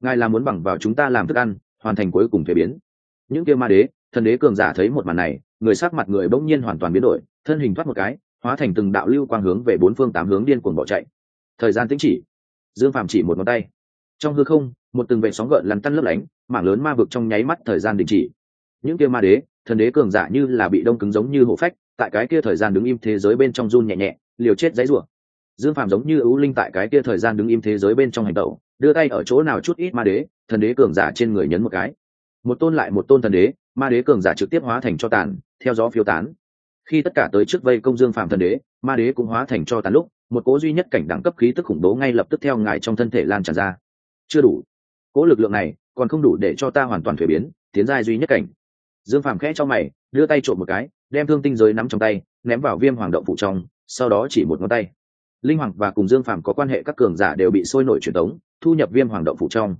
Ngài là muốn bằng vào chúng ta làm thức ăn, hoàn thành cuối cùng thuế biến. Những kia ma đế, thần đế cường giả thấy một màn này, người sắc mặt người bỗng nhiên hoàn toàn biến đổi, thân hình thoát một cái, hóa thành từng đạo lưu quang hướng về bốn phương tám hướng điên cuồng bỏ chạy. Thời gian tĩnh chỉ. Dương phàm chỉ một ngón tay trong hư không, một từng vệ sóng gợn lăn tăn lấp lánh, mảng lớn ma vực trong nháy mắt thời gian đình chỉ. Những kia ma đế, thần đế cường giả như là bị đông cứng giống như hổ phách, tại cái kia thời gian đứng im thế giới bên trong run nhẹ nhẹ, liều chết dãy rủa dương phàm giống như ưu linh tại cái kia thời gian đứng im thế giới bên trong hành tẩu đưa tay ở chỗ nào chút ít ma đế, thần đế cường giả trên người nhấn một cái. Một tôn lại một tôn thần đế, ma đế cường giả trực tiếp hóa thành cho tàn, theo gió phiêu tán. Khi tất cả tới trước vây công dương phàm thần đế, ma đế cũng hóa thành cho tàn lúc, một cố duy nhất cảnh đẳng cấp khí tức khủng bố ngay lập tức theo ngài trong thân thể lan tràn ra chưa đủ. Cỗ lực lượng này còn không đủ để cho ta hoàn toàn thuế biến, tiến giai duy nhất cảnh. Dương phàm khẽ cho mày, đưa tay trộm một cái, đem thương tinh giới nắm trong tay, ném vào viêm hoàng động phụ trong, sau đó chỉ một ngón tay. Linh hoàng và cùng dương phàm có quan hệ các cường giả đều bị sôi nổi truyền tống, thu nhập viêm hoàng động phụ trong.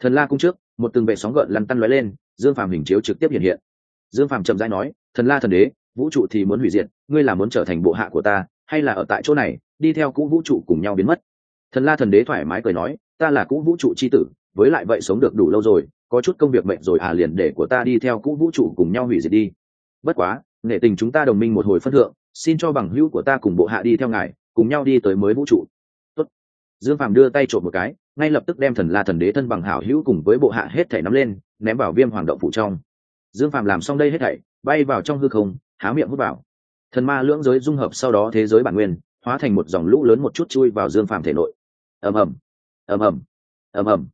Thần la cung trước, một từng vệ sóng gợn lăn tăn lóe lên, dương phàm hình chiếu trực tiếp hiện hiện. Dương phàm chậm rãi nói, thần la thần đế, vũ trụ thì muốn hủy diệt, ngươi là muốn trở thành bộ hạ của ta, hay là ở tại chỗ này, đi theo cũ vũ trụ cùng nhau biến mất? Thần la thần đế thoải mái cười nói ta là cũ vũ trụ c h i tử, với lại vậy sống được đủ lâu rồi, có chút công việc mệnh rồi à liền để của ta đi theo cũ vũ trụ cùng nhau hủy diệt đi. Bất quá, nghệ tình chúng ta đồng minh một hồi phân thượng, xin cho bằng hữu của ta cùng bộ hạ đi theo ngài, cùng nhau đi tới mới vũ trụ. Tốt. dương phàm đưa tay trộm một cái, ngay lập tức đem thần la thần đế thân bằng hảo hữu cùng với bộ hạ hết thể nắm lên, ném vào viêm hoàng động phủ trong. Dương phàm làm xong đây hết thảy, bay vào trong hư không, há miệng hút vào. Thần ma lưỡng giới dung hợp sau đó thế giới bản nguyên, hóa thành một dòng lũ lớn một chút chui vào dương phàm thể nội. Ầm ầm ầm ầm. Ầm ầm.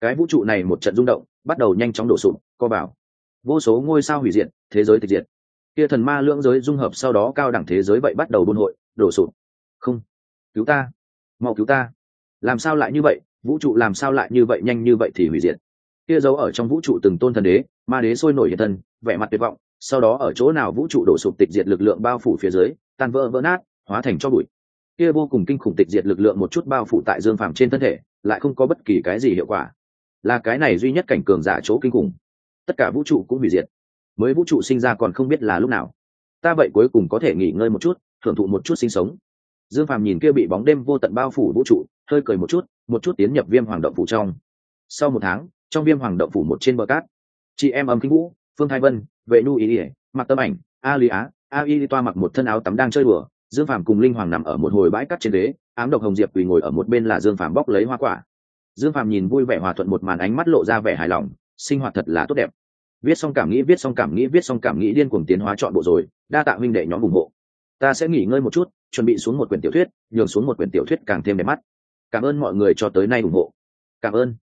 Cái vũ trụ này một trận rung động bắt đầu nhanh chóng đổ sụp co bảo, vô số ngôi sao hủy diệt thế giới tịch diệt. Kia thần ma lưỡng giới dung hợp sau đó cao đẳng thế giới vậy bắt đầu buôn hội đổ sụp. Không. Cứu ta. Mau cứu ta. Làm sao lại như vậy? Vũ trụ làm sao lại như vậy nhanh như vậy thì hủy diệt. Kia giấu ở trong vũ trụ từng tôn thần đế ma đế sôi nổi hiện thân vẻ mặt tuyệt vọng. Sau đó ở chỗ nào vũ trụ đổ sụp tịch diệt lực lượng bao phủ phía dưới tan vỡ vỡ nát hóa thành cho bụi kia vô cùng kinh khủng tịch diệt lực lượng một chút bao phủ tại dương phàm trên thân thể, lại không có bất kỳ cái gì hiệu quả. Là cái này duy nhất cảnh cường giả chỗ kinh khủng. Tất cả vũ trụ cũng hủy diệt. Mới vũ trụ sinh ra còn không biết là lúc nào. Ta vậy cuối cùng có thể nghỉ ngơi một chút, thưởng thụ một chút sinh sống. Dương phàm nhìn kia bị bóng đêm vô tận bao phủ vũ trụ, hơi cười một chút một chút tiến nhập viêm hoàng động phủ trong. Sau một tháng, trong viêm hoàng động phủ một trên bờ cát, chị em âm kinh vũ, phương thái vân, vệ nu ý ỉa mặc tâm ảnh, a lý á, a y toa mặc một thân áo tắm đang chơi đùa dương phàm cùng linh hoàng nằm ở một hồi bãi cát trên đế ám độc hồng diệp quỳ ngồi ở một bên là dương phàm bóc lấy hoa quả. Dương phàm nhìn vui vẻ hòa thuận một màn ánh mắt lộ ra vẻ hài lòng, sinh hoạt thật là tốt đẹp. Viết xong cảm nghĩ, viết xong cảm nghĩ, viết xong cảm nghĩ điên cuồng tiến hóa chọn bộ rồi, đa tạ huynh đệ nhóm ủng hộ. Ta sẽ nghỉ ngơi một chút, chuẩn bị xuống một quyển tiểu thuyết, nhường xuống một quyển tiểu thuyết càng thêm đẹp mắt. Cảm ơn mọi người cho tới nay ủng hộ. Cảm ơn.